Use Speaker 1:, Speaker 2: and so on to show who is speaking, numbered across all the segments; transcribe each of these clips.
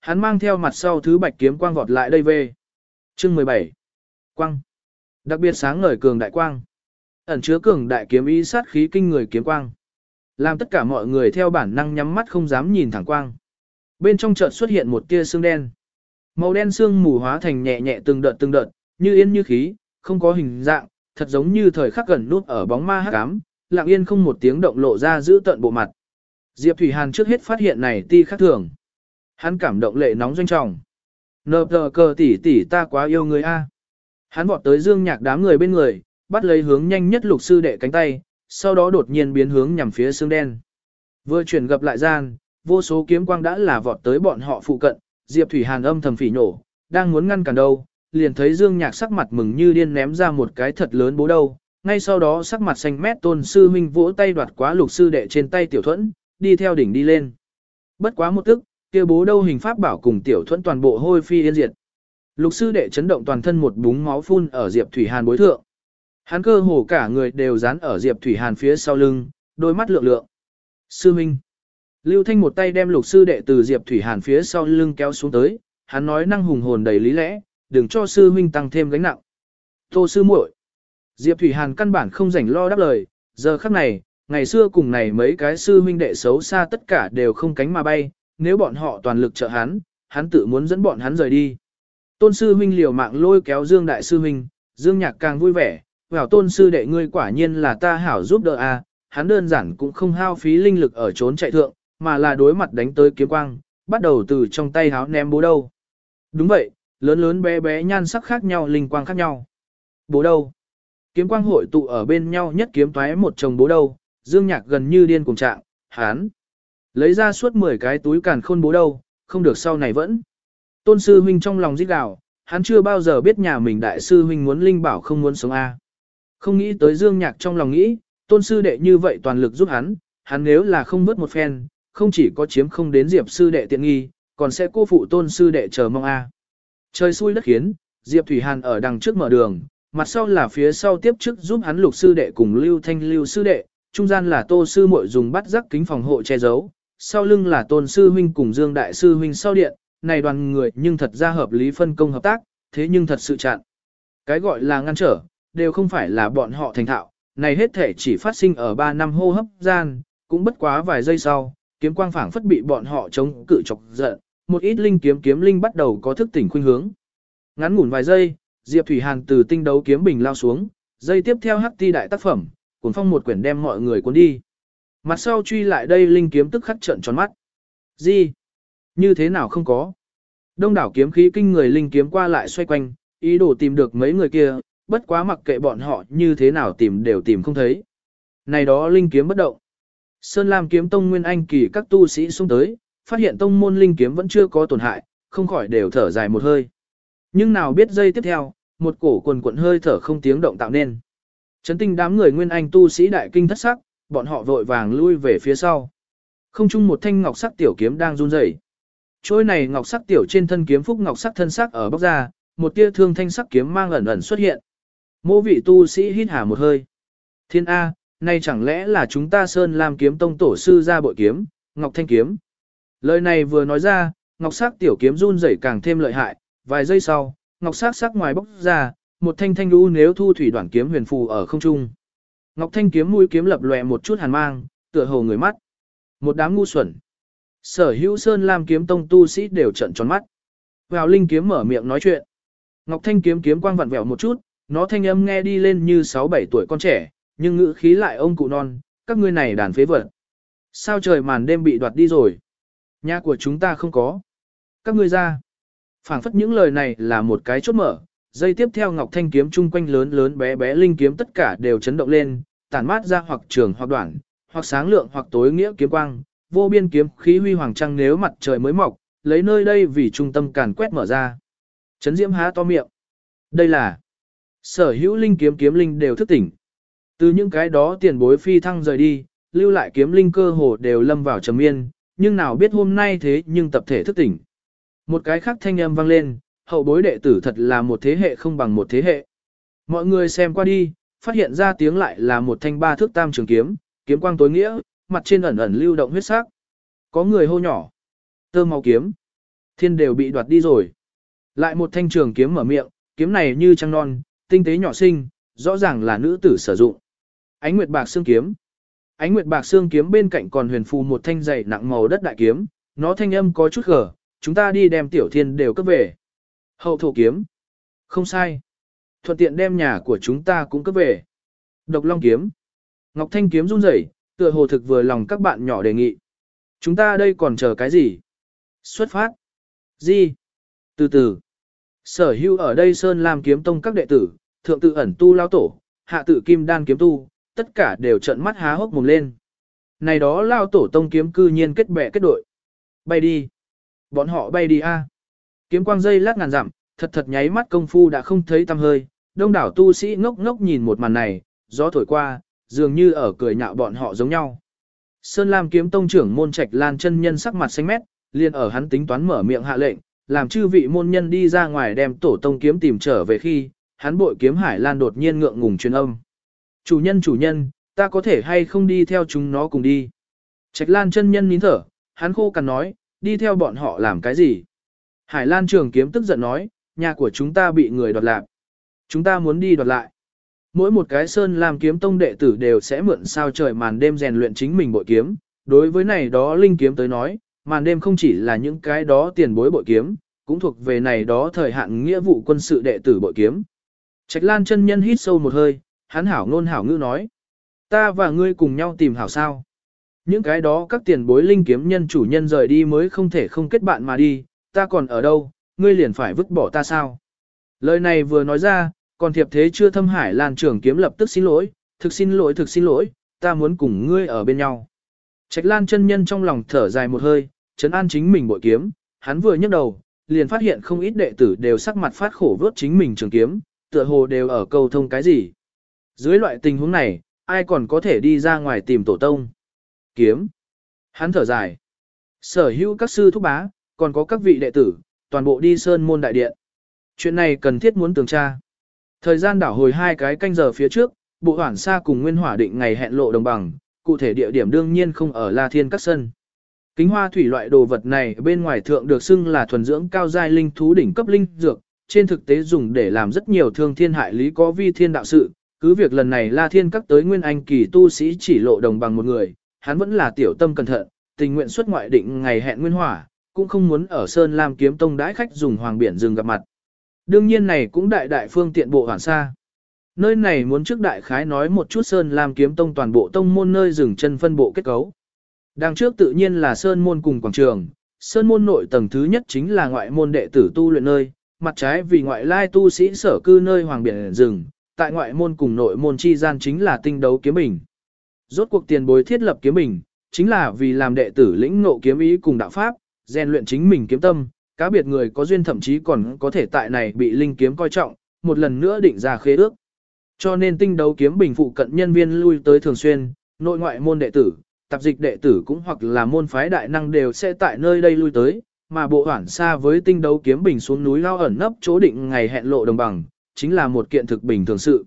Speaker 1: Hắn mang theo mặt sau thứ bạch kiếm quang vọt lại đây về. Chương 17. Quang. Đặc biệt sáng ngời cường đại quang. Ẩn chứa cường đại kiếm ý sát khí kinh người kiếm quang. Làm tất cả mọi người theo bản năng nhắm mắt không dám nhìn thẳng quang. Bên trong chợt xuất hiện một tia xương đen. Màu đen xương mù hóa thành nhẹ nhẹ từng đợt từng đợt, như yên như khí, không có hình dạng, thật giống như thời khắc gần nút ở bóng ma hắc ám, lặng yên không một tiếng động lộ ra giữ tận bộ mặt. Diệp Thủy Hàn trước hết phát hiện này ti khác thường. Hắn cảm động lệ nóng doanh trọng. Nờ tờ cờ tỷ tỷ ta quá yêu người a. Hắn vọt tới dương nhạc đám người bên người, bắt lấy hướng nhanh nhất lục sư đệ cánh tay, sau đó đột nhiên biến hướng nhằm phía xương đen. Vừa chuyển gặp lại gian, vô số kiếm quang đã là vọt tới bọn họ phụ cận, Diệp Thủy Hàn âm thầm phỉ nổ, đang muốn ngăn cản đâu, liền thấy Dương Nhạc sắc mặt mừng như điên ném ra một cái thật lớn bố đâu, ngay sau đó sắc mặt xanh mét tôn sư huynh vỗ tay đoạt quá lục sư đệ trên tay tiểu thuẫn, đi theo đỉnh đi lên. Bất quá một tức, kia bố đâu hình pháp bảo cùng tiểu thuẫn toàn bộ hôi phi yên diệt. Lục sư đệ chấn động toàn thân một búng máu phun ở Diệp Thủy Hàn bối thượng. Hắn cơ hồ cả người đều dán ở Diệp Thủy Hàn phía sau lưng, đôi mắt lượng lượng. Sư Minh. Lưu Thanh một tay đem lục sư đệ từ Diệp Thủy Hàn phía sau lưng kéo xuống tới, hắn nói năng hùng hồn đầy lý lẽ, đừng cho sư Minh tăng thêm gánh nặng. Tô sư muội. Diệp Thủy Hàn căn bản không rảnh lo đáp lời, giờ khắc này, ngày xưa cùng này mấy cái sư huynh đệ xấu xa tất cả đều không cánh mà bay, nếu bọn họ toàn lực trợ hắn, hắn tự muốn dẫn bọn hắn rời đi. Tôn sư huynh liều mạng lôi kéo Dương đại sư huynh, Dương Nhạc càng vui vẻ, vào tôn sư đệ ngươi quả nhiên là ta hảo giúp đỡ a, hắn đơn giản cũng không hao phí linh lực ở trốn chạy thượng, mà là đối mặt đánh tới kiếm quang, bắt đầu từ trong tay háo ném bố đâu. Đúng vậy, lớn lớn bé bé nhan sắc khác nhau linh quang khác nhau. Bố đâu? Kiếm quang hội tụ ở bên nhau nhất kiếm toái một chồng bố đâu, Dương Nhạc gần như điên cùng trạng, hắn. Lấy ra suốt 10 cái túi càn khôn bố đâu, không được sau này vẫn. Tôn sư huynh trong lòng rít gào, hắn chưa bao giờ biết nhà mình đại sư huynh muốn linh bảo không muốn sống A. Không nghĩ tới Dương Nhạc trong lòng nghĩ, tôn sư đệ như vậy toàn lực giúp hắn, hắn nếu là không vớt một phen, không chỉ có chiếm không đến Diệp sư đệ tiện nghi, còn sẽ cô phụ tôn sư đệ chờ mong A. Trời xui đất khiến, Diệp Thủy Hàn ở đằng trước mở đường, mặt sau là phía sau tiếp trước giúp hắn lục sư đệ cùng lưu thanh lưu sư đệ, trung gian là tô sư muội dùng bắt rắc kính phòng hộ che giấu, sau lưng là tôn sư huynh cùng dương đại sư huynh sau điện, này đoàn người nhưng thật ra hợp lý phân công hợp tác, thế nhưng thật sự chặn. Cái gọi là ngăn trở, đều không phải là bọn họ thành thạo, này hết thể chỉ phát sinh ở 3 năm hô hấp gian, cũng bất quá vài giây sau, kiếm quang phảng phất bị bọn họ chống cự chọc giận, một ít linh kiếm kiếm linh bắt đầu có thức tỉnh khuynh hướng. Ngắn ngủn vài giây, Diệp Thủy Hàn từ tinh đấu kiếm bình lao xuống, dây tiếp theo hắc ti đại tác phẩm, cuốn phong một quyển đem mọi người cuốn đi. Mặt sau truy lại đây linh kiếm tức khắc trợn tròn mắt. Gì? Như thế nào không có? Đông đảo kiếm khí kinh người linh kiếm qua lại xoay quanh, ý đồ tìm được mấy người kia, bất quá mặc kệ bọn họ như thế nào tìm đều tìm không thấy. Này đó linh kiếm bất động. Sơn Lam kiếm tông nguyên anh kỳ các tu sĩ xuống tới, phát hiện tông môn linh kiếm vẫn chưa có tổn hại, không khỏi đều thở dài một hơi. Nhưng nào biết giây tiếp theo, một cổ quần quận hơi thở không tiếng động tạo nên. Chấn tinh đám người nguyên anh tu sĩ đại kinh thất sắc, bọn họ vội vàng lui về phía sau. Không chung một thanh ngọc sắc tiểu kiếm đang run rẩy. Trôi này ngọc sắc tiểu trên thân kiếm phúc ngọc sắc thân sắc ở bóc ra, một tia thương thanh sắc kiếm mang ẩn ẩn xuất hiện. Mô vị tu sĩ hít hà một hơi. Thiên A, nay chẳng lẽ là chúng ta Sơn làm kiếm tông tổ sư ra bội kiếm, Ngọc Thanh kiếm. Lời này vừa nói ra, Ngọc sắc tiểu kiếm run rẩy càng thêm lợi hại, vài giây sau, Ngọc sắc sắc ngoài bóc ra, một thanh thanh u nếu thu thủy đoạn kiếm huyền phù ở không trung. Ngọc thanh kiếm mũi kiếm lập lòe một chút hàn mang, tựa hồ người mắt. Một đám ngu xuẩn. Sở hữu Sơn Lam kiếm tông tu sĩ đều trợn tròn mắt. Vào linh kiếm mở miệng nói chuyện. Ngọc thanh kiếm kiếm quang vặn vẹo một chút, nó thanh âm nghe đi lên như 6-7 tuổi con trẻ, nhưng ngữ khí lại ông cụ non, các ngươi này đàn phế vật. Sao trời màn đêm bị đoạt đi rồi? Nhà của chúng ta không có. Các ngươi ra. phảng phất những lời này là một cái chốt mở, dây tiếp theo ngọc thanh kiếm chung quanh lớn lớn bé bé linh kiếm tất cả đều chấn động lên, tản mát ra hoặc trường hoặc đoạn, hoặc sáng lượng hoặc tối nghĩa kiếm quang, vô biên kiếm khí huy hoàng trăng nếu mặt trời mới mọc, lấy nơi đây vì trung tâm càn quét mở ra. Chấn diễm há to miệng. Đây là sở hữu linh kiếm kiếm linh đều thức tỉnh. Từ những cái đó tiền bối phi thăng rời đi, lưu lại kiếm linh cơ hồ đều lâm vào trầm yên nhưng nào biết hôm nay thế nhưng tập thể thức tỉnh. Một cái khác thanh âm vang lên, hậu bối đệ tử thật là một thế hệ không bằng một thế hệ. Mọi người xem qua đi, phát hiện ra tiếng lại là một thanh ba thước tam trường kiếm, kiếm quang tối nghĩa, mặt trên ẩn ẩn lưu động huyết sắc. Có người hô nhỏ. Tơ màu kiếm. Thiên đều bị đoạt đi rồi. Lại một thanh trường kiếm mở miệng, kiếm này như trăng non, tinh tế nhỏ xinh, rõ ràng là nữ tử sử dụng. Ánh nguyệt bạc xương kiếm. Ánh nguyệt bạc xương kiếm bên cạnh còn huyền phù một thanh dày nặng màu đất đại kiếm, nó thanh âm có chút gở, chúng ta đi đem tiểu thiên đều cấp về. Hậu thổ kiếm. Không sai. Thuận tiện đem nhà của chúng ta cũng cấp về. Độc long kiếm. Ngọc thanh kiếm run rẩy, tựa hồ thực vừa lòng các bạn nhỏ đề nghị. Chúng ta đây còn chờ cái gì? Xuất phát. Gì? Từ từ. Sở Hưu ở đây Sơn làm kiếm tông các đệ tử, thượng tự ẩn tu lao tổ, hạ tự kim đan kiếm tu, tất cả đều trợn mắt há hốc mồm lên. Này đó lao tổ tông kiếm cư nhiên kết bè kết đội. Bay đi. Bọn họ bay đi a. Kiếm quang dây lát ngàn dặm, thật thật nháy mắt công phu đã không thấy tăm hơi, đông đảo tu sĩ ngốc ngốc nhìn một màn này, gió thổi qua, dường như ở cười nhạo bọn họ giống nhau. Sơn Lam kiếm tông trưởng môn trạch lan chân nhân sắc mặt xanh mét, liền ở hắn tính toán mở miệng hạ lệnh, làm chư vị môn nhân đi ra ngoài đem tổ tông kiếm tìm trở về khi, hắn bội kiếm hải lan đột nhiên ngượng ngùng truyền âm. Chủ nhân chủ nhân, ta có thể hay không đi theo chúng nó cùng đi. Trạch lan chân nhân nín thở, hắn khô cằn nói, đi theo bọn họ làm cái gì. Hải lan trường kiếm tức giận nói, nhà của chúng ta bị người đoạt lạc. Chúng ta muốn đi đoạt lại. Mỗi một cái sơn làm kiếm tông đệ tử đều sẽ mượn sao trời màn đêm rèn luyện chính mình bội kiếm. Đối với này đó linh kiếm tới nói, màn đêm không chỉ là những cái đó tiền bối bội kiếm, cũng thuộc về này đó thời hạn nghĩa vụ quân sự đệ tử bội kiếm. Trạch Lan chân nhân hít sâu một hơi, hắn hảo ngôn hảo ngữ nói. Ta và ngươi cùng nhau tìm hảo sao. Những cái đó các tiền bối linh kiếm nhân chủ nhân rời đi mới không thể không kết bạn mà đi, ta còn ở đâu, ngươi liền phải vứt bỏ ta sao. Lời này vừa nói ra, còn thiệp thế chưa thâm hải lan trưởng kiếm lập tức xin lỗi, thực xin lỗi thực xin lỗi, ta muốn cùng ngươi ở bên nhau. Trạch lan chân nhân trong lòng thở dài một hơi, chấn an chính mình bội kiếm, hắn vừa nhấc đầu, liền phát hiện không ít đệ tử đều sắc mặt phát khổ vớt chính mình trường kiếm, tựa hồ đều ở cầu thông cái gì. Dưới loại tình huống này, ai còn có thể đi ra ngoài tìm tổ tông? Kiếm. Hắn thở dài. Sở hữu các sư thúc bá, còn có các vị đệ tử, toàn bộ đi sơn môn đại điện. Chuyện này cần thiết muốn tường tra. Thời gian đảo hồi hai cái canh giờ phía trước, bộ hoảng xa cùng nguyên hỏa định ngày hẹn lộ đồng bằng, cụ thể địa điểm đương nhiên không ở La Thiên các sân. Kính hoa thủy loại đồ vật này bên ngoài thượng được xưng là thuần dưỡng cao giai linh thú đỉnh cấp linh dược, trên thực tế dùng để làm rất nhiều thương thiên hại lý có vi thiên đạo sự, cứ việc lần này La Thiên các tới nguyên anh kỳ tu sĩ chỉ lộ đồng bằng một người, hắn vẫn là tiểu tâm cẩn thận, tình nguyện xuất ngoại định ngày hẹn nguyên hỏa, cũng không muốn ở Sơn Lam kiếm tông đãi khách dùng hoàng biển rừng gặp mặt. Đương nhiên này cũng đại đại phương tiện bộ hoàn xa. Nơi này muốn trước đại khái nói một chút Sơn Lam kiếm tông toàn bộ tông môn nơi dừng chân phân bộ kết cấu. Đằng trước tự nhiên là Sơn môn cùng quảng trường, Sơn môn nội tầng thứ nhất chính là ngoại môn đệ tử tu luyện nơi, mặt trái vì ngoại lai tu sĩ sở cư nơi hoàng biển rừng, tại ngoại môn cùng nội môn chi gian chính là tinh đấu kiếm bình. Rốt cuộc tiền bối thiết lập kiếm bình, chính là vì làm đệ tử lĩnh ngộ kiếm ý cùng đạo pháp, rèn luyện chính mình kiếm tâm, cá biệt người có duyên thậm chí còn có thể tại này bị linh kiếm coi trọng, một lần nữa định ra khế ước. Cho nên tinh đấu kiếm bình phụ cận nhân viên lui tới thường xuyên, nội ngoại môn đệ tử, tạp dịch đệ tử cũng hoặc là môn phái đại năng đều sẽ tại nơi đây lui tới, mà bộ hoảng xa với tinh đấu kiếm bình xuống núi lao ẩn nấp chỗ định ngày hẹn lộ đồng bằng, chính là một kiện thực bình thường sự.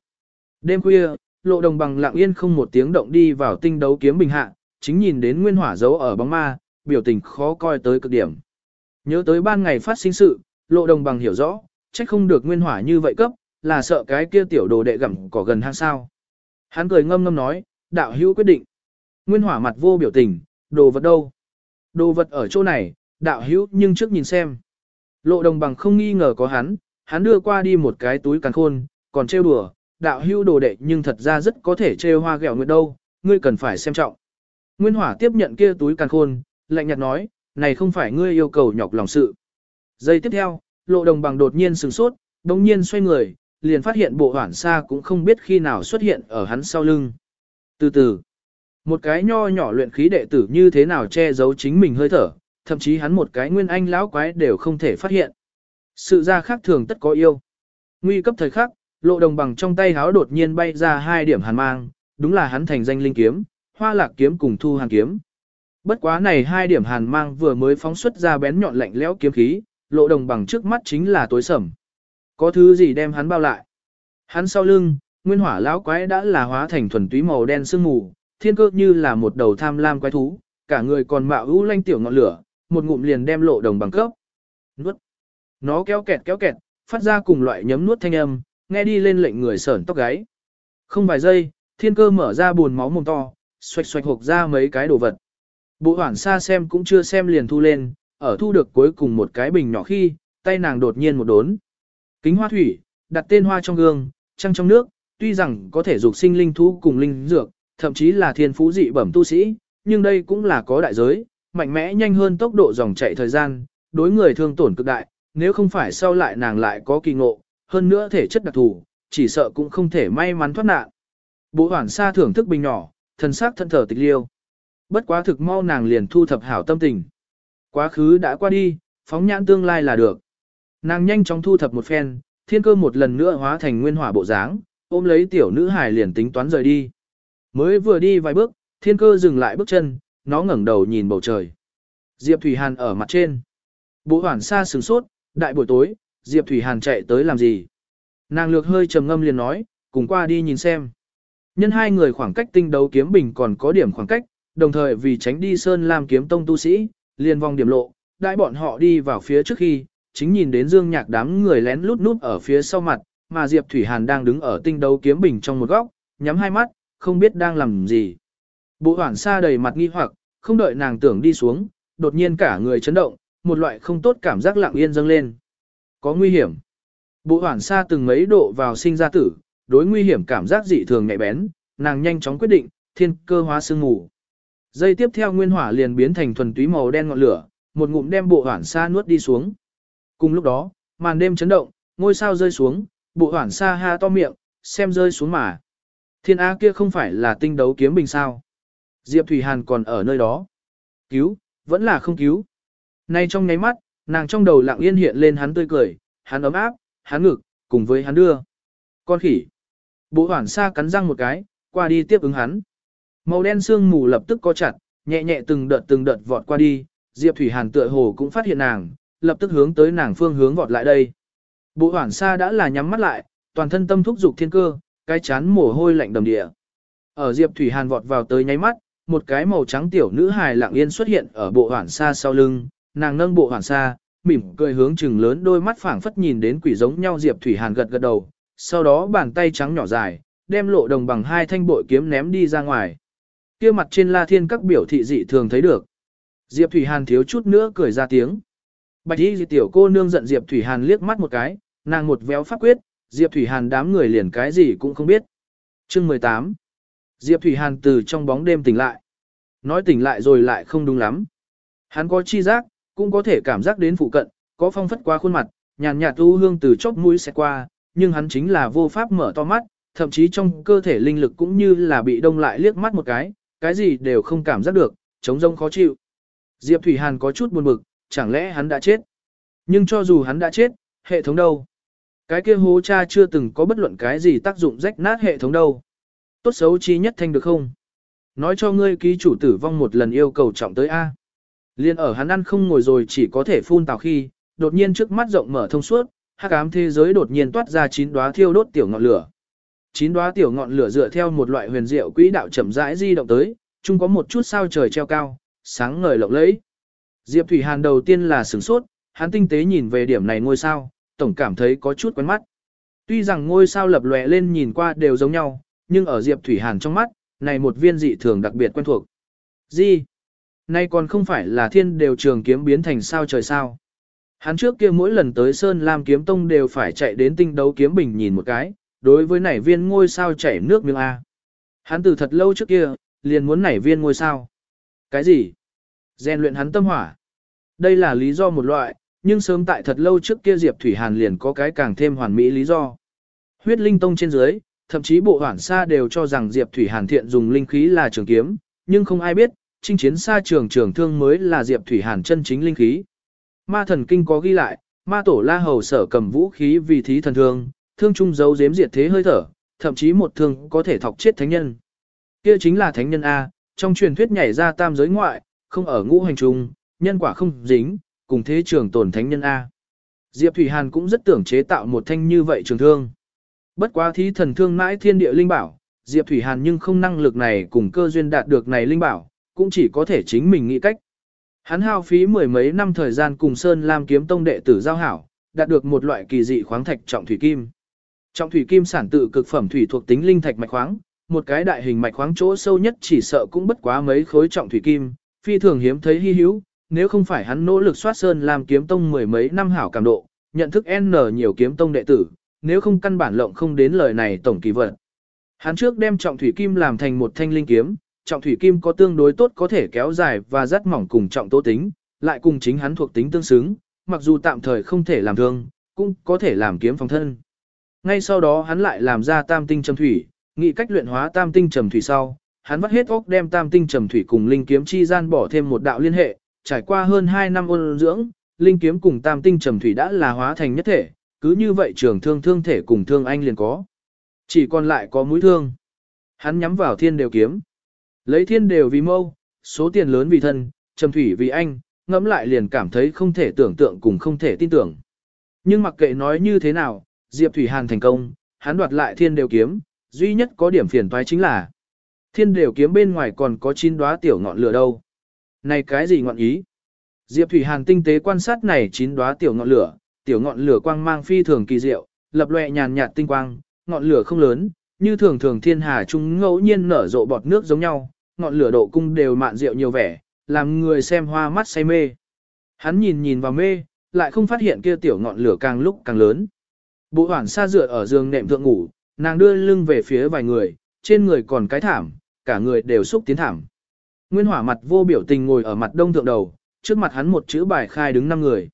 Speaker 1: Đêm khuya, lộ đồng bằng lặng yên không một tiếng động đi vào tinh đấu kiếm bình hạ, chính nhìn đến nguyên hỏa dấu ở bóng ma, biểu tình khó coi tới cực điểm. Nhớ tới ban ngày phát sinh sự, lộ đồng bằng hiểu rõ, trách không được nguyên hỏa như vậy cấp, là sợ cái kia tiểu đồ đệ gặm cỏ gần hang sao. Hắn cười ngâm ngâm nói, đạo hữu quyết định. Nguyên hỏa mặt vô biểu tình, đồ vật đâu? Đồ vật ở chỗ này, đạo hữu nhưng trước nhìn xem. Lộ đồng bằng không nghi ngờ có hắn, hắn đưa qua đi một cái túi càn khôn, còn trêu đùa, đạo hữu đồ đệ nhưng thật ra rất có thể trêu hoa ghẹo nguyệt đâu, ngươi cần phải xem trọng. Nguyên hỏa tiếp nhận kia túi càn khôn, lạnh nhạt nói, này không phải ngươi yêu cầu nhọc lòng sự. Giây tiếp theo, lộ đồng bằng đột nhiên sừng sốt, đồng nhiên xoay người, liền phát hiện bộ hoảng xa cũng không biết khi nào xuất hiện ở hắn sau lưng. Từ từ, một cái nho nhỏ luyện khí đệ tử như thế nào che giấu chính mình hơi thở, thậm chí hắn một cái nguyên anh lão quái đều không thể phát hiện. Sự ra khác thường tất có yêu. Nguy cấp thời khắc, lộ đồng bằng trong tay háo đột nhiên bay ra hai điểm hàn mang, đúng là hắn thành danh linh kiếm, hoa lạc kiếm cùng thu hàn kiếm. Bất quá này hai điểm hàn mang vừa mới phóng xuất ra bén nhọn lạnh lẽo kiếm khí, lộ đồng bằng trước mắt chính là tối sầm. Có thứ gì đem hắn bao lại? Hắn sau lưng, nguyên hỏa lão quái đã là hóa thành thuần túy màu đen sương mù, thiên cơ như là một đầu tham lam quái thú, cả người còn mạo ưu lanh tiểu ngọn lửa, một ngụm liền đem lộ đồng bằng cấp. Nuốt. Nó kéo kẹt kéo kẹt, phát ra cùng loại nhấm nuốt thanh âm, nghe đi lên lệnh người sởn tóc gáy. Không vài giây, thiên cơ mở ra buồn máu mồm to, xoạch xoạch hộp ra mấy cái đồ vật. Bộ hoảng xa xem cũng chưa xem liền thu lên, ở thu được cuối cùng một cái bình nhỏ khi, tay nàng đột nhiên một đốn. Kính hoa thủy, đặt tên hoa trong gương, trăng trong nước, tuy rằng có thể dục sinh linh thú cùng linh dược, thậm chí là thiên phú dị bẩm tu sĩ, nhưng đây cũng là có đại giới, mạnh mẽ nhanh hơn tốc độ dòng chạy thời gian, đối người thương tổn cực đại, nếu không phải sau lại nàng lại có kỳ ngộ, hơn nữa thể chất đặc thù, chỉ sợ cũng không thể may mắn thoát nạn. Bộ hoảng xa thưởng thức bình nhỏ, thần sắc thân thở tịch liêu. Bất quá thực mau nàng liền thu thập hảo tâm tình. Quá khứ đã qua đi, phóng nhãn tương lai là được. Nàng nhanh chóng thu thập một phen, thiên cơ một lần nữa hóa thành nguyên hỏa bộ dáng, ôm lấy tiểu nữ hài liền tính toán rời đi. Mới vừa đi vài bước, thiên cơ dừng lại bước chân, nó ngẩng đầu nhìn bầu trời. Diệp Thủy Hàn ở mặt trên. Bộ hoảng xa sừng sốt, đại buổi tối, Diệp Thủy Hàn chạy tới làm gì? Nàng lược hơi trầm ngâm liền nói, cùng qua đi nhìn xem. Nhân hai người khoảng cách tinh đấu kiếm bình còn có điểm khoảng cách, đồng thời vì tránh đi sơn làm kiếm tông tu sĩ, liền vòng điểm lộ, đại bọn họ đi vào phía trước khi, chính nhìn đến dương nhạc đám người lén lút núp ở phía sau mặt, mà Diệp Thủy Hàn đang đứng ở tinh đấu kiếm bình trong một góc, nhắm hai mắt, không biết đang làm gì. Bộ hoảng xa đầy mặt nghi hoặc, không đợi nàng tưởng đi xuống, đột nhiên cả người chấn động, một loại không tốt cảm giác lặng yên dâng lên. Có nguy hiểm. Bộ hoảng xa từng mấy độ vào sinh ra tử, đối nguy hiểm cảm giác dị thường nhạy bén, nàng nhanh chóng quyết định, thiên cơ hóa sương ngủ. Dây tiếp theo nguyên hỏa liền biến thành thuần túy màu đen ngọn lửa, một ngụm đem bộ hoản xa nuốt đi xuống. Cùng lúc đó, màn đêm chấn động, ngôi sao rơi xuống, bộ hoản xa ha to miệng, xem rơi xuống mà. Thiên A kia không phải là tinh đấu kiếm bình sao. Diệp Thủy Hàn còn ở nơi đó. Cứu, vẫn là không cứu. Nay trong nháy mắt, nàng trong đầu lặng yên hiện lên hắn tươi cười, hắn ấm áp, hắn ngực, cùng với hắn đưa. Con khỉ. Bộ hoản xa cắn răng một cái, qua đi tiếp ứng hắn. Màu đen sương mù lập tức co chặt, nhẹ nhẹ từng đợt từng đợt vọt qua đi, Diệp Thủy Hàn tựa hồ cũng phát hiện nàng, lập tức hướng tới nàng phương hướng vọt lại đây. Bộ hoảng xa đã là nhắm mắt lại, toàn thân tâm thúc dục thiên cơ, cái chán mồ hôi lạnh đầm địa. Ở Diệp Thủy Hàn vọt vào tới nháy mắt, một cái màu trắng tiểu nữ hài lặng yên xuất hiện ở bộ hoảng xa sau lưng, nàng nâng bộ hoảng xa, mỉm cười hướng chừng lớn đôi mắt phảng phất nhìn đến quỷ giống nhau Diệp Thủy Hàn gật gật đầu, sau đó bàn tay trắng nhỏ dài, đem lộ đồng bằng hai thanh bội kiếm ném đi ra ngoài. Kia mặt trên La Thiên các biểu thị dị thường thấy được. Diệp Thủy Hàn thiếu chút nữa cười ra tiếng. Bạch Y tiểu cô nương giận Diệp Thủy Hàn liếc mắt một cái, nàng một véo pháp quyết, Diệp Thủy Hàn đám người liền cái gì cũng không biết. Chương 18 Diệp Thủy Hàn từ trong bóng đêm tỉnh lại. Nói tỉnh lại rồi lại không đúng lắm. Hắn có chi giác, cũng có thể cảm giác đến phụ cận, có phong phất qua khuôn mặt, nhàn nhạt u hương từ chóp mũi sẽ qua, nhưng hắn chính là vô pháp mở to mắt, thậm chí trong cơ thể linh lực cũng như là bị đông lại liếc mắt một cái, cái gì đều không cảm giác được, chống rông khó chịu. Diệp Thủy Hàn có chút buồn bực, chẳng lẽ hắn đã chết? Nhưng cho dù hắn đã chết, hệ thống đâu? Cái kia hố cha chưa từng có bất luận cái gì tác dụng rách nát hệ thống đâu. Tốt xấu chi nhất thanh được không? Nói cho ngươi ký chủ tử vong một lần yêu cầu trọng tới A. Liên ở hắn ăn không ngồi rồi chỉ có thể phun tào khi, đột nhiên trước mắt rộng mở thông suốt, hắc ám thế giới đột nhiên toát ra chín đóa thiêu đốt tiểu ngọn lửa. Chín đóa tiểu ngọn lửa dựa theo một loại huyền diệu quỹ đạo chậm rãi di động tới, chung có một chút sao trời treo cao, sáng ngời lộng lẫy. Diệp Thủy Hàn đầu tiên là sửng sốt, hắn tinh tế nhìn về điểm này ngôi sao, tổng cảm thấy có chút quen mắt. Tuy rằng ngôi sao lập lòe lên nhìn qua đều giống nhau, nhưng ở Diệp Thủy Hàn trong mắt, này một viên dị thường đặc biệt quen thuộc. Gì? Nay còn không phải là thiên đều trường kiếm biến thành sao trời sao. Hắn trước kia mỗi lần tới Sơn Lam kiếm tông đều phải chạy đến tinh đấu kiếm bình nhìn một cái, đối với nảy viên ngôi sao chảy nước miếng A. Hắn từ thật lâu trước kia, liền muốn nảy viên ngôi sao. Cái gì? Gen luyện hắn tâm hỏa. Đây là lý do một loại, nhưng sớm tại thật lâu trước kia Diệp Thủy Hàn liền có cái càng thêm hoàn mỹ lý do. Huyết linh tông trên dưới, thậm chí bộ hoảng xa đều cho rằng Diệp Thủy Hàn thiện dùng linh khí là trường kiếm, nhưng không ai biết, chinh chiến xa trường trường thương mới là Diệp Thủy Hàn chân chính linh khí. Ma thần kinh có ghi lại, ma tổ la hầu sở cầm vũ khí vì thí thần thương, thương trung giấu giếm diệt thế hơi thở, thậm chí một thương có thể thọc chết thánh nhân. Kia chính là thánh nhân A, trong truyền thuyết nhảy ra tam giới ngoại, không ở ngũ hành trung, nhân quả không dính, cùng thế trường tồn thánh nhân A. Diệp Thủy Hàn cũng rất tưởng chế tạo một thanh như vậy trường thương. Bất quá thí thần thương mãi thiên địa linh bảo, Diệp Thủy Hàn nhưng không năng lực này cùng cơ duyên đạt được này linh bảo, cũng chỉ có thể chính mình nghĩ cách. Hắn hao phí mười mấy năm thời gian cùng Sơn Lam kiếm tông đệ tử giao hảo, đạt được một loại kỳ dị khoáng thạch trọng thủy kim. Trọng thủy kim sản tự cực phẩm thủy thuộc tính linh thạch mạch khoáng, một cái đại hình mạch khoáng chỗ sâu nhất chỉ sợ cũng bất quá mấy khối trọng thủy kim, phi thường hiếm thấy hi hữu, nếu không phải hắn nỗ lực soát sơn làm kiếm tông mười mấy năm hảo cảm độ, nhận thức N nhiều kiếm tông đệ tử, nếu không căn bản lộng không đến lời này tổng kỳ vật. Hắn trước đem trọng thủy kim làm thành một thanh linh kiếm, trọng thủy kim có tương đối tốt có thể kéo dài và rất mỏng cùng trọng tố tính, lại cùng chính hắn thuộc tính tương xứng, mặc dù tạm thời không thể làm thương, cũng có thể làm kiếm phòng thân. Ngay sau đó hắn lại làm ra tam tinh trầm thủy, nghị cách luyện hóa tam tinh trầm thủy sau, hắn vắt hết óc đem tam tinh trầm thủy cùng linh kiếm chi gian bỏ thêm một đạo liên hệ, trải qua hơn 2 năm ôn dưỡng, linh kiếm cùng tam tinh trầm thủy đã là hóa thành nhất thể, cứ như vậy trường thương thương thể cùng thương anh liền có. Chỉ còn lại có mũi thương. Hắn nhắm vào thiên đều kiếm. Lấy thiên đều vì mâu, số tiền lớn vì thân, trầm thủy vì anh, ngẫm lại liền cảm thấy không thể tưởng tượng cùng không thể tin tưởng. Nhưng mặc kệ nói như thế nào, Diệp Thủy Hàn thành công, hắn đoạt lại thiên đều kiếm, duy nhất có điểm phiền toái chính là thiên đều kiếm bên ngoài còn có chín đóa tiểu ngọn lửa đâu. Này cái gì ngọn ý? Diệp Thủy Hàn tinh tế quan sát này chín đóa tiểu ngọn lửa, tiểu ngọn lửa quang mang phi thường kỳ diệu, lập lòe nhàn nhạt tinh quang, ngọn lửa không lớn, như thường thường thiên hà trung ngẫu nhiên nở rộ bọt nước giống nhau, ngọn lửa độ cung đều mạn diệu nhiều vẻ, làm người xem hoa mắt say mê. Hắn nhìn nhìn vào mê, lại không phát hiện kia tiểu ngọn lửa càng lúc càng lớn. Bộ hoảng xa dựa ở giường nệm thượng ngủ, nàng đưa lưng về phía vài người, trên người còn cái thảm, cả người đều xúc tiến thảm. Nguyên hỏa mặt vô biểu tình ngồi ở mặt đông thượng đầu, trước mặt hắn một chữ bài khai đứng năm người.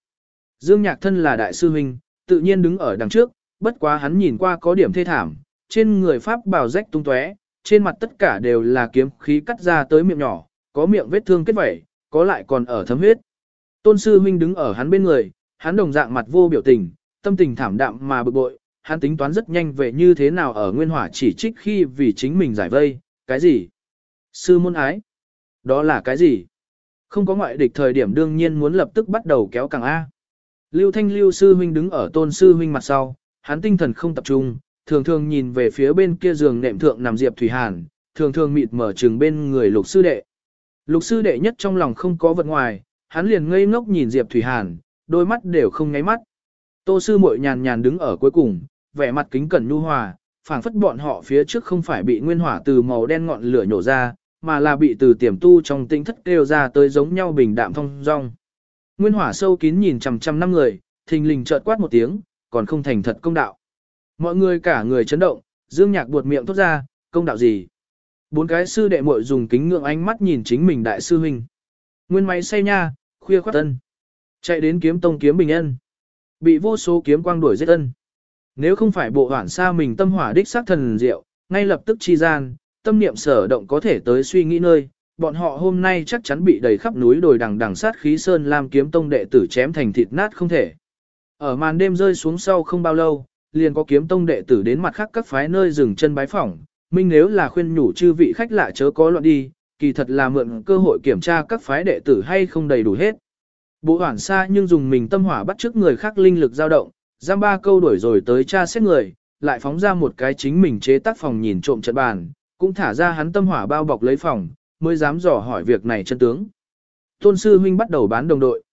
Speaker 1: Dương Nhạc thân là đại sư huynh, tự nhiên đứng ở đằng trước, bất quá hắn nhìn qua có điểm thê thảm, trên người pháp bào rách tung tóe, trên mặt tất cả đều là kiếm khí cắt ra tới miệng nhỏ, có miệng vết thương kết vẩy, có lại còn ở thấm huyết. Tôn sư huynh đứng ở hắn bên người, hắn đồng dạng mặt vô biểu tình, tâm tình thảm đạm mà bực bội, hắn tính toán rất nhanh về như thế nào ở nguyên hỏa chỉ trích khi vì chính mình giải vây, cái gì? Sư môn ái? Đó là cái gì? Không có ngoại địch thời điểm đương nhiên muốn lập tức bắt đầu kéo càng A. Lưu Thanh Lưu sư huynh đứng ở tôn sư huynh mặt sau, hắn tinh thần không tập trung, thường thường nhìn về phía bên kia giường nệm thượng nằm Diệp Thủy Hàn, thường thường mịt mở trừng bên người lục sư đệ. Lục sư đệ nhất trong lòng không có vật ngoài, hắn liền ngây ngốc nhìn Diệp Thủy Hàn, đôi mắt đều không nháy mắt. Tô sư muội nhàn nhàn đứng ở cuối cùng, vẻ mặt kính cẩn nhu hòa, phảng phất bọn họ phía trước không phải bị nguyên hỏa từ màu đen ngọn lửa nhổ ra, mà là bị từ tiềm tu trong tinh thất kêu ra tới giống nhau bình đạm thông dong. Nguyên hỏa sâu kín nhìn chằm chằm năm người, thình lình chợt quát một tiếng, còn không thành thật công đạo. Mọi người cả người chấn động, Dương Nhạc buột miệng thốt ra, công đạo gì? Bốn cái sư đệ muội dùng kính ngưỡng ánh mắt nhìn chính mình đại sư huynh. Nguyên máy say nha, khuya khoát tân. Chạy đến kiếm tông kiếm bình ân. Bị vô số kiếm quang đuổi giết ân. Nếu không phải bộ hoản xa mình tâm hỏa đích xác thần diệu, ngay lập tức chi gian, tâm niệm sở động có thể tới suy nghĩ nơi, bọn họ hôm nay chắc chắn bị đầy khắp núi đồi đằng đằng sát khí sơn làm kiếm tông đệ tử chém thành thịt nát không thể. Ở màn đêm rơi xuống sau không bao lâu, liền có kiếm tông đệ tử đến mặt khác các phái nơi dừng chân bái phỏng, minh nếu là khuyên nhủ chư vị khách lạ chớ có loạn đi, kỳ thật là mượn cơ hội kiểm tra các phái đệ tử hay không đầy đủ hết. Bộ hoảng xa nhưng dùng mình tâm hỏa bắt trước người khác linh lực dao động, giam ba câu đuổi rồi tới tra xét người, lại phóng ra một cái chính mình chế tác phòng nhìn trộm trận bàn, cũng thả ra hắn tâm hỏa bao bọc lấy phòng, mới dám dò hỏi việc này chân tướng. Tôn sư huynh bắt đầu bán đồng đội.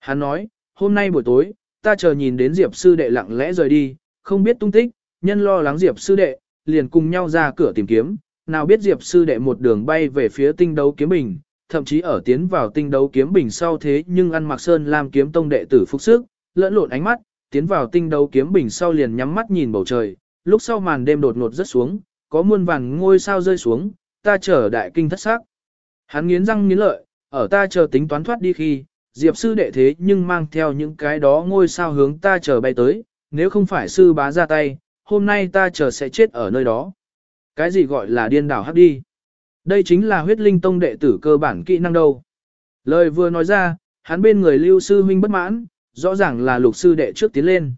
Speaker 1: Hắn nói, hôm nay buổi tối, ta chờ nhìn đến Diệp sư đệ lặng lẽ rời đi, không biết tung tích, nhân lo lắng Diệp sư đệ, liền cùng nhau ra cửa tìm kiếm, nào biết Diệp sư đệ một đường bay về phía tinh đấu kiếm bình, thậm chí ở tiến vào tinh đấu kiếm bình sau thế nhưng ăn mặc sơn làm kiếm tông đệ tử phục sức, lẫn lộn ánh mắt, tiến vào tinh đấu kiếm bình sau liền nhắm mắt nhìn bầu trời, lúc sau màn đêm đột ngột rất xuống, có muôn vàng ngôi sao rơi xuống, ta chờ đại kinh thất sắc. Hắn nghiến răng nghiến lợi, ở ta chờ tính toán thoát đi khi, Diệp sư đệ thế nhưng mang theo những cái đó ngôi sao hướng ta chờ bay tới, nếu không phải sư bá ra tay, hôm nay ta chờ sẽ chết ở nơi đó. Cái gì gọi là điên đảo hấp đi? Đây chính là huyết linh tông đệ tử cơ bản kỹ năng đâu. Lời vừa nói ra, hắn bên người lưu sư huynh bất mãn, rõ ràng là lục sư đệ trước tiến lên.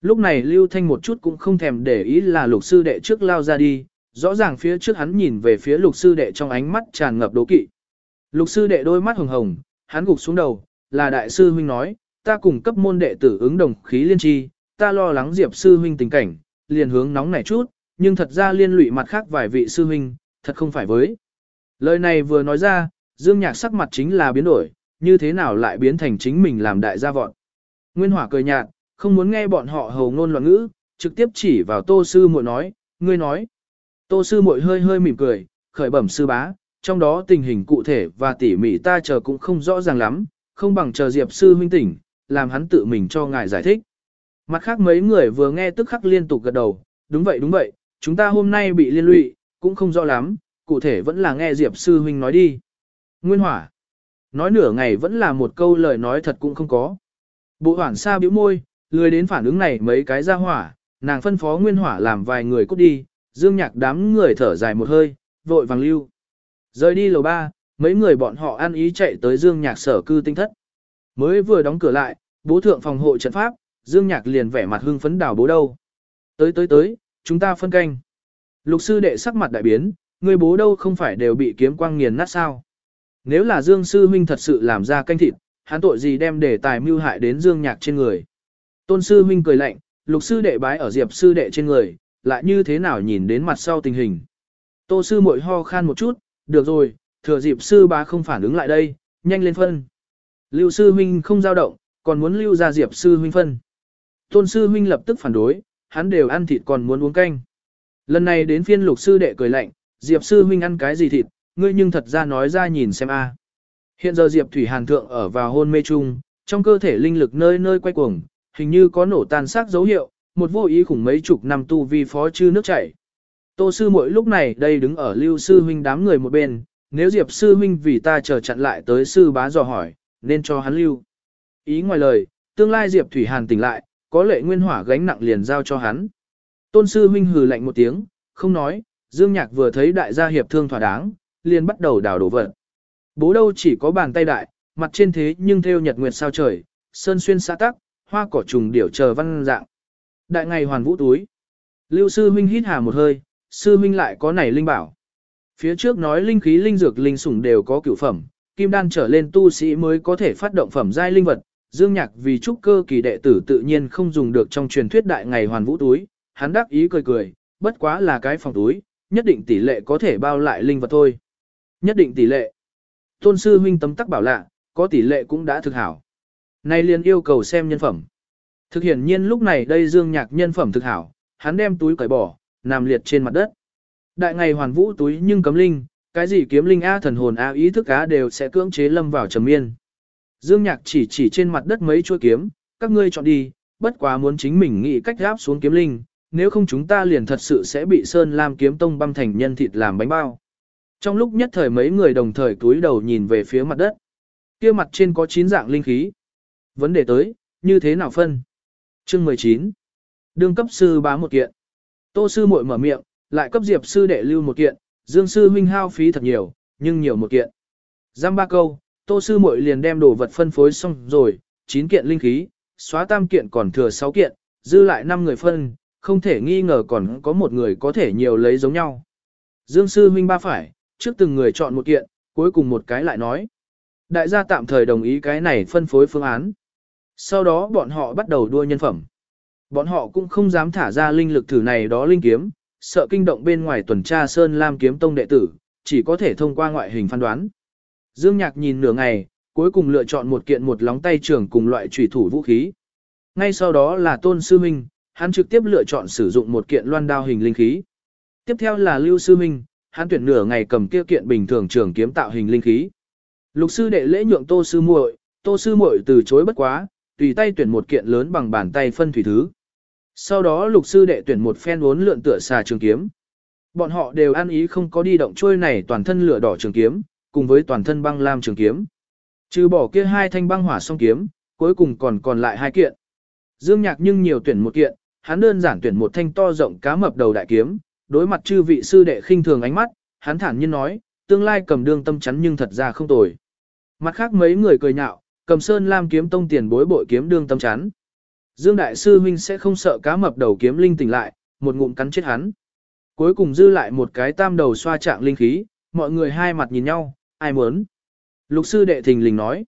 Speaker 1: Lúc này lưu thanh một chút cũng không thèm để ý là lục sư đệ trước lao ra đi, rõ ràng phía trước hắn nhìn về phía lục sư đệ trong ánh mắt tràn ngập đố kỵ. Lục sư đệ đôi mắt hồng hồng, hắn gục xuống đầu, là đại sư huynh nói, ta cùng cấp môn đệ tử ứng đồng khí liên tri, ta lo lắng diệp sư huynh tình cảnh, liền hướng nóng nảy chút, nhưng thật ra liên lụy mặt khác vài vị sư huynh, thật không phải với. Lời này vừa nói ra, Dương Nhạc sắc mặt chính là biến đổi, như thế nào lại biến thành chính mình làm đại gia vọn. Nguyên hỏa cười nhạt, không muốn nghe bọn họ hầu ngôn loạn ngữ, trực tiếp chỉ vào tô sư muội nói, ngươi nói. Tô sư muội hơi hơi mỉm cười, khởi bẩm sư bá, trong đó tình hình cụ thể và tỉ mỉ ta chờ cũng không rõ ràng lắm, không bằng chờ Diệp sư huynh tỉnh, làm hắn tự mình cho ngài giải thích. Mặt khác mấy người vừa nghe tức khắc liên tục gật đầu, đúng vậy đúng vậy, chúng ta hôm nay bị liên lụy, cũng không rõ lắm, cụ thể vẫn là nghe Diệp sư huynh nói đi. Nguyên hỏa. Nói nửa ngày vẫn là một câu lời nói thật cũng không có. Bộ hoảng xa bĩu môi, lười đến phản ứng này mấy cái ra hỏa, nàng phân phó nguyên hỏa làm vài người cút đi, dương nhạc đám người thở dài một hơi, vội vàng lưu. Rời đi lầu ba, mấy người bọn họ ăn ý chạy tới dương nhạc sở cư tinh thất. Mới vừa đóng cửa lại, bố thượng phòng hộ trận pháp, dương nhạc liền vẻ mặt hưng phấn đảo bố đâu. Tới tới tới, chúng ta phân canh. Lục sư đệ sắc mặt đại biến, người bố đâu không phải đều bị kiếm quang nghiền nát sao. Nếu là Dương sư huynh thật sự làm ra canh thịt, hắn tội gì đem để tài mưu hại đến Dương nhạc trên người. Tôn sư huynh cười lạnh, lục sư đệ bái ở diệp sư đệ trên người, lại như thế nào nhìn đến mặt sau tình hình. Tô sư muội ho khan một chút, được rồi, thừa Diệp sư bá không phản ứng lại đây, nhanh lên phân. Lưu sư huynh không dao động, còn muốn lưu ra diệp sư huynh phân. Tôn sư huynh lập tức phản đối, hắn đều ăn thịt còn muốn uống canh. Lần này đến phiên lục sư đệ cười lạnh, diệp sư huynh ăn cái gì thịt, ngươi nhưng thật ra nói ra nhìn xem a. Hiện giờ diệp thủy hàn thượng ở vào hôn mê chung, trong cơ thể linh lực nơi nơi quay cuồng, hình như có nổ tan xác dấu hiệu, một vô ý khủng mấy chục năm tu vi phó chư nước chảy. Tô sư mỗi lúc này đây đứng ở lưu sư huynh đám người một bên, nếu diệp sư huynh vì ta chờ chặn lại tới sư bá dò hỏi, nên cho hắn lưu. Ý ngoài lời, tương lai diệp thủy hàn tỉnh lại, có lệ nguyên hỏa gánh nặng liền giao cho hắn. Tôn sư huynh hừ lạnh một tiếng, không nói, dương nhạc vừa thấy đại gia hiệp thương thỏa đáng, liền bắt đầu đào đổ vật. Bố đâu chỉ có bàn tay đại, mặt trên thế nhưng theo nhật nguyệt sao trời, sơn xuyên xã tắc, hoa cỏ trùng điểu chờ văn dạng. Đại ngày hoàn vũ túi. Lưu sư huynh hít hà một hơi, sư huynh lại có nảy linh bảo. Phía trước nói linh khí linh dược linh sủng đều có cửu phẩm, kim đan trở lên tu sĩ mới có thể phát động phẩm giai linh vật. Dương Nhạc vì trúc cơ kỳ đệ tử tự nhiên không dùng được trong truyền thuyết đại ngày hoàn vũ túi, hắn đắc ý cười cười, bất quá là cái phòng túi, nhất định tỷ lệ có thể bao lại linh vật thôi. Nhất định tỷ lệ. Tôn sư huynh tấm tắc bảo lạ, có tỷ lệ cũng đã thực hảo. Nay liền yêu cầu xem nhân phẩm. Thực hiện nhiên lúc này đây dương nhạc nhân phẩm thực hảo, hắn đem túi cởi bỏ, nằm liệt trên mặt đất. Đại ngày hoàn vũ túi nhưng cấm linh, cái gì kiếm linh A thần hồn A ý thức á đều sẽ cưỡng chế lâm vào trầm miên. Dương nhạc chỉ chỉ trên mặt đất mấy chuôi kiếm, các ngươi chọn đi, bất quá muốn chính mình nghĩ cách gáp xuống kiếm linh, nếu không chúng ta liền thật sự sẽ bị Sơn Lam kiếm tông băm thành nhân thịt làm bánh bao. Trong lúc nhất thời mấy người đồng thời túi đầu nhìn về phía mặt đất. kia mặt trên có 9 dạng linh khí. Vấn đề tới, như thế nào phân? Chương 19. Đương cấp sư bá một kiện. Tô sư muội mở miệng, lại cấp diệp sư đệ lưu một kiện, dương sư huynh hao phí thật nhiều, nhưng nhiều một kiện. Giam ba câu, tô sư muội liền đem đồ vật phân phối xong rồi, 9 kiện linh khí, xóa tam kiện còn thừa 6 kiện, dư lại 5 người phân, không thể nghi ngờ còn có một người có thể nhiều lấy giống nhau. Dương sư huynh ba phải, trước từng người chọn một kiện, cuối cùng một cái lại nói. Đại gia tạm thời đồng ý cái này phân phối phương án. Sau đó bọn họ bắt đầu đua nhân phẩm. Bọn họ cũng không dám thả ra linh lực thử này đó linh kiếm, sợ kinh động bên ngoài tuần tra Sơn Lam kiếm tông đệ tử, chỉ có thể thông qua ngoại hình phán đoán. Dương Nhạc nhìn nửa ngày, cuối cùng lựa chọn một kiện một lóng tay trưởng cùng loại trùy thủ vũ khí. Ngay sau đó là Tôn Sư Minh, hắn trực tiếp lựa chọn sử dụng một kiện loan đao hình linh khí. Tiếp theo là Lưu Sư Minh, hắn tuyển nửa ngày cầm kia kiện bình thường trường kiếm tạo hình linh khí. Lục sư đệ lễ nhượng Tô sư muội, Tô sư muội từ chối bất quá, tùy tay tuyển một kiện lớn bằng bàn tay phân thủy thứ. Sau đó lục sư đệ tuyển một phen uốn lượn tựa xà trường kiếm. Bọn họ đều ăn ý không có đi động trôi này toàn thân lửa đỏ trường kiếm, cùng với toàn thân băng lam trường kiếm. Trừ bỏ kia hai thanh băng hỏa song kiếm, cuối cùng còn còn lại hai kiện. Dương Nhạc nhưng nhiều tuyển một kiện, hắn đơn giản tuyển một thanh to rộng cá mập đầu đại kiếm, đối mặt chư vị sư đệ khinh thường ánh mắt, hắn thản nhiên nói, tương lai cầm đương tâm chắn nhưng thật ra không tồi. Mặt khác mấy người cười nhạo, cầm sơn lam kiếm tông tiền bối bội kiếm đương tâm chắn. Dương Đại Sư Huynh sẽ không sợ cá mập đầu kiếm linh tỉnh lại, một ngụm cắn chết hắn. Cuối cùng dư lại một cái tam đầu xoa trạng linh khí, mọi người hai mặt nhìn nhau, ai muốn. Lục sư đệ thình lình nói,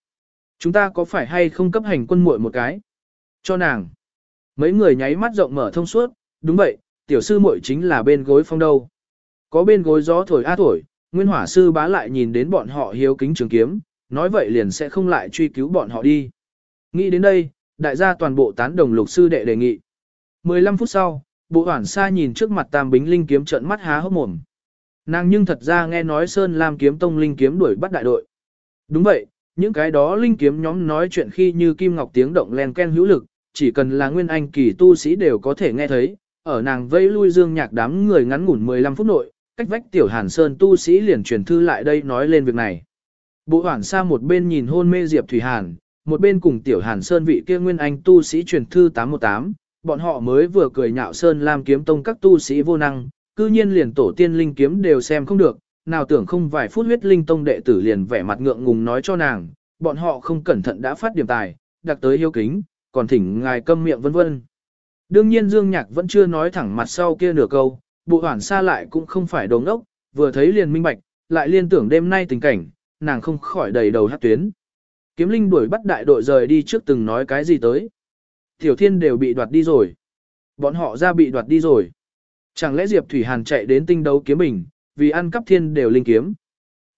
Speaker 1: chúng ta có phải hay không cấp hành quân muội một cái? Cho nàng. Mấy người nháy mắt rộng mở thông suốt, đúng vậy, tiểu sư muội chính là bên gối phong đâu. Có bên gối gió thổi a thổi, nguyên hỏa sư bá lại nhìn đến bọn họ hiếu kính trường kiếm, nói vậy liền sẽ không lại truy cứu bọn họ đi. Nghĩ đến đây, đại gia toàn bộ tán đồng lục sư đệ đề nghị. 15 phút sau, bộ hoảng xa nhìn trước mặt tam bính linh kiếm trận mắt há hốc mồm. Nàng nhưng thật ra nghe nói Sơn Lam kiếm tông linh kiếm đuổi bắt đại đội. Đúng vậy, những cái đó linh kiếm nhóm nói chuyện khi như kim ngọc tiếng động len ken hữu lực, chỉ cần là nguyên anh kỳ tu sĩ đều có thể nghe thấy, ở nàng vây lui dương nhạc đám người ngắn ngủn 15 phút nội, cách vách tiểu hàn sơn tu sĩ liền truyền thư lại đây nói lên việc này. Bộ hoảng xa một bên nhìn hôn mê Diệp Thủy Hàn, một bên cùng tiểu hàn sơn vị kia nguyên anh tu sĩ truyền thư 818, bọn họ mới vừa cười nhạo sơn lam kiếm tông các tu sĩ vô năng, cư nhiên liền tổ tiên linh kiếm đều xem không được, nào tưởng không vài phút huyết linh tông đệ tử liền vẻ mặt ngượng ngùng nói cho nàng, bọn họ không cẩn thận đã phát điểm tài, đặc tới hiếu kính, còn thỉnh ngài câm miệng vân vân. Đương nhiên Dương Nhạc vẫn chưa nói thẳng mặt sau kia nửa câu, bộ hoảng xa lại cũng không phải đồ ngốc, vừa thấy liền minh bạch, lại liên tưởng đêm nay tình cảnh, nàng không khỏi đầy đầu hát tuyến. Kiếm linh đuổi bắt đại đội rời đi trước từng nói cái gì tới. Tiểu thiên đều bị đoạt đi rồi. Bọn họ ra bị đoạt đi rồi. Chẳng lẽ Diệp Thủy Hàn chạy đến tinh đấu kiếm mình, vì ăn cắp thiên đều linh kiếm.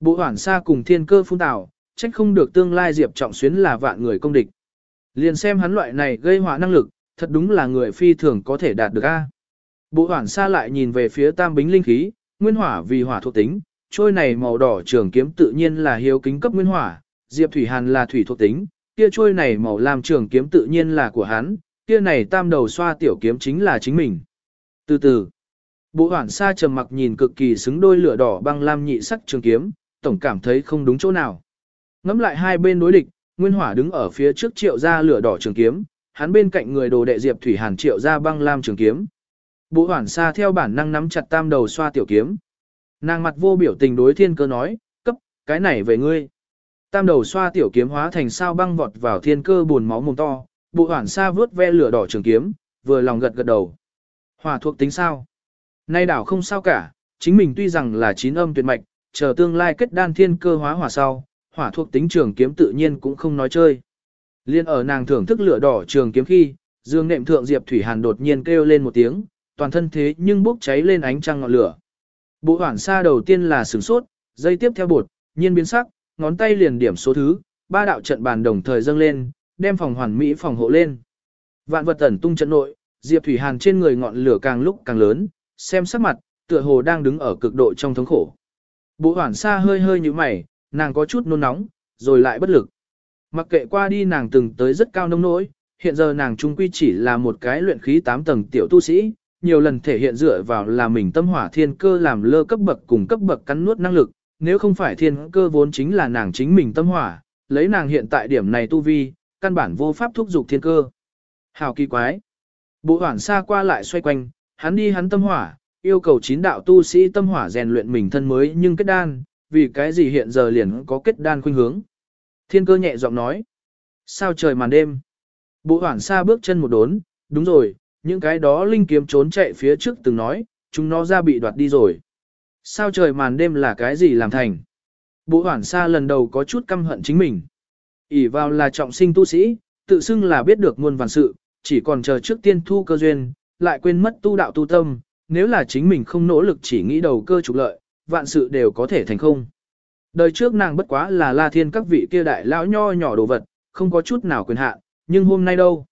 Speaker 1: Bộ hoảng xa cùng thiên cơ phun tạo, trách không được tương lai Diệp Trọng Xuyến là vạn người công địch. Liền xem hắn loại này gây họa năng lực, thật đúng là người phi thường có thể đạt được a. Bộ hoảng xa lại nhìn về phía tam bính linh khí, nguyên hỏa vì hỏa thuộc tính, trôi này màu đỏ trường kiếm tự nhiên là hiếu kính cấp nguyên hỏa, Diệp Thủy Hàn là thủy thuộc tính, kia trôi này màu lam trường kiếm tự nhiên là của hắn, kia này tam đầu xoa tiểu kiếm chính là chính mình. Từ từ, bộ hoảng xa trầm mặc nhìn cực kỳ xứng đôi lửa đỏ băng lam nhị sắc trường kiếm, tổng cảm thấy không đúng chỗ nào. Ngắm lại hai bên đối địch, Nguyên Hỏa đứng ở phía trước triệu ra lửa đỏ trường kiếm, hắn bên cạnh người đồ đệ Diệp Thủy Hàn triệu ra băng lam trường kiếm. Bộ Hoản xa theo bản năng nắm chặt tam đầu xoa tiểu kiếm. Nàng mặt vô biểu tình đối thiên cơ nói, cấp, cái này về ngươi. Tam đầu xoa tiểu kiếm hóa thành sao băng vọt vào thiên cơ buồn máu mồm to, bộ Hoản xa vướt ve lửa đỏ trường kiếm, vừa lòng gật gật đầu. Hỏa thuộc tính sao? Nay đảo không sao cả, chính mình tuy rằng là chín âm tuyệt mạch, chờ tương lai kết đan thiên cơ hóa hỏa sau, hỏa thuộc tính trường kiếm tự nhiên cũng không nói chơi. Liên ở nàng thưởng thức lửa đỏ trường kiếm khi, dương nệm thượng Diệp Thủy Hàn đột nhiên kêu lên một tiếng, toàn thân thế nhưng bốc cháy lên ánh trăng ngọn lửa. Bộ hoảng xa đầu tiên là sửng sốt, dây tiếp theo bột, nhiên biến sắc, ngón tay liền điểm số thứ, ba đạo trận bàn đồng thời dâng lên, đem phòng hoàn mỹ phòng hộ lên. Vạn vật tẩn tung trận nội, Diệp Thủy Hàn trên người ngọn lửa càng lúc càng lớn, xem sắc mặt, tựa hồ đang đứng ở cực độ trong thống khổ. Bộ hoảng xa hơi hơi như mày, nàng có chút nôn nóng, rồi lại bất lực. Mặc kệ qua đi nàng từng tới rất cao nông nỗi, hiện giờ nàng trung quy chỉ là một cái luyện khí 8 tầng tiểu tu sĩ, nhiều lần thể hiện dựa vào là mình tâm hỏa thiên cơ làm lơ cấp bậc cùng cấp bậc cắn nuốt năng lực, nếu không phải thiên cơ vốn chính là nàng chính mình tâm hỏa, lấy nàng hiện tại điểm này tu vi, căn bản vô pháp thúc dục thiên cơ. Hào kỳ quái. Bộ hoảng xa qua lại xoay quanh, hắn đi hắn tâm hỏa, yêu cầu chín đạo tu sĩ tâm hỏa rèn luyện mình thân mới nhưng kết đan, vì cái gì hiện giờ liền có kết đan khuynh hướng. Thiên cơ nhẹ giọng nói. Sao trời màn đêm. Bộ hoảng xa bước chân một đốn, đúng rồi, những cái đó linh kiếm trốn chạy phía trước từng nói, chúng nó ra bị đoạt đi rồi. Sao trời màn đêm là cái gì làm thành? Bộ hoảng xa lần đầu có chút căm hận chính mình. ỉ vào là trọng sinh tu sĩ, tự xưng là biết được nguồn vạn sự, chỉ còn chờ trước tiên thu cơ duyên, lại quên mất tu đạo tu tâm, nếu là chính mình không nỗ lực chỉ nghĩ đầu cơ trục lợi, vạn sự đều có thể thành không. Đời trước nàng bất quá là la thiên các vị kia đại lão nho nhỏ đồ vật, không có chút nào quyền hạn, nhưng hôm nay đâu.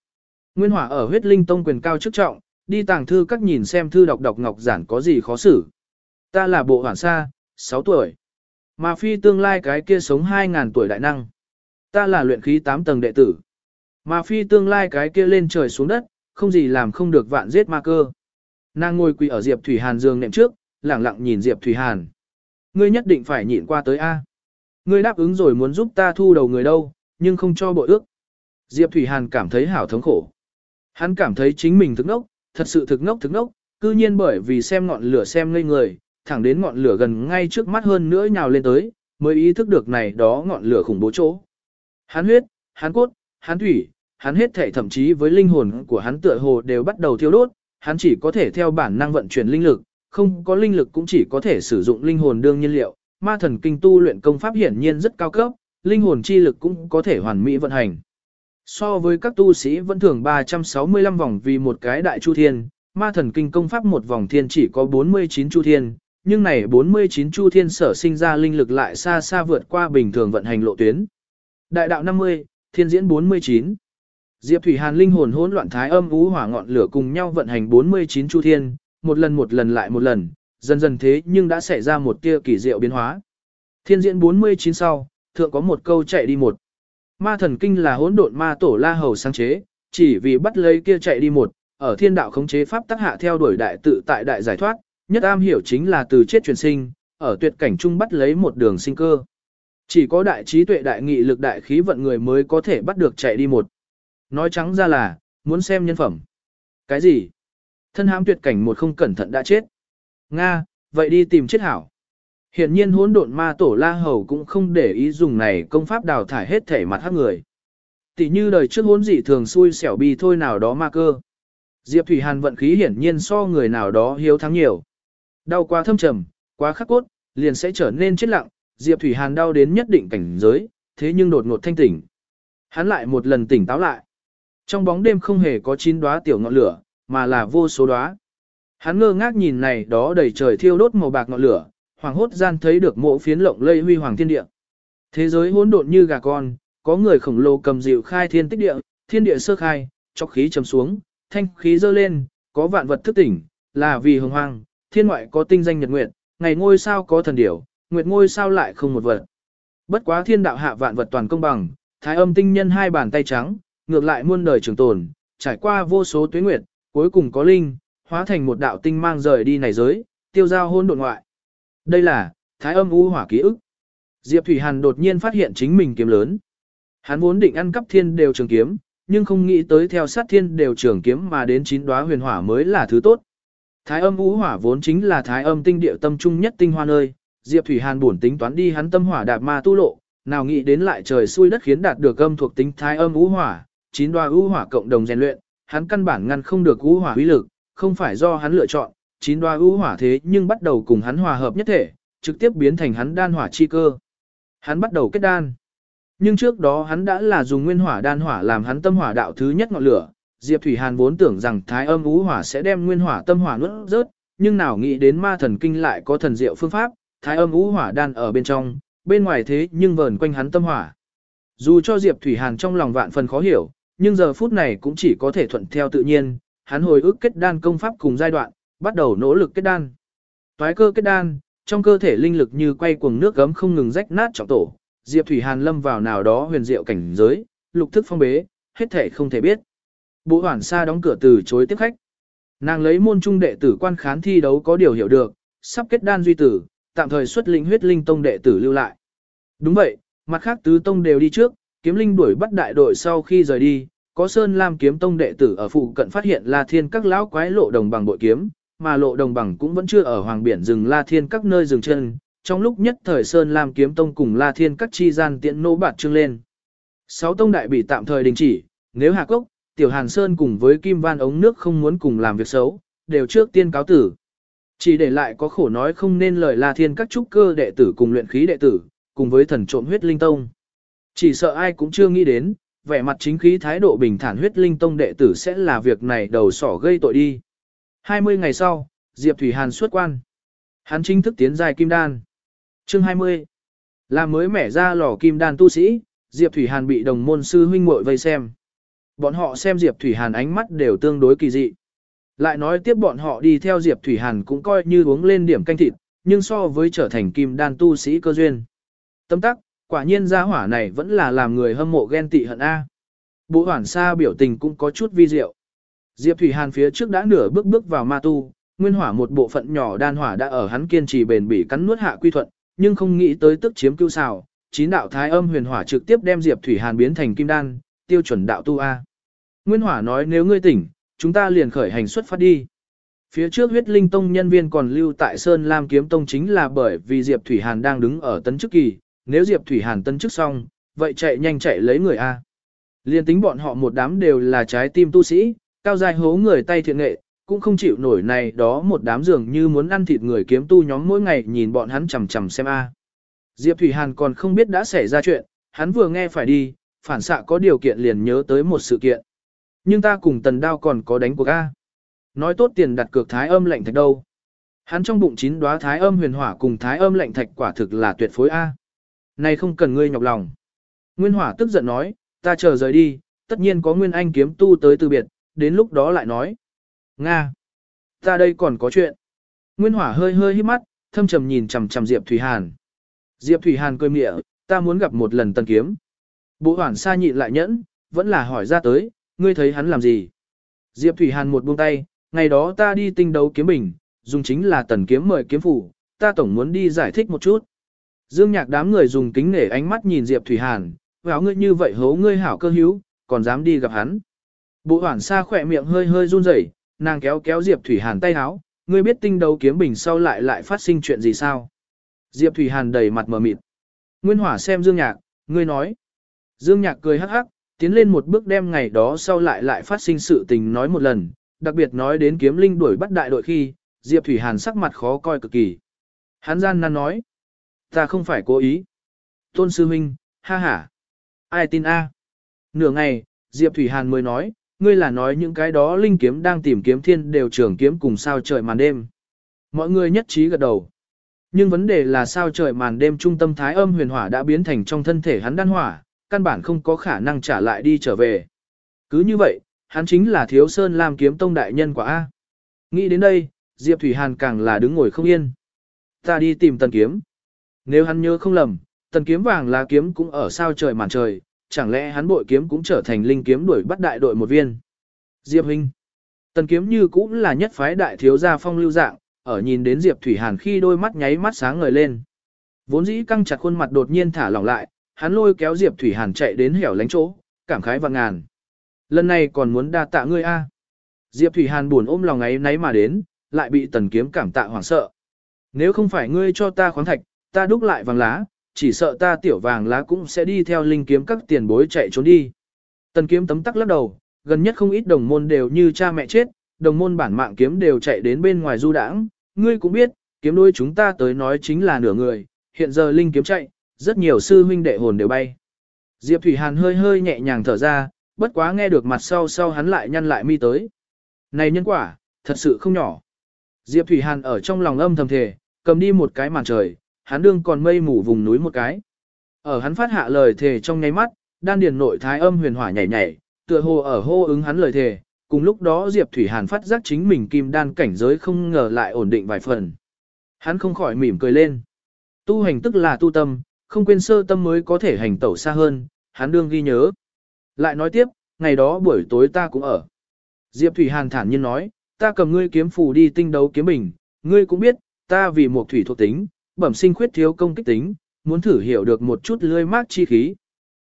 Speaker 1: Nguyên hỏa ở huyết linh tông quyền cao chức trọng, đi tàng thư các nhìn xem thư đọc đọc ngọc giản có gì khó xử. Ta là bộ hoảng xa, 6 tuổi. Mà phi tương lai cái kia sống 2.000 tuổi đại năng. Ta là luyện khí 8 tầng đệ tử. Mà phi tương lai cái kia lên trời xuống đất, không gì làm không được vạn giết ma cơ. Nàng ngồi quỳ ở Diệp Thủy Hàn giường nệm trước, lẳng lặng nhìn Diệp Thủy Hàn. Ngươi nhất định phải nhịn qua tới A. Ngươi đáp ứng rồi muốn giúp ta thu đầu người đâu, nhưng không cho bội ước. Diệp Thủy Hàn cảm thấy hảo thống khổ. Hắn cảm thấy chính mình thức nốc, thật sự thực nốc thực nốc, cư nhiên bởi vì xem ngọn lửa xem ngây người, thẳng đến ngọn lửa gần ngay trước mắt hơn nữa nhào lên tới, mới ý thức được này đó ngọn lửa khủng bố chỗ. Hắn huyết, hắn cốt, hắn thủy, hắn hết thể thậm chí với linh hồn của hắn tựa hồ đều bắt đầu thiêu đốt, hắn chỉ có thể theo bản năng vận chuyển linh lực, không có linh lực cũng chỉ có thể sử dụng linh hồn đương nhiên liệu. Ma thần kinh tu luyện công pháp hiển nhiên rất cao cấp, linh hồn chi lực cũng có thể hoàn mỹ vận hành. So với các tu sĩ vẫn thường 365 vòng vì một cái đại chu thiên, ma thần kinh công pháp một vòng thiên chỉ có 49 chu thiên, nhưng này 49 chu thiên sở sinh ra linh lực lại xa xa vượt qua bình thường vận hành lộ tuyến. Đại đạo 50, thiên diễn 49. Diệp Thủy Hàn linh hồn hỗn loạn thái âm ú hỏa ngọn lửa cùng nhau vận hành 49 chu thiên, một lần một lần lại một lần, dần dần thế nhưng đã xảy ra một tia kỳ diệu biến hóa. Thiên diễn 49 sau, thượng có một câu chạy đi một. Ma thần kinh là hỗn độn ma tổ la hầu sáng chế, chỉ vì bắt lấy kia chạy đi một, ở thiên đạo khống chế pháp tác hạ theo đuổi đại tự tại đại giải thoát, nhất am hiểu chính là từ chết truyền sinh, ở tuyệt cảnh trung bắt lấy một đường sinh cơ. Chỉ có đại trí tuệ đại nghị lực đại khí vận người mới có thể bắt được chạy đi một. Nói trắng ra là, muốn xem nhân phẩm. Cái gì? Thân hãm tuyệt cảnh một không cẩn thận đã chết. Nga, vậy đi tìm chết hảo. Hiện nhiên hỗn độn ma tổ la hầu cũng không để ý dùng này công pháp đào thải hết thể mặt hắc người. Tỷ như đời trước hỗn dị thường xui xẻo bi thôi nào đó ma cơ. Diệp Thủy Hàn vận khí hiển nhiên so người nào đó hiếu thắng nhiều. Đau quá thâm trầm, quá khắc cốt, liền sẽ trở nên chết lặng, Diệp Thủy Hàn đau đến nhất định cảnh giới, thế nhưng đột ngột thanh tỉnh. Hắn lại một lần tỉnh táo lại. Trong bóng đêm không hề có chín đóa tiểu ngọn lửa, mà là vô số đóa. Hắn ngơ ngác nhìn này đó đầy trời thiêu đốt màu bạc ngọn lửa, hoàng hốt gian thấy được mộ phiến lộng lây huy hoàng thiên địa. Thế giới hỗn độn như gà con, có người khổng lồ cầm dịu khai thiên tích địa, thiên địa sơ khai, chọc khí chấm xuống, thanh khí dơ lên, có vạn vật thức tỉnh, là vì hồng hoang, thiên ngoại có tinh danh nhật nguyệt, ngày ngôi sao có thần điểu, nguyệt ngôi sao lại không một vật. Bất quá thiên đạo hạ vạn vật toàn công bằng, thái âm tinh nhân hai bàn tay trắng, ngược lại muôn đời trường tồn, trải qua vô số tuyến nguyệt, cuối cùng có linh, hóa thành một đạo tinh mang rời đi này giới, tiêu giao hôn độn ngoại. Đây là, thái âm u hỏa ký ức. Diệp Thủy Hàn đột nhiên phát hiện chính mình kiếm lớn. Hắn vốn định ăn cắp thiên đều trường kiếm, nhưng không nghĩ tới theo sát thiên đều trường kiếm mà đến chín đóa huyền hỏa mới là thứ tốt. Thái âm u hỏa vốn chính là thái âm tinh địa tâm trung nhất tinh hoa nơi, Diệp Thủy Hàn buồn tính toán đi hắn tâm hỏa đạp ma tu lộ, nào nghĩ đến lại trời xui đất khiến đạt được âm thuộc tính thái âm u hỏa, chín đóa u hỏa cộng đồng rèn luyện, hắn căn bản ngăn không được ngũ hỏa uy lực, không phải do hắn lựa chọn, chín đoá ngũ hỏa thế nhưng bắt đầu cùng hắn hòa hợp nhất thể, trực tiếp biến thành hắn đan hỏa chi cơ. Hắn bắt đầu kết đan. Nhưng trước đó hắn đã là dùng nguyên hỏa đan hỏa làm hắn tâm hỏa đạo thứ nhất ngọn lửa, Diệp Thủy Hàn vốn tưởng rằng thái âm ú hỏa sẽ đem nguyên hỏa tâm hỏa nuốt rớt, nhưng nào nghĩ đến ma thần kinh lại có thần diệu phương pháp, thái âm ú hỏa đan ở bên trong, bên ngoài thế nhưng vờn quanh hắn tâm hỏa. Dù cho Diệp Thủy Hàn trong lòng vạn phần khó hiểu, nhưng giờ phút này cũng chỉ có thể thuận theo tự nhiên, hắn hồi ức kết đan công pháp cùng giai đoạn, bắt đầu nỗ lực kết đan. Toái cơ kết đan, trong cơ thể linh lực như quay cuồng nước gấm không ngừng rách nát trọng tổ, Diệp Thủy Hàn lâm vào nào đó huyền diệu cảnh giới, lục thức phong bế, hết thể không thể biết. Bộ hoản sa đóng cửa từ chối tiếp khách. Nàng lấy môn trung đệ tử quan khán thi đấu có điều hiểu được, sắp kết đan duy tử, tạm thời xuất linh huyết linh tông đệ tử lưu lại. Đúng vậy, mặt khác tứ tông đều đi trước, kiếm linh đuổi bắt đại đội sau khi rời đi, có Sơn Lam kiếm tông đệ tử ở phụ cận phát hiện La Thiên các lão quái lộ đồng bằng bội kiếm, mà lộ đồng bằng cũng vẫn chưa ở hoàng biển rừng La Thiên các nơi dừng chân, trong lúc nhất thời Sơn Lam kiếm tông cùng La Thiên các chi gian tiện nô bạt trưng lên. Sáu tông đại bị tạm thời đình chỉ, nếu Hà Cốc, Tiểu Hàn Sơn cùng với Kim Van ống nước không muốn cùng làm việc xấu, đều trước tiên cáo tử. Chỉ để lại có khổ nói không nên lời La Thiên các trúc cơ đệ tử cùng luyện khí đệ tử, cùng với thần trộm huyết linh tông. Chỉ sợ ai cũng chưa nghĩ đến, vẻ mặt chính khí thái độ bình thản huyết linh tông đệ tử sẽ là việc này đầu sỏ gây tội đi. 20 ngày sau, Diệp Thủy Hàn xuất quan. Hắn chính thức tiến dài kim đan. Chương 20. Là mới mẻ ra lò kim đan tu sĩ, Diệp Thủy Hàn bị đồng môn sư huynh muội vây xem. Bọn họ xem Diệp Thủy Hàn ánh mắt đều tương đối kỳ dị. Lại nói tiếp bọn họ đi theo Diệp Thủy Hàn cũng coi như uống lên điểm canh thịt, nhưng so với trở thành kim đan tu sĩ cơ duyên. Tâm tắc, quả nhiên gia hỏa này vẫn là làm người hâm mộ ghen tị hận A. Bộ hoảng xa biểu tình cũng có chút vi diệu. Diệp Thủy Hàn phía trước đã nửa bước bước vào ma tu, nguyên hỏa một bộ phận nhỏ đan hỏa đã ở hắn kiên trì bền bỉ cắn nuốt hạ quy thuận, nhưng không nghĩ tới tức chiếm cưu xào, chín đạo thái âm huyền hỏa trực tiếp đem Diệp Thủy Hàn biến thành kim đan, tiêu chuẩn đạo tu A. Nguyên hỏa nói nếu ngươi tỉnh, chúng ta liền khởi hành xuất phát đi. Phía trước huyết linh tông nhân viên còn lưu tại Sơn Lam kiếm tông chính là bởi vì Diệp Thủy Hàn đang đứng ở tấn chức kỳ, nếu Diệp Thủy Hàn tân chức xong, vậy chạy nhanh chạy lấy người A. Liên tính bọn họ một đám đều là trái tim tu sĩ, cao dài hố người tay thiện nghệ, cũng không chịu nổi này đó một đám dường như muốn ăn thịt người kiếm tu nhóm mỗi ngày nhìn bọn hắn chầm chầm xem A. Diệp Thủy Hàn còn không biết đã xảy ra chuyện, hắn vừa nghe phải đi, phản xạ có điều kiện liền nhớ tới một sự kiện. Nhưng ta cùng tần đao còn có đánh cuộc A. Nói tốt tiền đặt cược thái âm lệnh thạch đâu. Hắn trong bụng chín đóa thái âm huyền hỏa cùng thái âm lệnh thạch quả thực là tuyệt phối A. Này không cần ngươi nhọc lòng. Nguyên hỏa tức giận nói, ta chờ rời đi, tất nhiên có nguyên anh kiếm tu tới từ biệt, đến lúc đó lại nói. Nga! Ta đây còn có chuyện. Nguyên hỏa hơi hơi hít mắt, thâm trầm nhìn chằm chằm Diệp Thủy Hàn. Diệp Thủy Hàn cười mỉa, ta muốn gặp một lần tần kiếm. Bộ hoảng sa nhịn lại nhẫn, vẫn là hỏi ra tới, ngươi thấy hắn làm gì? Diệp Thủy Hàn một buông tay, ngày đó ta đi tinh đấu kiếm bình, dùng chính là tần kiếm mời kiếm phủ, ta tổng muốn đi giải thích một chút. Dương nhạc đám người dùng kính nể ánh mắt nhìn Diệp Thủy Hàn, vào ngươi như vậy hố ngươi hảo cơ hữu, còn dám đi gặp hắn. Bộ hoảng sa khỏe miệng hơi hơi run rẩy, nàng kéo kéo Diệp Thủy Hàn tay háo, ngươi biết tinh đấu kiếm bình sau lại lại phát sinh chuyện gì sao? Diệp Thủy Hàn đầy mặt mờ mịt. Nguyên Hỏa xem Dương Nhạc, ngươi nói. Dương Nhạc cười hắc hắc, tiến lên một bước đem ngày đó sau lại lại phát sinh sự tình nói một lần, đặc biệt nói đến kiếm linh đuổi bắt đại đội khi, Diệp Thủy Hàn sắc mặt khó coi cực kỳ. Hắn gian nan nói, ta không phải cố ý. Tôn Sư Minh, ha ha. Ai tin a? Nửa ngày, Diệp Thủy Hàn mới nói, ngươi là nói những cái đó linh kiếm đang tìm kiếm thiên đều trưởng kiếm cùng sao trời màn đêm. Mọi người nhất trí gật đầu. Nhưng vấn đề là sao trời màn đêm trung tâm thái âm huyền hỏa đã biến thành trong thân thể hắn đan hỏa, căn bản không có khả năng trả lại đi trở về. Cứ như vậy, hắn chính là thiếu sơn làm kiếm tông đại nhân quả A. Nghĩ đến đây, Diệp Thủy Hàn càng là đứng ngồi không yên. Ta đi tìm tần kiếm. Nếu hắn nhớ không lầm, tần kiếm vàng là kiếm cũng ở sao trời màn trời, chẳng lẽ hắn bội kiếm cũng trở thành linh kiếm đuổi bắt đại đội một viên. Diệp Huynh. Tần kiếm như cũng là nhất phái đại thiếu gia phong lưu dạng, ở nhìn đến Diệp Thủy Hàn khi đôi mắt nháy mắt sáng ngời lên. Vốn dĩ căng chặt khuôn mặt đột nhiên thả lỏng lại, hắn lôi kéo Diệp Thủy Hàn chạy đến hẻo lánh chỗ, cảm khái và ngàn. Lần này còn muốn đa tạ ngươi a. Diệp Thủy Hàn buồn ôm lòng ấy nấy mà đến, lại bị tần kiếm cảm tạ hoảng sợ. Nếu không phải ngươi cho ta khoáng thạch, ta đúc lại vàng lá, chỉ sợ ta tiểu vàng lá cũng sẽ đi theo linh kiếm các tiền bối chạy trốn đi. Tần kiếm tấm tắc lắc đầu, gần nhất không ít đồng môn đều như cha mẹ chết, đồng môn bản mạng kiếm đều chạy đến bên ngoài du đãng, ngươi cũng biết, kiếm đôi chúng ta tới nói chính là nửa người, hiện giờ linh kiếm chạy, rất nhiều sư huynh đệ hồn đều bay. Diệp Thủy Hàn hơi hơi nhẹ nhàng thở ra, bất quá nghe được mặt sau sau hắn lại nhăn lại mi tới. Này nhân quả, thật sự không nhỏ. Diệp Thủy Hàn ở trong lòng âm thầm thề, cầm đi một cái màn trời, hắn đương còn mây mù vùng núi một cái. Ở hắn phát hạ lời thề trong nháy mắt, đan điền nội thái âm huyền hỏa nhảy nhảy, tựa hồ ở hô ứng hắn lời thề, cùng lúc đó Diệp Thủy Hàn phát giác chính mình kim đan cảnh giới không ngờ lại ổn định vài phần. Hắn không khỏi mỉm cười lên. Tu hành tức là tu tâm, không quên sơ tâm mới có thể hành tẩu xa hơn, hắn đương ghi nhớ. Lại nói tiếp, ngày đó buổi tối ta cũng ở. Diệp Thủy Hàn thản nhiên nói, ta cầm ngươi kiếm phù đi tinh đấu kiếm bình, ngươi cũng biết, ta vì một thủy thuộc tính, bẩm sinh khuyết thiếu công kích tính, muốn thử hiểu được một chút lươi mát chi khí.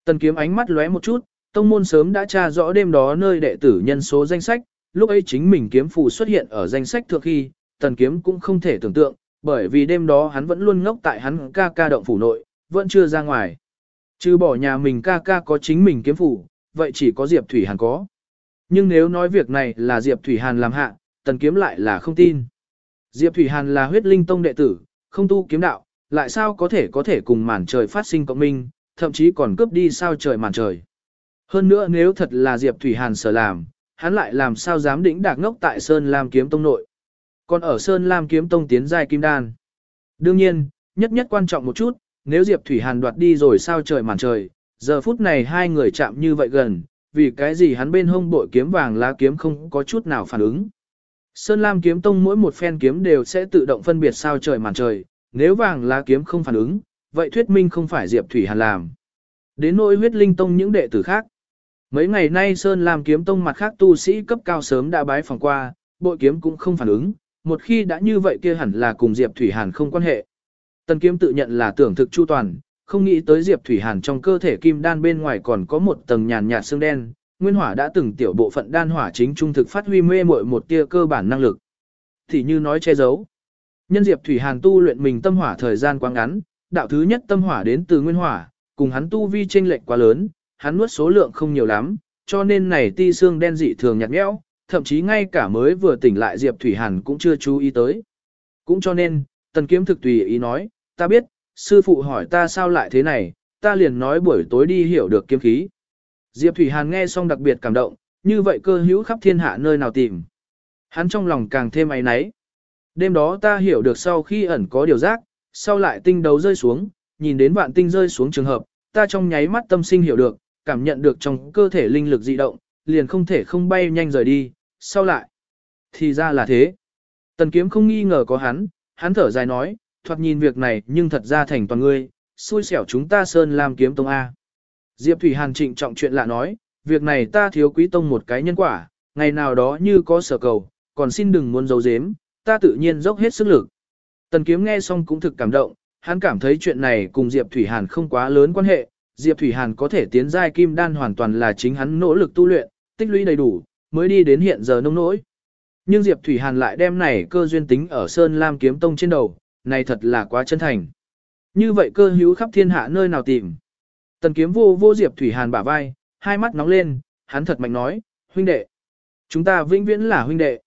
Speaker 1: Tần kiếm ánh mắt lóe một chút, tông môn sớm đã tra rõ đêm đó nơi đệ tử nhân số danh sách, lúc ấy chính mình kiếm phù xuất hiện ở danh sách thượng khi, tần kiếm cũng không thể tưởng tượng, bởi vì đêm đó hắn vẫn luôn ngốc tại hắn ca ca động phủ nội, vẫn chưa ra ngoài. Trừ bỏ nhà mình ca ca có chính mình kiếm phủ, vậy chỉ có Diệp Thủy Hàn có. Nhưng nếu nói việc này là Diệp Thủy Hàn làm hạ, tần kiếm lại là không tin. Diệp Thủy Hàn là huyết linh tông đệ tử, không tu kiếm đạo, lại sao có thể có thể cùng màn trời phát sinh cộng minh, thậm chí còn cướp đi sao trời màn trời. Hơn nữa nếu thật là Diệp Thủy Hàn sở làm, hắn lại làm sao dám đỉnh đạc ngốc tại Sơn Lam Kiếm Tông nội. Còn ở Sơn Lam Kiếm Tông tiến giai kim đan. Đương nhiên, nhất nhất quan trọng một chút, nếu Diệp Thủy Hàn đoạt đi rồi sao trời màn trời, giờ phút này hai người chạm như vậy gần, vì cái gì hắn bên hông bội kiếm vàng lá kiếm không có chút nào phản ứng. Sơn Lam kiếm tông mỗi một phen kiếm đều sẽ tự động phân biệt sao trời màn trời, nếu vàng lá kiếm không phản ứng, vậy thuyết minh không phải Diệp Thủy Hàn làm. Đến nỗi huyết linh tông những đệ tử khác. Mấy ngày nay Sơn Lam kiếm tông mặt khác tu sĩ cấp cao sớm đã bái phòng qua, bội kiếm cũng không phản ứng, một khi đã như vậy kia hẳn là cùng Diệp Thủy Hàn không quan hệ. Tần kiếm tự nhận là tưởng thực chu toàn, không nghĩ tới Diệp Thủy Hàn trong cơ thể kim đan bên ngoài còn có một tầng nhàn nhạt xương đen, nguyên hỏa đã từng tiểu bộ phận đan hỏa chính trung thực phát huy mê muội một tia cơ bản năng lực. Thì như nói che giấu. Nhân Diệp Thủy Hàn tu luyện mình tâm hỏa thời gian quá ngắn, đạo thứ nhất tâm hỏa đến từ nguyên hỏa, cùng hắn tu vi chênh lệch quá lớn, hắn nuốt số lượng không nhiều lắm, cho nên này ti xương đen dị thường nhạt nhẽo, thậm chí ngay cả mới vừa tỉnh lại Diệp Thủy Hàn cũng chưa chú ý tới. Cũng cho nên, Tần Kiếm thực tùy ý nói, ta biết, sư phụ hỏi ta sao lại thế này, ta liền nói buổi tối đi hiểu được kiếm khí. Diệp Thủy Hàn nghe xong đặc biệt cảm động, như vậy cơ hữu khắp thiên hạ nơi nào tìm. Hắn trong lòng càng thêm ấy náy. Đêm đó ta hiểu được sau khi ẩn có điều giác, sau lại tinh đấu rơi xuống, nhìn đến vạn tinh rơi xuống trường hợp, ta trong nháy mắt tâm sinh hiểu được, cảm nhận được trong cơ thể linh lực dị động, liền không thể không bay nhanh rời đi, sau lại. Thì ra là thế. Tần kiếm không nghi ngờ có hắn, hắn thở dài nói, thoạt nhìn việc này nhưng thật ra thành toàn ngươi, xui xẻo chúng ta sơn làm kiếm tông A. Diệp Thủy Hàn trịnh trọng chuyện lạ nói, việc này ta thiếu quý tông một cái nhân quả, ngày nào đó như có sở cầu, còn xin đừng muốn giấu giếm, ta tự nhiên dốc hết sức lực. Tần kiếm nghe xong cũng thực cảm động, hắn cảm thấy chuyện này cùng Diệp Thủy Hàn không quá lớn quan hệ, Diệp Thủy Hàn có thể tiến giai kim đan hoàn toàn là chính hắn nỗ lực tu luyện, tích lũy đầy đủ, mới đi đến hiện giờ nông nỗi. Nhưng Diệp Thủy Hàn lại đem này cơ duyên tính ở Sơn Lam kiếm tông trên đầu, này thật là quá chân thành. Như vậy cơ hữu khắp thiên hạ nơi nào tìm. Tần kiếm vô vô Diệp Thủy Hàn bả vai, hai mắt nóng lên, hắn thật mạnh nói, huynh đệ. Chúng ta vĩnh viễn là huynh đệ.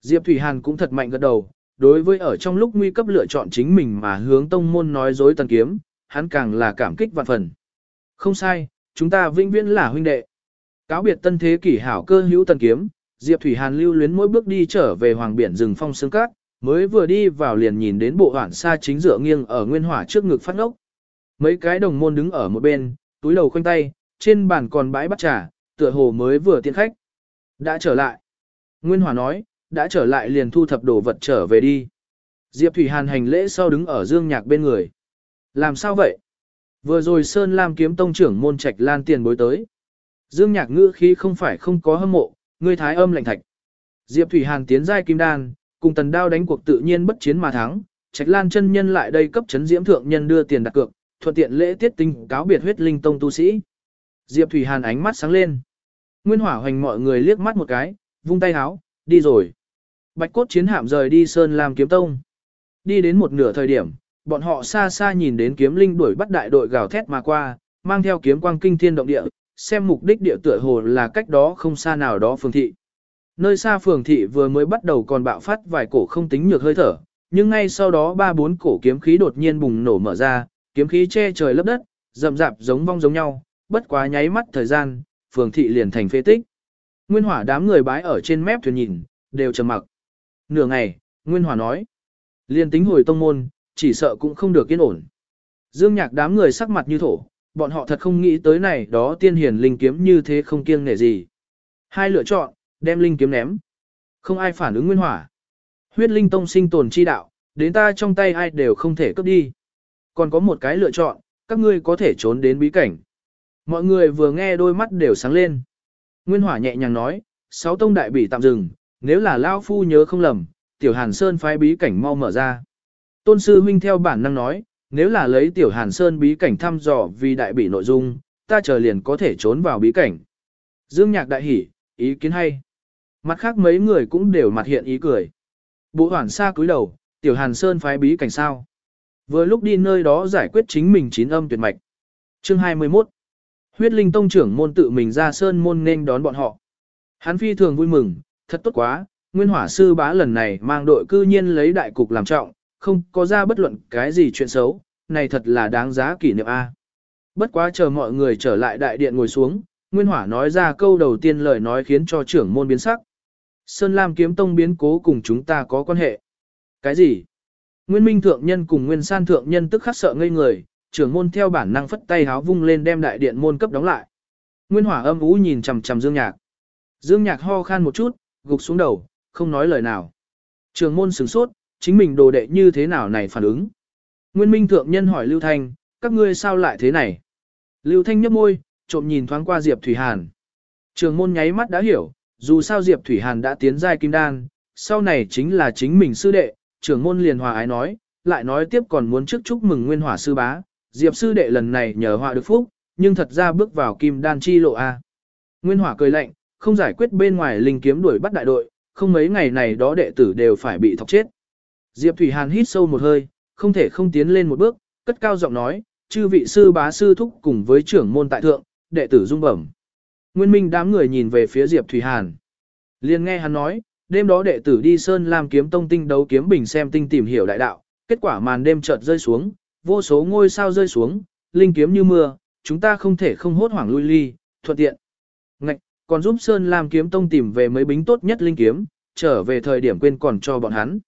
Speaker 1: Diệp Thủy Hàn cũng thật mạnh gật đầu, đối với ở trong lúc nguy cấp lựa chọn chính mình mà hướng tông môn nói dối tần kiếm, hắn càng là cảm kích vạn phần. Không sai, chúng ta vĩnh viễn là huynh đệ. Cáo biệt tân thế kỷ hảo cơ hữu tần kiếm, Diệp Thủy Hàn lưu luyến mỗi bước đi trở về hoàng biển rừng phong sương cát, mới vừa đi vào liền nhìn đến bộ hoản xa chính dựa nghiêng ở nguyên hỏa trước ngực phát ốc. Mấy cái đồng môn đứng ở một bên, túi đầu khoanh tay, trên bàn còn bãi bắt trà, tựa hồ mới vừa tiện khách. Đã trở lại. Nguyên Hòa nói, đã trở lại liền thu thập đồ vật trở về đi. Diệp Thủy Hàn hành lễ sau đứng ở dương nhạc bên người. Làm sao vậy? Vừa rồi Sơn Lam kiếm tông trưởng môn trạch lan tiền bối tới. Dương nhạc ngữ khí không phải không có hâm mộ, ngươi thái âm lạnh thạch. Diệp Thủy Hàn tiến giai kim đan, cùng tần đao đánh cuộc tự nhiên bất chiến mà thắng. Trạch lan chân nhân lại đây cấp chấn diễm thượng nhân đưa tiền đặt cược, thuận tiện lễ tiết tinh cáo biệt huyết linh tông tu sĩ. Diệp Thủy Hàn ánh mắt sáng lên. Nguyên hỏa hoành mọi người liếc mắt một cái, vung tay háo, đi rồi. Bạch cốt chiến hạm rời đi Sơn Lam kiếm tông. Đi đến một nửa thời điểm, bọn họ xa xa nhìn đến kiếm linh đuổi bắt đại đội gào thét mà qua, mang theo kiếm quang kinh thiên động địa, xem mục đích địa tựa hồ là cách đó không xa nào đó phường thị. Nơi xa phường thị vừa mới bắt đầu còn bạo phát vài cổ không tính nhược hơi thở, nhưng ngay sau đó ba bốn cổ kiếm khí đột nhiên bùng nổ mở ra, kiếm khí che trời lấp đất, rậm rạp giống vong giống nhau, bất quá nháy mắt thời gian, phường thị liền thành phế tích. Nguyên hỏa đám người bái ở trên mép thuyền nhìn, đều trầm mặc. Nửa ngày, Nguyên hỏa nói, liền tính hồi tông môn, chỉ sợ cũng không được yên ổn. Dương nhạc đám người sắc mặt như thổ, bọn họ thật không nghĩ tới này đó tiên hiền linh kiếm như thế không kiêng nể gì. Hai lựa chọn, đem linh kiếm ném. Không ai phản ứng nguyên hỏa. Huyết linh tông sinh tồn chi đạo, đến ta trong tay ai đều không thể cướp đi. Còn có một cái lựa chọn, các ngươi có thể trốn đến bí cảnh. Mọi người vừa nghe đôi mắt đều sáng lên. Nguyên hỏa nhẹ nhàng nói, sáu tông đại bị tạm dừng, nếu là Lao Phu nhớ không lầm, tiểu hàn sơn phái bí cảnh mau mở ra. Tôn sư huynh theo bản năng nói, nếu là lấy tiểu hàn sơn bí cảnh thăm dò vì đại bị nội dung, ta chờ liền có thể trốn vào bí cảnh. Dương nhạc đại hỉ, ý kiến hay. Mặt khác mấy người cũng đều mặt hiện ý cười. Bộ hoảng xa cúi đầu, tiểu hàn sơn phái bí cảnh sao. Vừa lúc đi nơi đó giải quyết chính mình chín âm tuyệt mạch. Chương 21 Huyết linh tông trưởng môn tự mình ra sơn môn nên đón bọn họ. Hắn phi thường vui mừng, thật tốt quá, nguyên hỏa sư bá lần này mang đội cư nhiên lấy đại cục làm trọng, không có ra bất luận cái gì chuyện xấu, này thật là đáng giá kỷ niệm A. Bất quá chờ mọi người trở lại đại điện ngồi xuống, Nguyên Hỏa nói ra câu đầu tiên lời nói khiến cho trưởng môn biến sắc. Sơn Lam kiếm tông biến cố cùng chúng ta có quan hệ. Cái gì? Nguyên Minh thượng nhân cùng Nguyên San thượng nhân tức khắc sợ ngây người, trưởng môn theo bản năng phất tay háo vung lên đem đại điện môn cấp đóng lại. Nguyên Hỏa âm ú nhìn chằm chằm Dương Nhạc. Dương Nhạc ho khan một chút, gục xuống đầu, không nói lời nào. Trưởng môn sửng sốt, chính mình đồ đệ như thế nào này phản ứng. Nguyên Minh thượng nhân hỏi Lưu Thanh, các ngươi sao lại thế này? Lưu Thanh nhếch môi, trộm nhìn thoáng qua Diệp Thủy Hàn. Trường môn nháy mắt đã hiểu, dù sao Diệp Thủy Hàn đã tiến giai kim đan, sau này chính là chính mình sư đệ, trưởng môn liền hòa ái nói, lại nói tiếp còn muốn trước chúc mừng nguyên hỏa sư bá, Diệp sư đệ lần này nhờ họa được phúc, nhưng thật ra bước vào kim đan chi lộ A. Nguyên hỏa cười lạnh, không giải quyết bên ngoài linh kiếm đuổi bắt đại đội, không mấy ngày này đó đệ tử đều phải bị thọc chết. Diệp Thủy Hàn hít sâu một hơi, không thể không tiến lên một bước, cất cao giọng nói, chư vị sư bá sư thúc cùng với trưởng môn tại thượng, đệ tử dung bẩm. Nguyên minh đám người nhìn về phía Diệp Thủy Hàn. liền nghe hắn nói, đêm đó đệ tử đi Sơn làm kiếm tông tinh đấu kiếm bình xem tinh tìm hiểu đại đạo, kết quả màn đêm chợt rơi xuống, vô số ngôi sao rơi xuống, linh kiếm như mưa, chúng ta không thể không hốt hoảng lui ly, thuận tiện. Ngạch, còn giúp Sơn làm kiếm tông tìm về mấy bính tốt nhất linh kiếm, trở về thời điểm quên còn cho bọn hắn.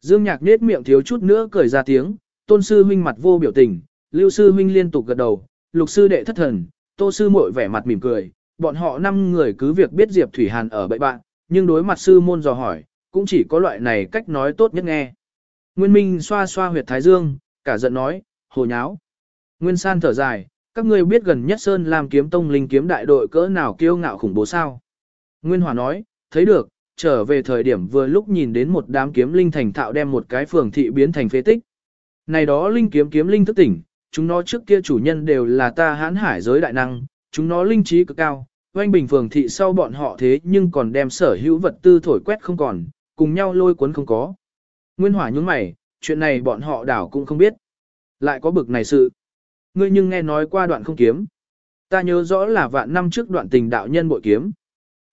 Speaker 1: Dương Nhạc nết miệng thiếu chút nữa cười ra tiếng, tôn sư huynh mặt vô biểu tình, lưu sư huynh liên tục gật đầu, lục sư đệ thất thần, tô sư muội vẻ mặt mỉm cười, bọn họ năm người cứ việc biết Diệp Thủy Hàn ở bậy bạn, nhưng đối mặt sư môn dò hỏi, cũng chỉ có loại này cách nói tốt nhất nghe. Nguyên Minh xoa xoa huyệt thái dương, cả giận nói, hồ nháo. Nguyên San thở dài, các ngươi biết gần nhất Sơn làm kiếm tông linh kiếm đại đội cỡ nào kiêu ngạo khủng bố sao. Nguyên Hòa nói, thấy được, trở về thời điểm vừa lúc nhìn đến một đám kiếm linh thành thạo đem một cái phường thị biến thành phế tích. Này đó linh kiếm kiếm linh thức tỉnh, chúng nó trước kia chủ nhân đều là ta hãn hải giới đại năng, chúng nó linh trí cực cao, oanh bình phường thị sau bọn họ thế nhưng còn đem sở hữu vật tư thổi quét không còn, cùng nhau lôi cuốn không có. Nguyên hỏa nhúng mày, chuyện này bọn họ đảo cũng không biết. Lại có bực này sự. Ngươi nhưng nghe nói qua đoạn không kiếm. Ta nhớ rõ là vạn năm trước đoạn tình đạo nhân bội kiếm.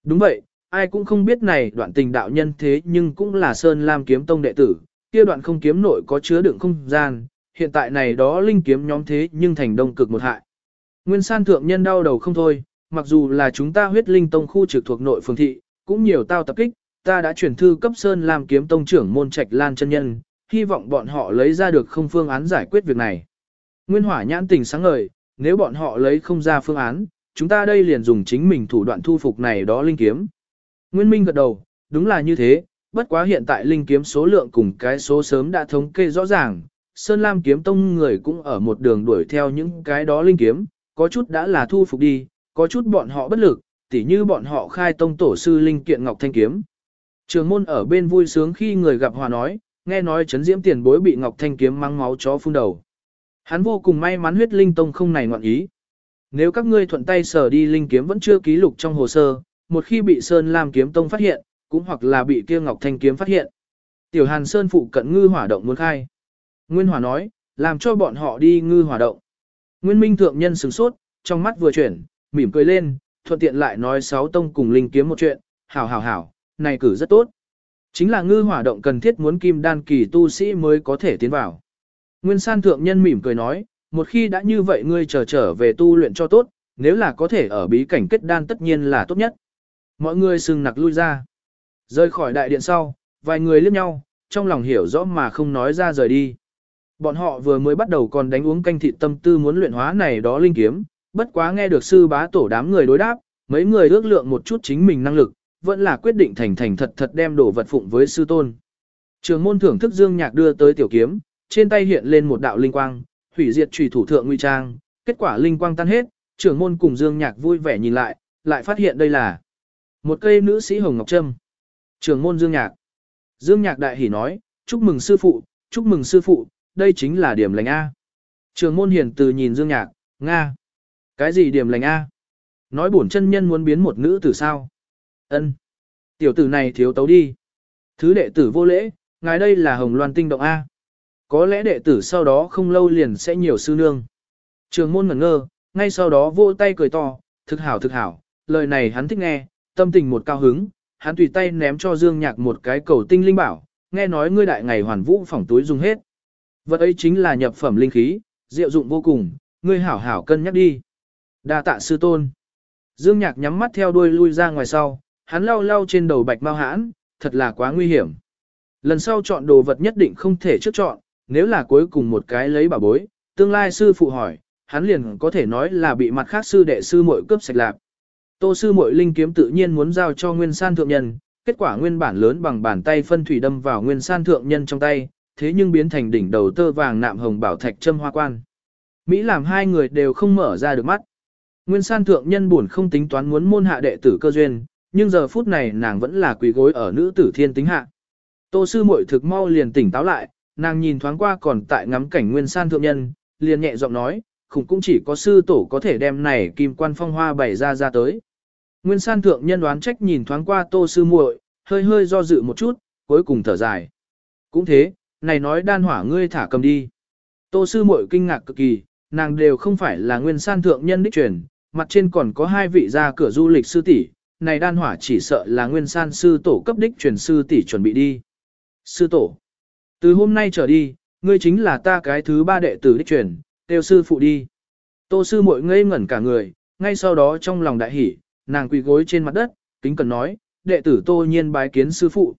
Speaker 1: Đúng vậy, ai cũng không biết này đoạn tình đạo nhân thế nhưng cũng là Sơn Lam kiếm tông đệ tử, kia đoạn không kiếm nội có chứa đựng không gian, hiện tại này đó linh kiếm nhóm thế nhưng thành đông cực một hại. Nguyên san thượng nhân đau đầu không thôi, mặc dù là chúng ta huyết linh tông khu trực thuộc nội phường thị, cũng nhiều tao tập kích, ta đã chuyển thư cấp Sơn làm kiếm tông trưởng môn trạch lan chân nhân, hy vọng bọn họ lấy ra được không phương án giải quyết việc này. Nguyên hỏa nhãn tình sáng ngời, nếu bọn họ lấy không ra phương án, chúng ta đây liền dùng chính mình thủ đoạn thu phục này đó linh kiếm. Nguyên Minh gật đầu, đúng là như thế, bất quá hiện tại linh kiếm số lượng cùng cái số sớm đã thống kê rõ ràng, Sơn Lam kiếm tông người cũng ở một đường đuổi theo những cái đó linh kiếm, có chút đã là thu phục đi, có chút bọn họ bất lực, tỉ như bọn họ khai tông tổ sư linh kiện Ngọc Thanh kiếm. Trường môn ở bên vui sướng khi người gặp hòa nói, nghe nói chấn diễm tiền bối bị Ngọc Thanh kiếm mang máu chó phun đầu. Hắn vô cùng may mắn huyết linh tông không này ngoạn ý. Nếu các ngươi thuận tay sở đi linh kiếm vẫn chưa ký lục trong hồ sơ, một khi bị Sơn Lam kiếm tông phát hiện, cũng hoặc là bị kia Ngọc Thanh kiếm phát hiện. Tiểu Hàn Sơn phụ cận ngư hỏa động muốn khai. Nguyên Hòa nói, làm cho bọn họ đi ngư hỏa động. Nguyên Minh thượng nhân sửng sốt, trong mắt vừa chuyển, mỉm cười lên, thuận tiện lại nói sáu tông cùng linh kiếm một chuyện, hảo hảo hảo, này cử rất tốt. Chính là ngư hỏa động cần thiết muốn kim đan kỳ tu sĩ mới có thể tiến vào. Nguyên san thượng nhân mỉm cười nói, một khi đã như vậy ngươi chờ trở, trở về tu luyện cho tốt, nếu là có thể ở bí cảnh kết đan tất nhiên là tốt nhất. Mọi người sừng nặc lui ra. Rời khỏi đại điện sau, vài người liếc nhau, trong lòng hiểu rõ mà không nói ra rời đi. Bọn họ vừa mới bắt đầu còn đánh uống canh thịt tâm tư muốn luyện hóa này đó linh kiếm, bất quá nghe được sư bá tổ đám người đối đáp, mấy người ước lượng một chút chính mình năng lực, vẫn là quyết định thành thành thật thật đem đổ vật phụng với sư tôn. Trường môn thưởng thức dương nhạc đưa tới tiểu kiếm, trên tay hiện lên một đạo linh quang, hủy diệt trùy thủ thượng nguy trang, kết quả linh quang tan hết, trưởng môn cùng dương nhạc vui vẻ nhìn lại, lại phát hiện đây là một cây nữ sĩ hồng ngọc trâm. Trường môn dương nhạc. Dương nhạc đại hỉ nói, chúc mừng sư phụ, chúc mừng sư phụ, đây chính là điểm lành A. Trường môn hiền từ nhìn dương nhạc, Nga. Cái gì điểm lành A? Nói bổn chân nhân muốn biến một nữ tử sao? Ân. Tiểu tử này thiếu tấu đi. Thứ đệ tử vô lễ, ngài đây là hồng loan tinh động A. Có lẽ đệ tử sau đó không lâu liền sẽ nhiều sư nương. Trường môn ngẩn ngơ, ngay sau đó vô tay cười to, thực hảo thực hảo, lời này hắn thích nghe, tâm tình một cao hứng, hắn tùy tay ném cho Dương Nhạc một cái cầu tinh linh bảo, nghe nói ngươi đại ngày hoàn vũ phỏng túi dùng hết. Vật ấy chính là nhập phẩm linh khí, diệu dụng vô cùng, ngươi hảo hảo cân nhắc đi. Đa tạ sư tôn. Dương Nhạc nhắm mắt theo đuôi lui ra ngoài sau, hắn lau lau trên đầu bạch mau hãn, thật là quá nguy hiểm. Lần sau chọn đồ vật nhất định không thể trước chọn, nếu là cuối cùng một cái lấy bà bối, tương lai sư phụ hỏi, hắn liền có thể nói là bị mặt khác sư đệ sư muội cướp sạch lạc. Tô sư muội linh kiếm tự nhiên muốn giao cho Nguyên San thượng nhân, kết quả nguyên bản lớn bằng bàn tay phân thủy đâm vào Nguyên San thượng nhân trong tay, thế nhưng biến thành đỉnh đầu tơ vàng nạm hồng bảo thạch châm hoa quan. Mỹ làm hai người đều không mở ra được mắt. Nguyên San thượng nhân buồn không tính toán muốn môn hạ đệ tử cơ duyên, nhưng giờ phút này nàng vẫn là quỳ gối ở nữ tử thiên tính hạ. Tô sư muội thực mau liền tỉnh táo lại, nàng nhìn thoáng qua còn tại ngắm cảnh Nguyên San thượng nhân, liền nhẹ giọng nói, khủng cũng chỉ có sư tổ có thể đem này kim quan phong hoa bày ra ra tới. Nguyên San thượng nhân đoán trách nhìn thoáng qua Tô sư muội, hơi hơi do dự một chút, cuối cùng thở dài. Cũng thế, này nói đan hỏa ngươi thả cầm đi. Tô sư muội kinh ngạc cực kỳ, nàng đều không phải là Nguyên San thượng nhân đích truyền, mặt trên còn có hai vị ra cửa du lịch sư tỷ, này đan hỏa chỉ sợ là Nguyên San sư tổ cấp đích truyền sư tỷ chuẩn bị đi. Sư tổ từ hôm nay trở đi, ngươi chính là ta cái thứ ba đệ tử đích truyền, đều sư phụ đi. Tô sư muội ngây ngẩn cả người, ngay sau đó trong lòng đại hỉ, nàng quỳ gối trên mặt đất, kính cần nói, đệ tử tô nhiên bái kiến sư phụ.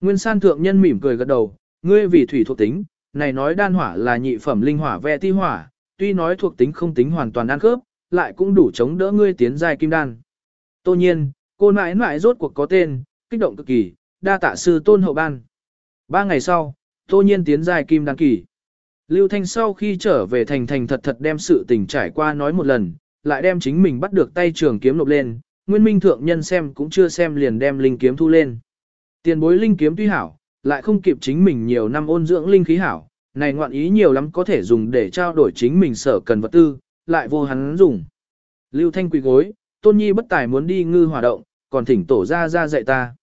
Speaker 1: Nguyên san thượng nhân mỉm cười gật đầu, ngươi vì thủy thuộc tính, này nói đan hỏa là nhị phẩm linh hỏa ve ti hỏa, tuy nói thuộc tính không tính hoàn toàn ăn khớp, lại cũng đủ chống đỡ ngươi tiến giai kim đan. Tô nhiên, cô nãi nãi rốt cuộc có tên, kích động cực kỳ, đa tạ sư tôn hậu ban. Ba ngày sau, tô nhiên tiến giai kim đan kỳ. Lưu Thanh sau khi trở về thành thành thật thật đem sự tình trải qua nói một lần, lại đem chính mình bắt được tay trường kiếm nộp lên, nguyên minh thượng nhân xem cũng chưa xem liền đem linh kiếm thu lên. Tiền bối linh kiếm tuy hảo, lại không kịp chính mình nhiều năm ôn dưỡng linh khí hảo, này ngoạn ý nhiều lắm có thể dùng để trao đổi chính mình sở cần vật tư, lại vô hắn dùng. Lưu Thanh quỳ gối, Tôn Nhi bất tài muốn đi ngư hỏa động, còn thỉnh tổ ra ra dạy ta.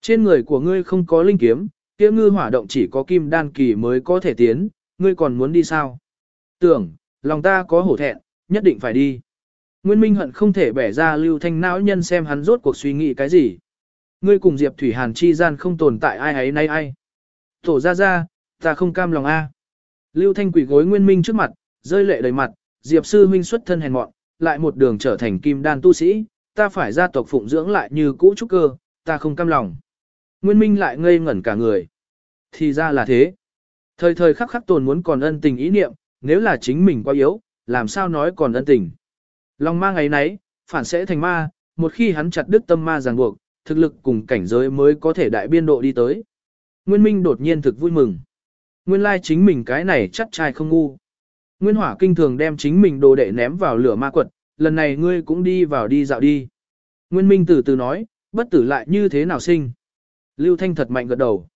Speaker 1: Trên người của ngươi không có linh kiếm, kia ngư hỏa động chỉ có kim đan kỳ mới có thể tiến, ngươi còn muốn đi sao? Tưởng, lòng ta có hổ thẹn, nhất định phải đi. Nguyên Minh hận không thể bẻ ra Lưu Thanh não nhân xem hắn rốt cuộc suy nghĩ cái gì. Ngươi cùng Diệp Thủy Hàn chi gian không tồn tại ai ấy nay ai. Tổ ra ra, ta không cam lòng a. Lưu Thanh quỷ gối Nguyên Minh trước mặt, rơi lệ đầy mặt, Diệp sư huynh xuất thân hèn mọn, lại một đường trở thành kim đan tu sĩ, ta phải gia tộc phụng dưỡng lại như cũ trúc cơ, ta không cam lòng. Nguyên Minh lại ngây ngẩn cả người. Thì ra là thế. Thời thời khắc khắc tồn muốn còn ân tình ý niệm, nếu là chính mình quá yếu, làm sao nói còn ân tình. Lòng ma ngày nấy, phản sẽ thành ma, một khi hắn chặt đứt tâm ma ràng buộc, thực lực cùng cảnh giới mới có thể đại biên độ đi tới. Nguyên Minh đột nhiên thực vui mừng. Nguyên lai chính mình cái này chắc trai không ngu. Nguyên hỏa kinh thường đem chính mình đồ đệ ném vào lửa ma quật, lần này ngươi cũng đi vào đi dạo đi. Nguyên Minh từ từ nói, bất tử lại như thế nào sinh. Lưu Thanh thật mạnh gật đầu.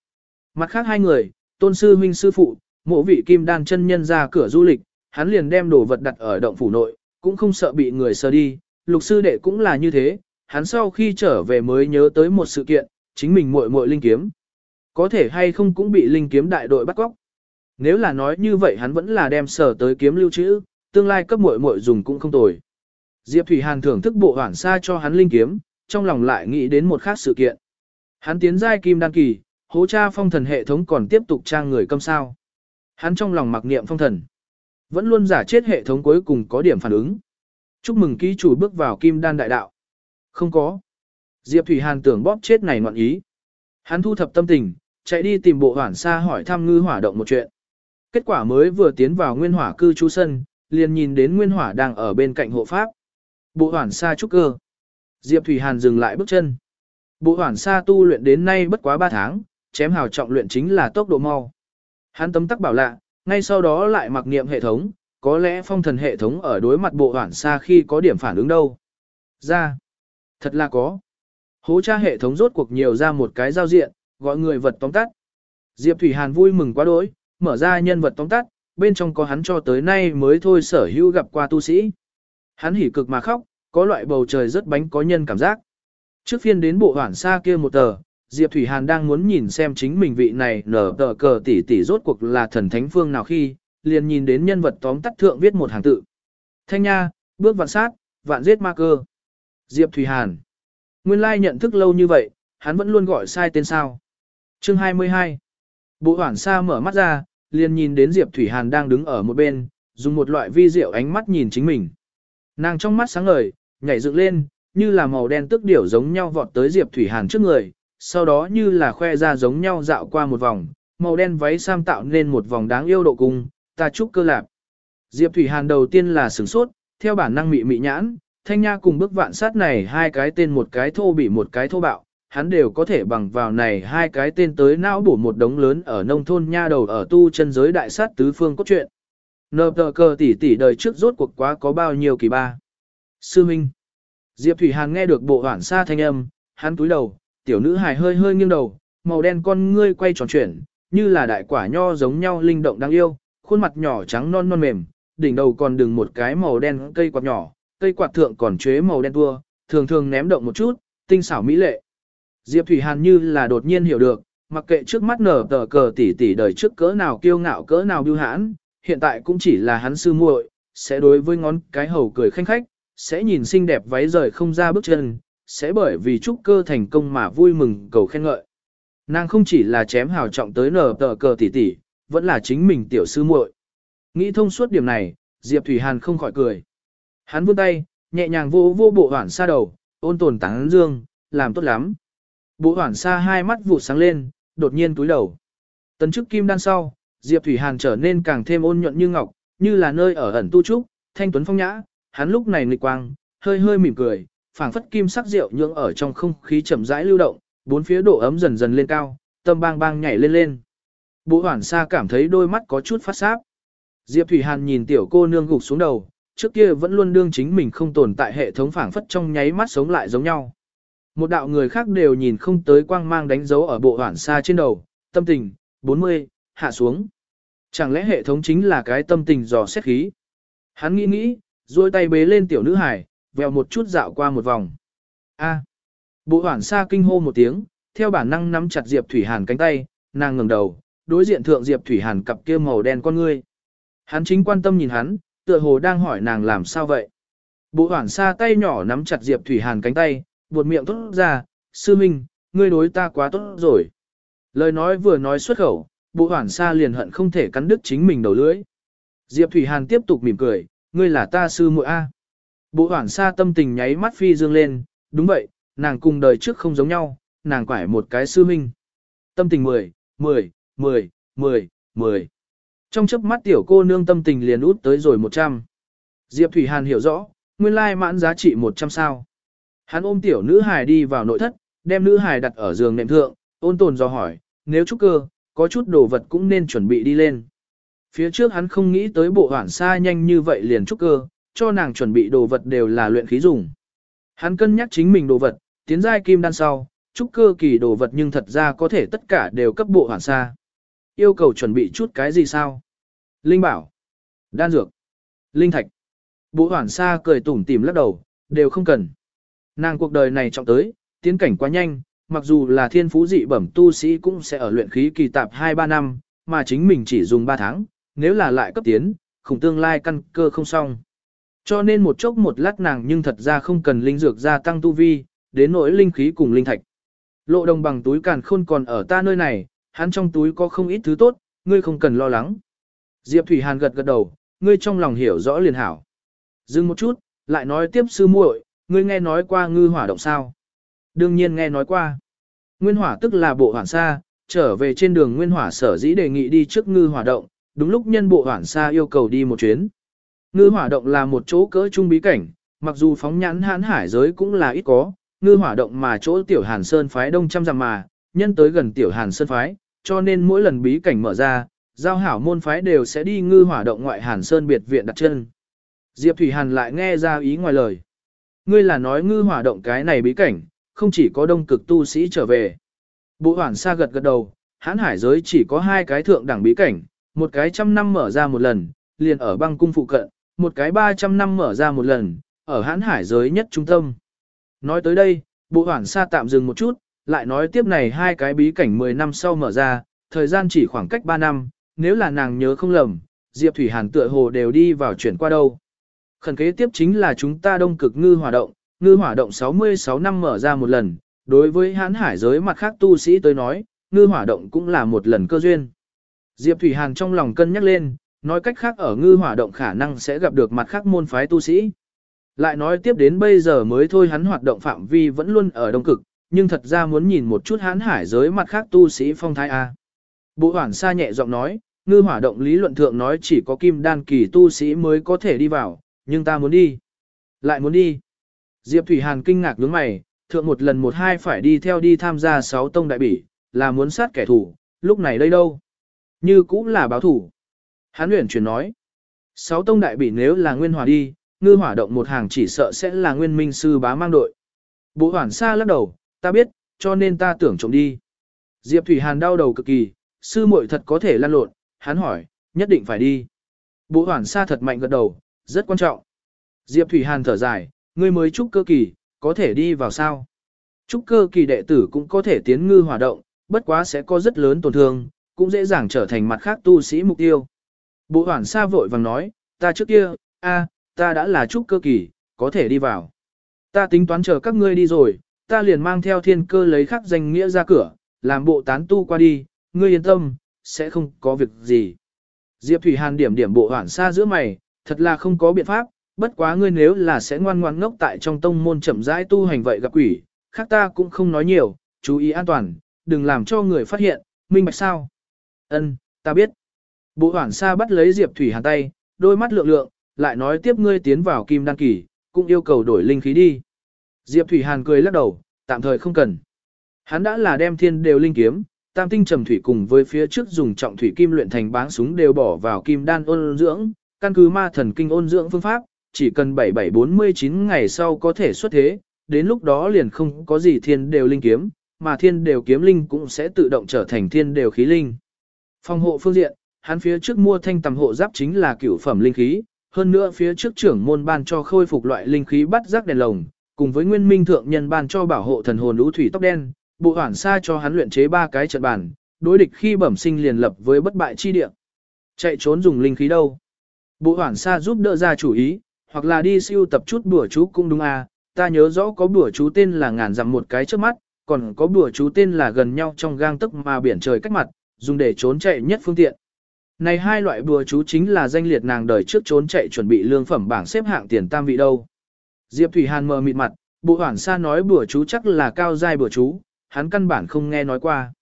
Speaker 1: Mặt khác hai người, tôn sư huynh sư phụ, mộ vị kim đan chân nhân ra cửa du lịch, hắn liền đem đồ vật đặt ở động phủ nội, cũng không sợ bị người sờ đi. Lục sư đệ cũng là như thế, hắn sau khi trở về mới nhớ tới một sự kiện, chính mình muội muội linh kiếm. Có thể hay không cũng bị linh kiếm đại đội bắt cóc. Nếu là nói như vậy hắn vẫn là đem sở tới kiếm lưu trữ, tương lai cấp muội muội dùng cũng không tồi. Diệp Thủy Hàn thưởng thức bộ hoảng xa cho hắn linh kiếm, trong lòng lại nghĩ đến một khác sự kiện. Hắn tiến giai kim đan kỳ, hố cha phong thần hệ thống còn tiếp tục trang người câm sao. Hắn trong lòng mặc niệm phong thần. Vẫn luôn giả chết hệ thống cuối cùng có điểm phản ứng. Chúc mừng ký chủ bước vào kim đan đại đạo. Không có. Diệp Thủy Hàn tưởng bóp chết này ngoạn ý. Hắn thu thập tâm tình, chạy đi tìm bộ hoảng xa hỏi thăm ngư hỏa động một chuyện. Kết quả mới vừa tiến vào nguyên hỏa cư trú sân, liền nhìn đến nguyên hỏa đang ở bên cạnh hộ pháp. Bộ hoản xa trúc cơ. Diệp Thủy Hàn dừng lại bước chân. Bộ hoản xa tu luyện đến nay bất quá 3 tháng, chém hào trọng luyện chính là tốc độ mau. Hắn tấm tắc bảo lạ, ngay sau đó lại mặc niệm hệ thống, có lẽ phong thần hệ thống ở đối mặt bộ hoản xa khi có điểm phản ứng đâu. Ra. Thật là có. Hố tra hệ thống rốt cuộc nhiều ra một cái giao diện, gọi người vật tóm tắt. Diệp Thủy Hàn vui mừng quá đỗi, mở ra nhân vật tóm tắt, bên trong có hắn cho tới nay mới thôi sở hữu gặp qua tu sĩ. Hắn hỉ cực mà khóc, có loại bầu trời rất bánh có nhân cảm giác. Trước phiên đến bộ hoảng xa kia một tờ, Diệp Thủy Hàn đang muốn nhìn xem chính mình vị này nở tờ cờ tỷ tỷ rốt cuộc là thần thánh phương nào khi, liền nhìn đến nhân vật tóm tắt thượng viết một hàng tự. Thanh nha, bước vạn sát, vạn giết ma cơ. Diệp Thủy Hàn. Nguyên lai nhận thức lâu như vậy, hắn vẫn luôn gọi sai tên sao. Chương 22. Bộ hoảng xa mở mắt ra, liền nhìn đến Diệp Thủy Hàn đang đứng ở một bên, dùng một loại vi diệu ánh mắt nhìn chính mình. Nàng trong mắt sáng ngời, nhảy dựng lên, như là màu đen tức điểu giống nhau vọt tới Diệp Thủy Hàn trước người, sau đó như là khoe ra giống nhau dạo qua một vòng, màu đen váy sam tạo nên một vòng đáng yêu độ cung, ta chúc cơ lạp. Diệp Thủy Hàn đầu tiên là sửng sốt, theo bản năng mị mị nhãn, thanh nha cùng bước vạn sát này hai cái tên một cái thô bị một cái thô bạo, hắn đều có thể bằng vào này hai cái tên tới não bổ một đống lớn ở nông thôn nha đầu ở tu chân giới đại sát tứ phương cốt truyện. Nợ tờ cờ tỷ tỷ đời trước rốt cuộc quá có bao nhiêu kỳ ba. Sư Minh. Diệp Thủy Hàn nghe được bộ hoảng xa thanh âm, hắn túi đầu, tiểu nữ hài hơi hơi nghiêng đầu, màu đen con ngươi quay tròn chuyển, như là đại quả nho giống nhau linh động đáng yêu, khuôn mặt nhỏ trắng non non mềm, đỉnh đầu còn đừng một cái màu đen cây quạt nhỏ, cây quạt thượng còn chế màu đen tua, thường thường ném động một chút, tinh xảo mỹ lệ. Diệp Thủy Hàn như là đột nhiên hiểu được, mặc kệ trước mắt nở tờ cờ tỷ tỷ đời trước cỡ nào kiêu ngạo cỡ nào biêu hãn, hiện tại cũng chỉ là hắn sư muội, sẽ đối với ngón cái hầu cười khanh khách, sẽ nhìn xinh đẹp váy rời không ra bước chân, sẽ bởi vì trúc cơ thành công mà vui mừng cầu khen ngợi. Nàng không chỉ là chém hào trọng tới nở tờ cờ tỷ tỷ, vẫn là chính mình tiểu sư muội. Nghĩ thông suốt điểm này, Diệp Thủy Hàn không khỏi cười. Hắn vươn tay, nhẹ nhàng vô vô bộ hoảng xa đầu, ôn tồn táng dương, làm tốt lắm. Bộ hoảng xa hai mắt vụ sáng lên, đột nhiên túi đầu. Tấn chức kim đan sau, Diệp Thủy Hàn trở nên càng thêm ôn nhuận như ngọc, như là nơi ở ẩn tu trúc, thanh tuấn phong nhã, hắn lúc này nghịch quang, hơi hơi mỉm cười, phảng phất kim sắc rượu nhưỡng ở trong không khí chậm rãi lưu động, bốn phía độ ấm dần dần lên cao, tâm bang bang nhảy lên lên. Bộ Hoản Sa cảm thấy đôi mắt có chút phát sáp. Diệp Thủy Hàn nhìn tiểu cô nương gục xuống đầu, trước kia vẫn luôn đương chính mình không tồn tại hệ thống phảng phất trong nháy mắt sống lại giống nhau. Một đạo người khác đều nhìn không tới quang mang đánh dấu ở bộ Hoản Sa trên đầu, tâm tình, 40, hạ xuống. Chẳng lẽ hệ thống chính là cái tâm tình dò xét khí? Hắn nghĩ nghĩ, duỗi tay bế lên tiểu nữ hải, vèo một chút dạo qua một vòng. A. Bộ hoảng xa kinh hô một tiếng, theo bản năng nắm chặt Diệp Thủy Hàn cánh tay, nàng ngẩng đầu, đối diện thượng Diệp Thủy Hàn cặp kia màu đen con ngươi. Hắn chính quan tâm nhìn hắn, tựa hồ đang hỏi nàng làm sao vậy. Bộ hoảng xa tay nhỏ nắm chặt Diệp Thủy Hàn cánh tay, buột miệng tốt ra, sư minh, ngươi đối ta quá tốt rồi. Lời nói vừa nói xuất khẩu, bộ hoảng xa liền hận không thể cắn đứt chính mình đầu lưỡi. Diệp Thủy Hàn tiếp tục mỉm cười, ngươi là ta sư muội A. Bộ hoảng xa tâm tình nháy mắt phi dương lên, đúng vậy, nàng cùng đời trước không giống nhau, nàng quải một cái sư minh. Tâm tình 10, 10, 10, 10, 10. Trong chớp mắt tiểu cô nương tâm tình liền út tới rồi 100. Diệp Thủy Hàn hiểu rõ, nguyên lai mãn giá trị 100 sao. Hắn ôm tiểu nữ hài đi vào nội thất, đem nữ hài đặt ở giường nệm thượng, ôn tồn do hỏi, nếu trúc cơ, có chút đồ vật cũng nên chuẩn bị đi lên. Phía trước hắn không nghĩ tới bộ hoảng xa nhanh như vậy liền trúc cơ, cho nàng chuẩn bị đồ vật đều là luyện khí dùng. Hắn cân nhắc chính mình đồ vật, tiến giai kim đan sau, trúc cơ kỳ đồ vật nhưng thật ra có thể tất cả đều cấp bộ hoảng xa. Yêu cầu chuẩn bị chút cái gì sao? Linh bảo, đan dược, linh thạch. Bộ hoảng xa cười tủm tỉm lắc đầu, đều không cần. Nàng cuộc đời này trọng tới, tiến cảnh quá nhanh, mặc dù là thiên phú dị bẩm tu sĩ cũng sẽ ở luyện khí kỳ tạp 2-3 năm, mà chính mình chỉ dùng 3 tháng, nếu là lại cấp tiến, khủng tương lai căn cơ không xong. Cho nên một chốc một lát nàng nhưng thật ra không cần linh dược gia tăng tu vi, đến nỗi linh khí cùng linh thạch. Lộ đồng bằng túi càn khôn còn ở ta nơi này, hắn trong túi có không ít thứ tốt, ngươi không cần lo lắng. Diệp Thủy Hàn gật gật đầu, ngươi trong lòng hiểu rõ liền hảo. Dừng một chút, lại nói tiếp sư muội, ngươi nghe nói qua ngư hỏa động sao? Đương nhiên nghe nói qua. Nguyên hỏa tức là bộ hoảng xa, trở về trên đường nguyên hỏa sở dĩ đề nghị đi trước ngư hỏa động, đúng lúc nhân bộ hoảng xa yêu cầu đi một chuyến. Ngư hỏa động là một chỗ cỡ trung bí cảnh, mặc dù phóng nhãn hãn hải giới cũng là ít có, ngư hỏa động mà chỗ tiểu hàn sơn phái đông trăm dặm mà, nhân tới gần tiểu hàn sơn phái, cho nên mỗi lần bí cảnh mở ra, giao hảo môn phái đều sẽ đi ngư hỏa động ngoại hàn sơn biệt viện đặt chân. Diệp Thủy Hàn lại nghe ra ý ngoài lời. Ngươi là nói ngư hỏa động cái này bí cảnh, không chỉ có đông cực tu sĩ trở về. Bộ hoảng xa gật gật đầu, hãn hải giới chỉ có hai cái thượng đẳng bí cảnh, một cái trăm năm mở ra một lần, liền ở băng cung phụ cận, một cái ba trăm năm mở ra một lần, ở hãn hải giới nhất trung tâm. Nói tới đây, bộ hoảng xa tạm dừng một chút, lại nói tiếp này hai cái bí cảnh 10 năm sau mở ra, thời gian chỉ khoảng cách 3 năm, nếu là nàng nhớ không lầm, Diệp Thủy Hàn tựa hồ đều đi vào chuyển qua đâu. Khẩn kế tiếp chính là chúng ta đông cực ngư hỏa động, ngư hỏa động 66 năm mở ra một lần, đối với hãn hải giới mặt khác tu sĩ tới nói, ngư hỏa động cũng là một lần cơ duyên. Diệp Thủy Hàn trong lòng cân nhắc lên, nói cách khác ở ngư hỏa động khả năng sẽ gặp được mặt khác môn phái tu sĩ. Lại nói tiếp đến bây giờ mới thôi hắn hoạt động phạm vi vẫn luôn ở đông cực, nhưng thật ra muốn nhìn một chút hãn hải giới mặt khác tu sĩ phong thái A. Bộ hoảng xa nhẹ giọng nói, ngư hỏa động lý luận thượng nói chỉ có kim đan kỳ tu sĩ mới có thể đi vào, nhưng ta muốn đi. Lại muốn đi. Diệp Thủy Hàn kinh ngạc nhướng mày, thượng một lần một hai phải đi theo đi tham gia sáu tông đại bỉ, là muốn sát kẻ thù, lúc này đây đâu? Như cũng là báo thủ. Hán luyện chuyển nói, sáu tông đại bỉ nếu là nguyên hòa đi, ngư hỏa động một hàng chỉ sợ sẽ là nguyên minh sư bá mang đội. Bộ hoảng xa lắc đầu, ta biết, cho nên ta tưởng trộm đi. Diệp Thủy Hàn đau đầu cực kỳ, sư muội thật có thể lăn lộn, hắn hỏi, nhất định phải đi. Bộ hoảng xa thật mạnh gật đầu, rất quan trọng. Diệp Thủy Hàn thở dài, ngươi mới trúc cơ kỳ, có thể đi vào sao? Trúc cơ kỳ đệ tử cũng có thể tiến ngư hỏa động, bất quá sẽ có rất lớn tổn thương, cũng dễ dàng trở thành mặt khác tu sĩ mục tiêu. Bộ hoảng xa vội vàng nói, ta trước kia, a, ta đã là trúc cơ kỳ, có thể đi vào. Ta tính toán chờ các ngươi đi rồi, ta liền mang theo thiên cơ lấy khắc danh nghĩa ra cửa, làm bộ tán tu qua đi, ngươi yên tâm, sẽ không có việc gì. Diệp Thủy Hàn điểm điểm bộ hoảng xa giữa mày, thật là không có biện pháp, bất quá ngươi nếu là sẽ ngoan ngoan ngốc tại trong tông môn chậm rãi tu hành vậy gặp quỷ, khác ta cũng không nói nhiều, chú ý an toàn, đừng làm cho người phát hiện, minh bạch sao. Ân, ta biết. Bộ hoảng xa bắt lấy Diệp Thủy Hàn tay, đôi mắt lượng lượng, lại nói tiếp ngươi tiến vào kim đăng kỳ, cũng yêu cầu đổi linh khí đi. Diệp Thủy Hàn cười lắc đầu, tạm thời không cần. Hắn đã là đem thiên đều linh kiếm, tam tinh trầm thủy cùng với phía trước dùng trọng thủy kim luyện thành báng súng đều bỏ vào kim đan ôn dưỡng, căn cứ ma thần kinh ôn dưỡng phương pháp, chỉ cần 7749 ngày sau có thể xuất thế, đến lúc đó liền không có gì thiên đều linh kiếm, mà thiên đều kiếm linh cũng sẽ tự động trở thành thiên đều khí linh. Phòng hộ phương diện, hắn phía trước mua thanh tầm hộ giáp chính là cửu phẩm linh khí, hơn nữa phía trước trưởng môn ban cho khôi phục loại linh khí bắt giác đèn lồng, cùng với nguyên minh thượng nhân ban cho bảo hộ thần hồn lũ thủy tóc đen, bộ hoản xa cho hắn luyện chế ba cái trận bản, đối địch khi bẩm sinh liền lập với bất bại chi địa. Chạy trốn dùng linh khí đâu? Bộ hoảng xa giúp đỡ ra chủ ý, hoặc là đi siêu tập chút bùa chú cũng đúng à, ta nhớ rõ có bùa chú tên là ngàn dặm một cái trước mắt, còn có bùa chú tên là gần nhau trong gang tức mà biển trời cách mặt, dùng để trốn chạy nhất phương tiện. Này hai loại bùa chú chính là danh liệt nàng đời trước trốn chạy chuẩn bị lương phẩm bảng xếp hạng tiền tam vị đâu. Diệp Thủy Hàn mờ mịt mặt, bộ hoảng xa nói bùa chú chắc là cao giai bùa chú, hắn căn bản không nghe nói qua.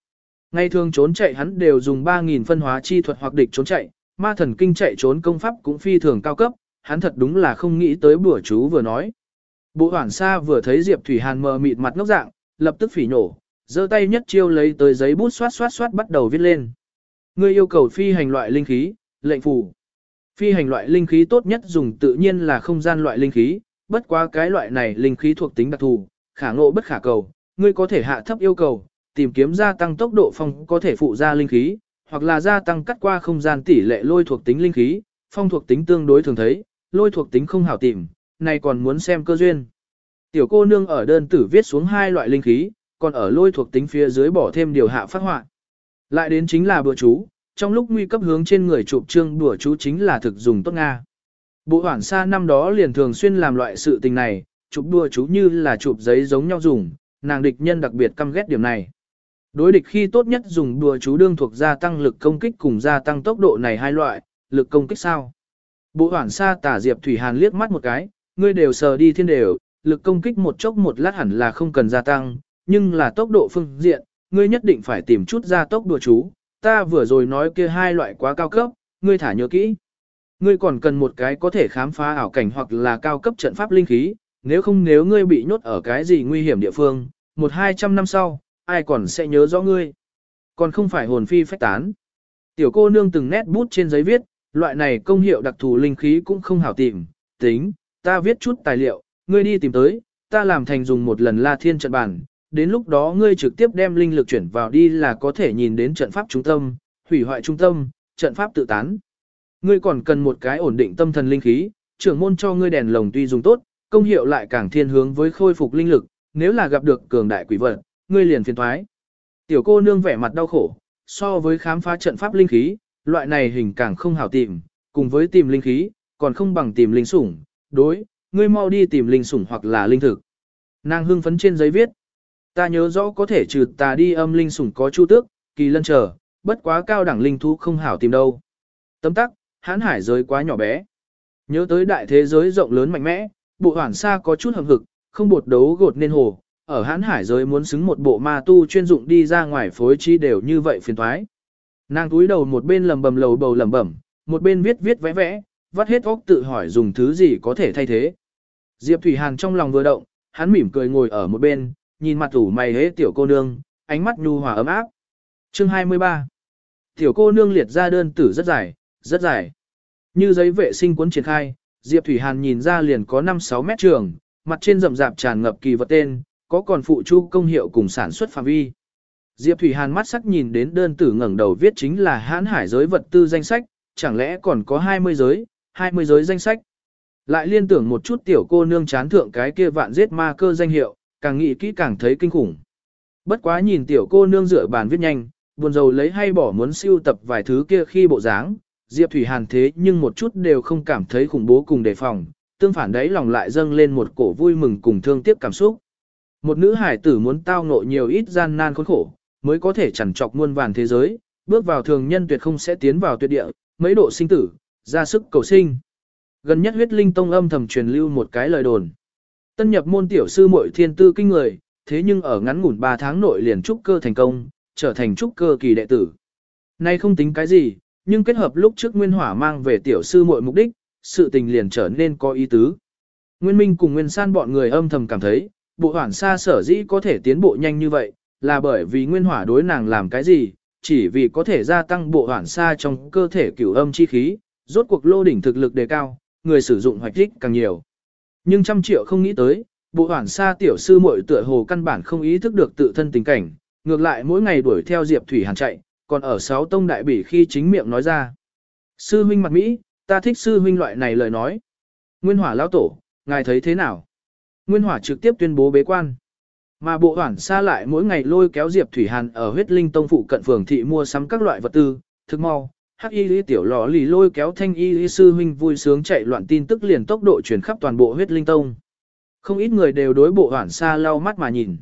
Speaker 1: Ngày thường trốn chạy hắn đều dùng 3.000 phân hóa chi thuật hoặc địch trốn chạy, ma thần kinh chạy trốn công pháp cũng phi thường cao cấp, hắn thật đúng là không nghĩ tới bùa chú vừa nói. Bộ hoảng xa vừa thấy Diệp Thủy Hàn mờ mịt mặt ngốc dạng, lập tức phỉ nổ, giơ tay nhất chiêu lấy tới giấy bút xoát xoát xoát bắt đầu viết lên. Ngươi yêu cầu phi hành loại linh khí, lệnh phù. Phi hành loại linh khí tốt nhất dùng tự nhiên là không gian loại linh khí, bất quá cái loại này linh khí thuộc tính đặc thù, khả ngộ bất khả cầu, ngươi có thể hạ thấp yêu cầu, tìm kiếm gia tăng tốc độ phong có thể phụ ra linh khí, hoặc là gia tăng cắt qua không gian tỷ lệ lôi thuộc tính linh khí, phong thuộc tính tương đối thường thấy, lôi thuộc tính không hảo tìm, này còn muốn xem cơ duyên. Tiểu cô nương ở đơn tử viết xuống hai loại linh khí, còn ở lôi thuộc tính phía dưới bỏ thêm điều hạ phát họa. Lại đến chính là bữa chú, trong lúc nguy cấp hướng trên người chụp trương bữa chú chính là thực dùng tốt Nga. Bộ hoảng xa năm đó liền thường xuyên làm loại sự tình này, chụp đùa chú như là chụp giấy giống nhau dùng, nàng địch nhân đặc biệt căm ghét điểm này. Đối địch khi tốt nhất dùng đùa chú đương thuộc gia tăng lực công kích cùng gia tăng tốc độ này hai loại, lực công kích sao? Bộ hoảng xa tả Diệp Thủy Hàn liếc mắt một cái, ngươi đều sờ đi thiên đều, lực công kích một chốc một lát hẳn là không cần gia tăng, nhưng là tốc độ phương diện, ngươi nhất định phải tìm chút gia tốc đùa chú, ta vừa rồi nói kia hai loại quá cao cấp, ngươi thả nhớ kỹ. Ngươi còn cần một cái có thể khám phá ảo cảnh hoặc là cao cấp trận pháp linh khí, nếu không nếu ngươi bị nhốt ở cái gì nguy hiểm địa phương, một hai trăm năm sau, ai còn sẽ nhớ rõ ngươi. Còn không phải hồn phi phách tán. Tiểu cô nương từng nét bút trên giấy viết, loại này công hiệu đặc thù linh khí cũng không hảo tìm, tính, ta viết chút tài liệu, ngươi đi tìm tới, ta làm thành dùng một lần la thiên trận bản, đến lúc đó ngươi trực tiếp đem linh lực chuyển vào đi là có thể nhìn đến trận pháp trung tâm, hủy hoại trung tâm, trận pháp tự tán. Ngươi còn cần một cái ổn định tâm thần linh khí, trưởng môn cho ngươi đèn lồng tuy dùng tốt, công hiệu lại càng thiên hướng với khôi phục linh lực, nếu là gặp được cường đại quỷ vật, ngươi liền phiền thoái. Tiểu cô nương vẻ mặt đau khổ, so với khám phá trận pháp linh khí, loại này hình càng không hảo tìm, cùng với tìm linh khí, còn không bằng tìm linh sủng, đối, ngươi mau đi tìm linh sủng hoặc là linh thực. Nàng hưng phấn trên giấy viết, ta nhớ rõ có thể trừ ta đi âm linh sủng có chu tước, kỳ lân trở, bất quá cao đẳng linh thú không hảo tìm đâu. Tấm tắc, hãn hải giới quá nhỏ bé. Nhớ tới đại thế giới rộng lớn mạnh mẽ, bộ hoảng xa có chút hầm hực, không bột đấu gột nên hồ, ở hãn hải giới muốn xứng một bộ ma tu chuyên dụng đi ra ngoài phối trí đều như vậy phiền thoái. Nàng túi đầu một bên lầm bầm lầu bầu lầm bẩm, một bên viết viết vẽ vẽ, vắt hết óc tự hỏi dùng thứ gì có thể thay thế. Diệp Thủy Hàn trong lòng vừa động, hắn mỉm cười ngồi ở một bên, nhìn mặt ủ mày hế tiểu cô nương, ánh mắt nhu hòa ấm áp. Chương 23 Tiểu cô nương liệt ra đơn tử rất dài, rất dài. Như giấy vệ sinh cuốn triển khai, Diệp Thủy Hàn nhìn ra liền có 5-6 mét trường, mặt trên rậm rạp tràn ngập kỳ vật tên, có còn phụ chu công hiệu cùng sản xuất phạm vi. Diệp Thủy Hàn mắt sắc nhìn đến đơn tử ngẩng đầu viết chính là hãn hải giới vật tư danh sách, chẳng lẽ còn có 20 giới, 20 giới danh sách. Lại liên tưởng một chút tiểu cô nương chán thượng cái kia vạn giết ma cơ danh hiệu, càng nghĩ kỹ càng thấy kinh khủng. Bất quá nhìn tiểu cô nương rửa bàn viết nhanh, buồn rầu lấy hay bỏ muốn siêu tập vài thứ kia khi bộ dáng, Diệp Thủy Hàn thế nhưng một chút đều không cảm thấy khủng bố cùng đề phòng, tương phản đấy lòng lại dâng lên một cổ vui mừng cùng thương tiếc cảm xúc. Một nữ hải tử muốn tao ngộ nhiều ít gian nan khốn khổ, mới có thể chẳng trọc muôn vàn thế giới, bước vào thường nhân tuyệt không sẽ tiến vào tuyệt địa, mấy độ sinh tử, ra sức cầu sinh. Gần nhất huyết linh tông âm thầm truyền lưu một cái lời đồn. Tân nhập môn tiểu sư muội thiên tư kinh người, thế nhưng ở ngắn ngủn 3 tháng nội liền trúc cơ thành công, trở thành trúc cơ kỳ đệ tử. Nay không tính cái gì, nhưng kết hợp lúc trước Nguyên Hỏa mang về tiểu sư muội mục đích, sự tình liền trở nên có ý tứ. Nguyên Minh cùng Nguyên San bọn người âm thầm cảm thấy, bộ hoảng xa sở dĩ có thể tiến bộ nhanh như vậy, là bởi vì Nguyên Hỏa đối nàng làm cái gì, chỉ vì có thể gia tăng bộ hoảng xa trong cơ thể cửu âm chi khí, rốt cuộc lô đỉnh thực lực đề cao, người sử dụng hoạch thích càng nhiều. Nhưng trăm triệu không nghĩ tới, bộ hoảng xa tiểu sư muội tựa hồ căn bản không ý thức được tự thân tình cảnh, ngược lại mỗi ngày đuổi theo Diệp Thủy Hàn chạy, còn ở sáu tông đại bỉ khi chính miệng nói ra. Sư huynh mặt Mỹ, ta thích sư huynh loại này lời nói. Nguyên hỏa lão tổ, ngài thấy thế nào? Nguyên hỏa trực tiếp tuyên bố bế quan. Mà bộ hoảng xa lại mỗi ngày lôi kéo Diệp Thủy Hàn ở huyết linh tông phụ cận phường thị mua sắm các loại vật tư, thức mau. Hắc y lý tiểu lọ lì lôi kéo thanh y lý sư huynh vui sướng chạy loạn tin tức liền tốc độ truyền khắp toàn bộ huyết linh tông. Không ít người đều đối bộ hoảng xa lau mắt mà nhìn.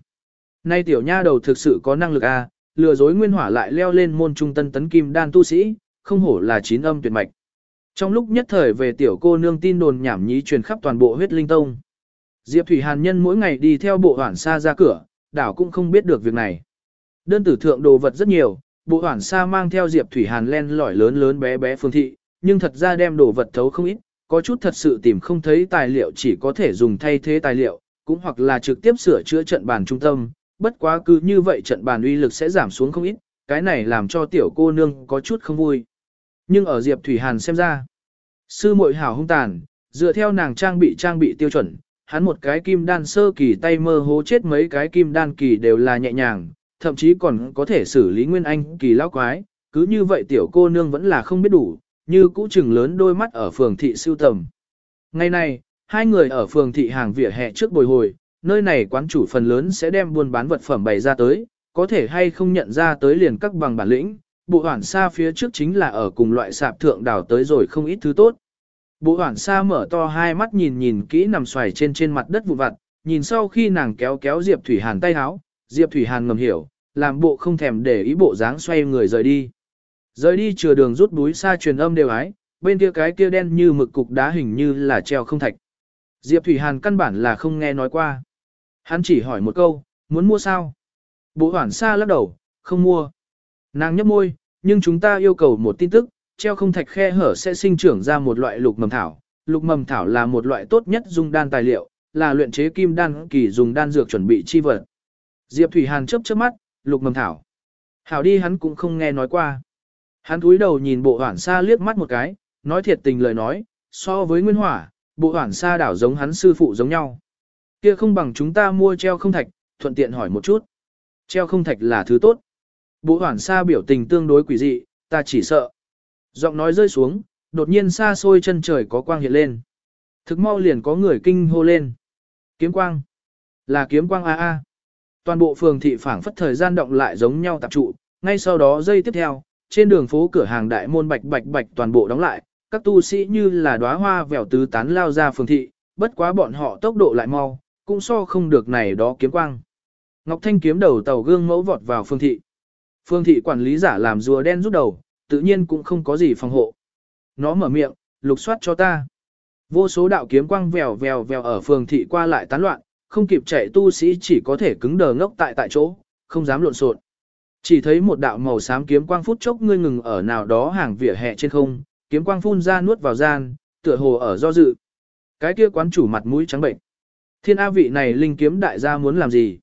Speaker 1: Nay tiểu nha đầu thực sự có năng lực a, à, lừa dối nguyên hỏa lại leo lên môn trung tân tấn kim đan tu sĩ, không hổ là chín âm tuyệt mạch. Trong lúc nhất thời về tiểu cô nương tin đồn nhảm nhí truyền khắp toàn bộ huyết linh tông. Diệp Thủy Hàn Nhân mỗi ngày đi theo bộ hoảng xa ra cửa, đảo cũng không biết được việc này. Đơn tử thượng đồ vật rất nhiều, bộ hoảng xa mang theo Diệp Thủy Hàn len lỏi lớn lớn bé bé phương thị, nhưng thật ra đem đồ vật thấu không ít, có chút thật sự tìm không thấy tài liệu chỉ có thể dùng thay thế tài liệu, cũng hoặc là trực tiếp sửa chữa trận bàn trung tâm, bất quá cứ như vậy trận bàn uy lực sẽ giảm xuống không ít, cái này làm cho tiểu cô nương có chút không vui. Nhưng ở Diệp Thủy Hàn xem ra, sư muội hảo hung tàn, dựa theo nàng trang bị trang bị tiêu chuẩn, hắn một cái kim đan sơ kỳ tay mơ hố chết mấy cái kim đan kỳ đều là nhẹ nhàng, thậm chí còn có thể xử lý nguyên anh kỳ lão quái, cứ như vậy tiểu cô nương vẫn là không biết đủ, như cũ chừng lớn đôi mắt ở phường thị siêu tầm. Ngày nay hai người ở phường thị hàng vỉa hè trước bồi hồi, nơi này quán chủ phần lớn sẽ đem buôn bán vật phẩm bày ra tới, có thể hay không nhận ra tới liền các bằng bản lĩnh, bộ hoảng xa phía trước chính là ở cùng loại sạp thượng đào tới rồi không ít thứ tốt. Bộ hoảng xa mở to hai mắt nhìn nhìn kỹ nằm xoài trên trên mặt đất vụ vặt, nhìn sau khi nàng kéo kéo Diệp Thủy Hàn tay háo, Diệp Thủy Hàn ngầm hiểu, làm bộ không thèm để ý bộ dáng xoay người rời đi. Rời đi chừa đường rút núi xa truyền âm đều ái, bên kia cái kia đen như mực cục đá hình như là treo không thạch. Diệp Thủy Hàn căn bản là không nghe nói qua. Hắn chỉ hỏi một câu, muốn mua sao? Bộ hoảng xa lắc đầu, không mua. Nàng nhấp môi, nhưng chúng ta yêu cầu một tin tức, treo không thạch khe hở sẽ sinh trưởng ra một loại lục mầm thảo. Lục mầm thảo là một loại tốt nhất dung đan tài liệu, là luyện chế kim đan kỳ dùng đan dược chuẩn bị chi vật. Diệp Thủy Hàn chớp chớp mắt, lục mầm thảo. Hảo đi hắn cũng không nghe nói qua. Hắn cúi đầu nhìn bộ hoản xa liếc mắt một cái, nói thiệt tình lời nói, so với nguyên hỏa, bộ hoản xa đảo giống hắn sư phụ giống nhau. Kia không bằng chúng ta mua treo không thạch, thuận tiện hỏi một chút. Treo không thạch là thứ tốt. Bộ hoản xa biểu tình tương đối quỷ dị, ta chỉ sợ. Giọng nói rơi xuống, đột nhiên xa xôi chân trời có quang hiện lên. Thực mau liền có người kinh hô lên. Kiếm quang. Là kiếm quang A A. Toàn bộ phường thị phảng phất thời gian động lại giống nhau tập trụ, ngay sau đó dây tiếp theo, trên đường phố cửa hàng đại môn bạch bạch bạch toàn bộ đóng lại, các tu sĩ như là đóa hoa vèo tứ tán lao ra phường thị, bất quá bọn họ tốc độ lại mau, cũng so không được này đó kiếm quang. Ngọc Thanh kiếm đầu tàu gương mẫu vọt vào phương thị. Phương thị quản lý giả làm rùa đen rút đầu, tự nhiên cũng không có gì phòng hộ. Nó mở miệng, lục soát cho ta. Vô số đạo kiếm quang vèo vèo vèo ở phường thị qua lại tán loạn, không kịp chạy tu sĩ chỉ có thể cứng đờ ngốc tại tại chỗ, không dám lộn xộn. Chỉ thấy một đạo màu xám kiếm quang phút chốc ngươi ngừng ở nào đó hàng vỉa hè trên không, kiếm quang phun ra nuốt vào gian, tựa hồ ở do dự. Cái kia quán chủ mặt mũi trắng bệnh. Thiên A vị này linh kiếm đại gia muốn làm gì?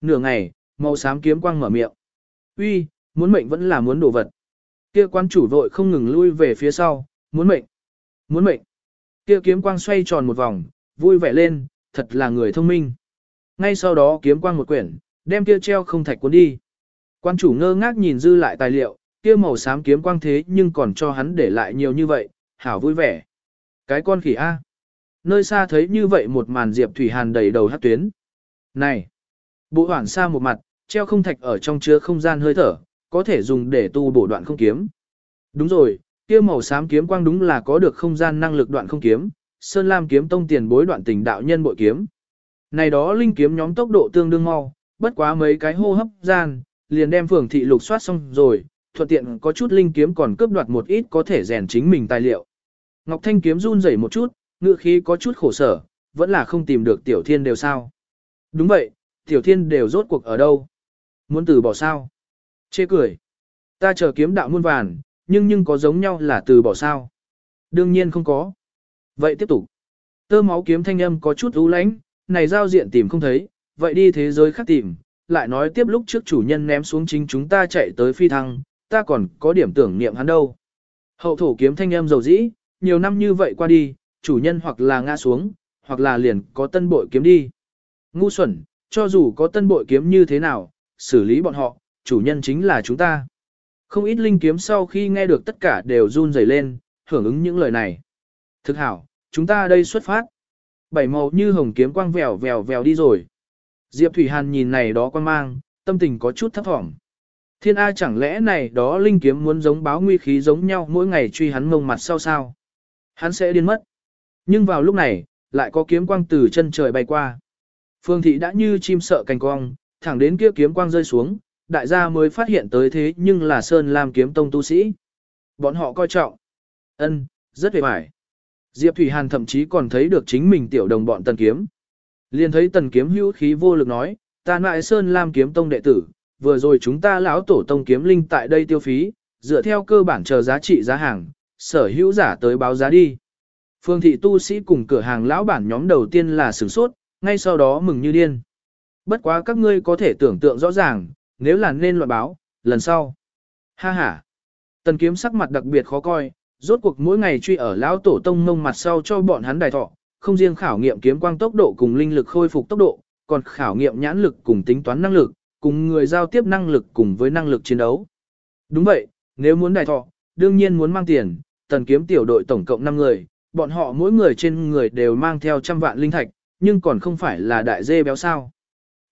Speaker 1: Nửa ngày, màu xám kiếm quang mở miệng. Uy, muốn mệnh vẫn là muốn đồ vật. Kia quan chủ vội không ngừng lui về phía sau, muốn mệnh, muốn mệnh. Kia kiếm quang xoay tròn một vòng, vui vẻ lên, thật là người thông minh. Ngay sau đó kiếm quang một quyển, đem kia treo không thạch cuốn đi. Quan chủ ngơ ngác nhìn dư lại tài liệu, kia màu xám kiếm quang thế nhưng còn cho hắn để lại nhiều như vậy, hảo vui vẻ. Cái con khỉ A. Nơi xa thấy như vậy một màn Diệp Thủy Hàn đầy đầu hát tuyến. Này! Bộ hoảng xa một mặt, treo không thạch ở trong chứa không gian hơi thở, có thể dùng để tu bổ đoạn không kiếm. Đúng rồi, kia màu xám kiếm quang đúng là có được không gian năng lực đoạn không kiếm, Sơn Lam kiếm tông tiền bối đoạn tình đạo nhân bội kiếm. Này đó linh kiếm nhóm tốc độ tương đương mau, bất quá mấy cái hô hấp gian, liền đem phường thị lục soát xong rồi, thuận tiện có chút linh kiếm còn cướp đoạt một ít có thể rèn chính mình tài liệu. Ngọc Thanh kiếm run rẩy một chút, ngựa khí có chút khổ sở, vẫn là không tìm được tiểu thiên đều sao. Đúng vậy, tiểu thiên đều rốt cuộc ở đâu. Muốn từ bỏ sao? Chê cười. Ta chờ kiếm đạo muôn vàn, nhưng nhưng có giống nhau là từ bỏ sao? Đương nhiên không có. Vậy tiếp tục. Tơ máu kiếm thanh âm có chút ưu lãnh, này giao diện tìm không thấy, vậy đi thế giới khác tìm, lại nói tiếp lúc trước chủ nhân ném xuống chính chúng ta chạy tới phi thăng, ta còn có điểm tưởng niệm hắn đâu. Hậu thổ kiếm thanh âm dầu dĩ, nhiều năm như vậy qua đi, chủ nhân hoặc là ngã xuống, hoặc là liền có tân bội kiếm đi. Ngu xuẩn, cho dù có tân bội kiếm như thế nào, xử lý bọn họ, chủ nhân chính là chúng ta. Không ít linh kiếm sau khi nghe được tất cả đều run rẩy lên, hưởng ứng những lời này. Thực hảo, chúng ta đây xuất phát. Bảy màu như hồng kiếm quang vèo vèo vèo đi rồi. Diệp Thủy Hàn nhìn này đó quan mang, tâm tình có chút thấp thỏm. Thiên A chẳng lẽ này đó linh kiếm muốn giống báo nguy khí giống nhau mỗi ngày truy hắn mông mặt sau sao? Hắn sẽ điên mất. Nhưng vào lúc này, lại có kiếm quang từ chân trời bay qua. Phương thị đã như chim sợ cành cong, thẳng đến kia kiếm quang rơi xuống, đại gia mới phát hiện tới thế nhưng là Sơn Lam kiếm tông tu sĩ. Bọn họ coi trọng. ân rất vẻ vải. Diệp Thủy Hàn thậm chí còn thấy được chính mình tiểu đồng bọn tần kiếm. Liền thấy tần kiếm hữu khí vô lực nói, ta lại Sơn Lam kiếm tông đệ tử, vừa rồi chúng ta lão tổ tông kiếm linh tại đây tiêu phí, dựa theo cơ bản chờ giá trị giá hàng, sở hữu giả tới báo giá đi. Phương thị tu sĩ cùng cửa hàng lão bản nhóm đầu tiên là sửng sốt, ngay sau đó mừng như điên. Bất quá các ngươi có thể tưởng tượng rõ ràng, nếu là nên loại báo, lần sau. Ha ha. Tần kiếm sắc mặt đặc biệt khó coi, rốt cuộc mỗi ngày truy ở lão tổ tông mông mặt sau cho bọn hắn đài thọ, không riêng khảo nghiệm kiếm quang tốc độ cùng linh lực khôi phục tốc độ, còn khảo nghiệm nhãn lực cùng tính toán năng lực, cùng người giao tiếp năng lực cùng với năng lực chiến đấu. Đúng vậy, nếu muốn đài thọ, đương nhiên muốn mang tiền, tần kiếm tiểu đội tổng cộng 5 người, bọn họ mỗi người trên người đều mang theo trăm vạn linh thạch, nhưng còn không phải là đại dê béo sao.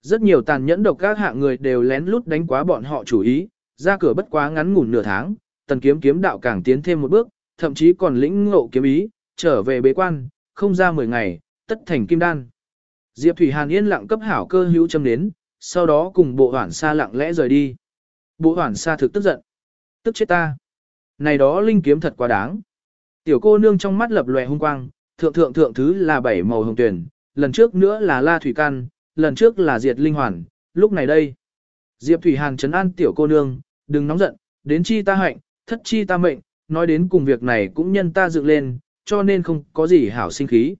Speaker 1: Rất nhiều tàn nhẫn độc các hạng người đều lén lút đánh quá bọn họ chủ ý, ra cửa bất quá ngắn ngủn nửa tháng, tần kiếm kiếm đạo càng tiến thêm một bước, thậm chí còn lĩnh ngộ kiếm ý, trở về bế quan, không ra 10 ngày, tất thành kim đan. Diệp Thủy Hàn yên lặng cấp hảo cơ hữu châm đến, sau đó cùng bộ hoảng xa lặng lẽ rời đi. Bộ hoảng xa thực tức giận. Tức chết ta. Này đó linh kiếm thật quá đáng. Tiểu cô nương trong mắt lập lòe hung quang, thượng thượng thượng thứ là bảy màu hồng tuyển, lần trước nữa là la thủy can, lần trước là diệt linh hoàn, lúc này đây. Diệp Thủy Hàn trấn an tiểu cô nương, đừng nóng giận, đến chi ta hạnh, thất chi ta mệnh, nói đến cùng việc này cũng nhân ta dựng lên, cho nên không có gì hảo sinh khí.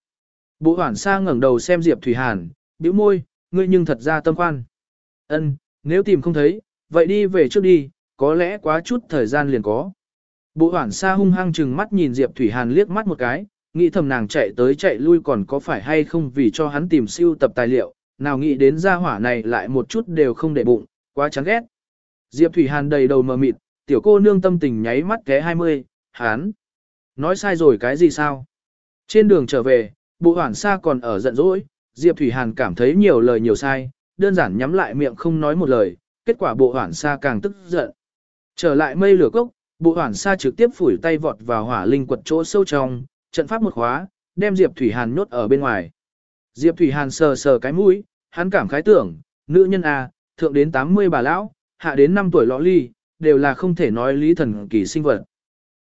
Speaker 1: Bộ hoảng sa ngẩng đầu xem Diệp Thủy Hàn, bĩu môi, ngươi nhưng thật ra tâm khoan. Ân, nếu tìm không thấy, vậy đi về trước đi, có lẽ quá chút thời gian liền có. Bộ hoảng sa hung hăng chừng mắt nhìn Diệp Thủy Hàn liếc mắt một cái, nghĩ thầm nàng chạy tới chạy lui còn có phải hay không vì cho hắn tìm siêu tập tài liệu, nào nghĩ đến gia hỏa này lại một chút đều không để bụng, quá chán ghét. Diệp Thủy Hàn đầy đầu mờ mịt, tiểu cô nương tâm tình nháy mắt ké 20, hán. Nói sai rồi cái gì sao? Trên đường trở về, bộ hoảng xa còn ở giận dỗi, Diệp Thủy Hàn cảm thấy nhiều lời nhiều sai, đơn giản nhắm lại miệng không nói một lời, kết quả bộ hoảng xa càng tức giận. Trở lại mây lửa cốc, bộ hoảng xa trực tiếp phủi tay vọt vào hỏa linh quật chỗ sâu trong, trận pháp một khóa, đem Diệp Thủy Hàn nhốt ở bên ngoài. Diệp Thủy Hàn sờ sờ cái mũi, hắn cảm khái tưởng, nữ nhân A, thượng đến 80 bà lão, hạ đến 5 tuổi lõ ly, đều là không thể nói lý thần kỳ sinh vật.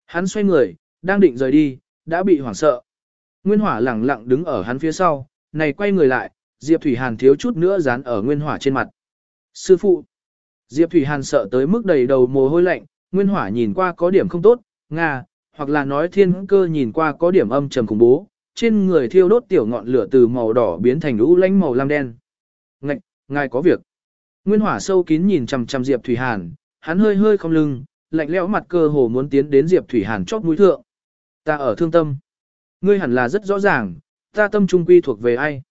Speaker 1: Hắn xoay người, đang định rời đi, đã bị hoảng sợ. Nguyên hỏa lẳng lặng đứng ở hắn phía sau, này quay người lại, Diệp Thủy Hàn thiếu chút nữa dán ở nguyên hỏa trên mặt. Sư phụ! Diệp Thủy Hàn sợ tới mức đầy đầu mồ hôi lạnh, nguyên hỏa nhìn qua có điểm không tốt, Nga, hoặc là nói thiên cơ nhìn qua có điểm âm trầm khủng bố, trên người thiêu đốt tiểu ngọn lửa từ màu đỏ biến thành lũ lánh màu lam đen. Ngạch, ngài có việc. Nguyên hỏa sâu kín nhìn chằm chằm Diệp Thủy Hàn, hắn hơi hơi không lưng, lạnh lẽo mặt cơ hồ muốn tiến đến Diệp Thủy Hàn chót mũi thượng. Ta ở thương tâm. Ngươi hẳn là rất rõ ràng, ta tâm trung quy thuộc về ai.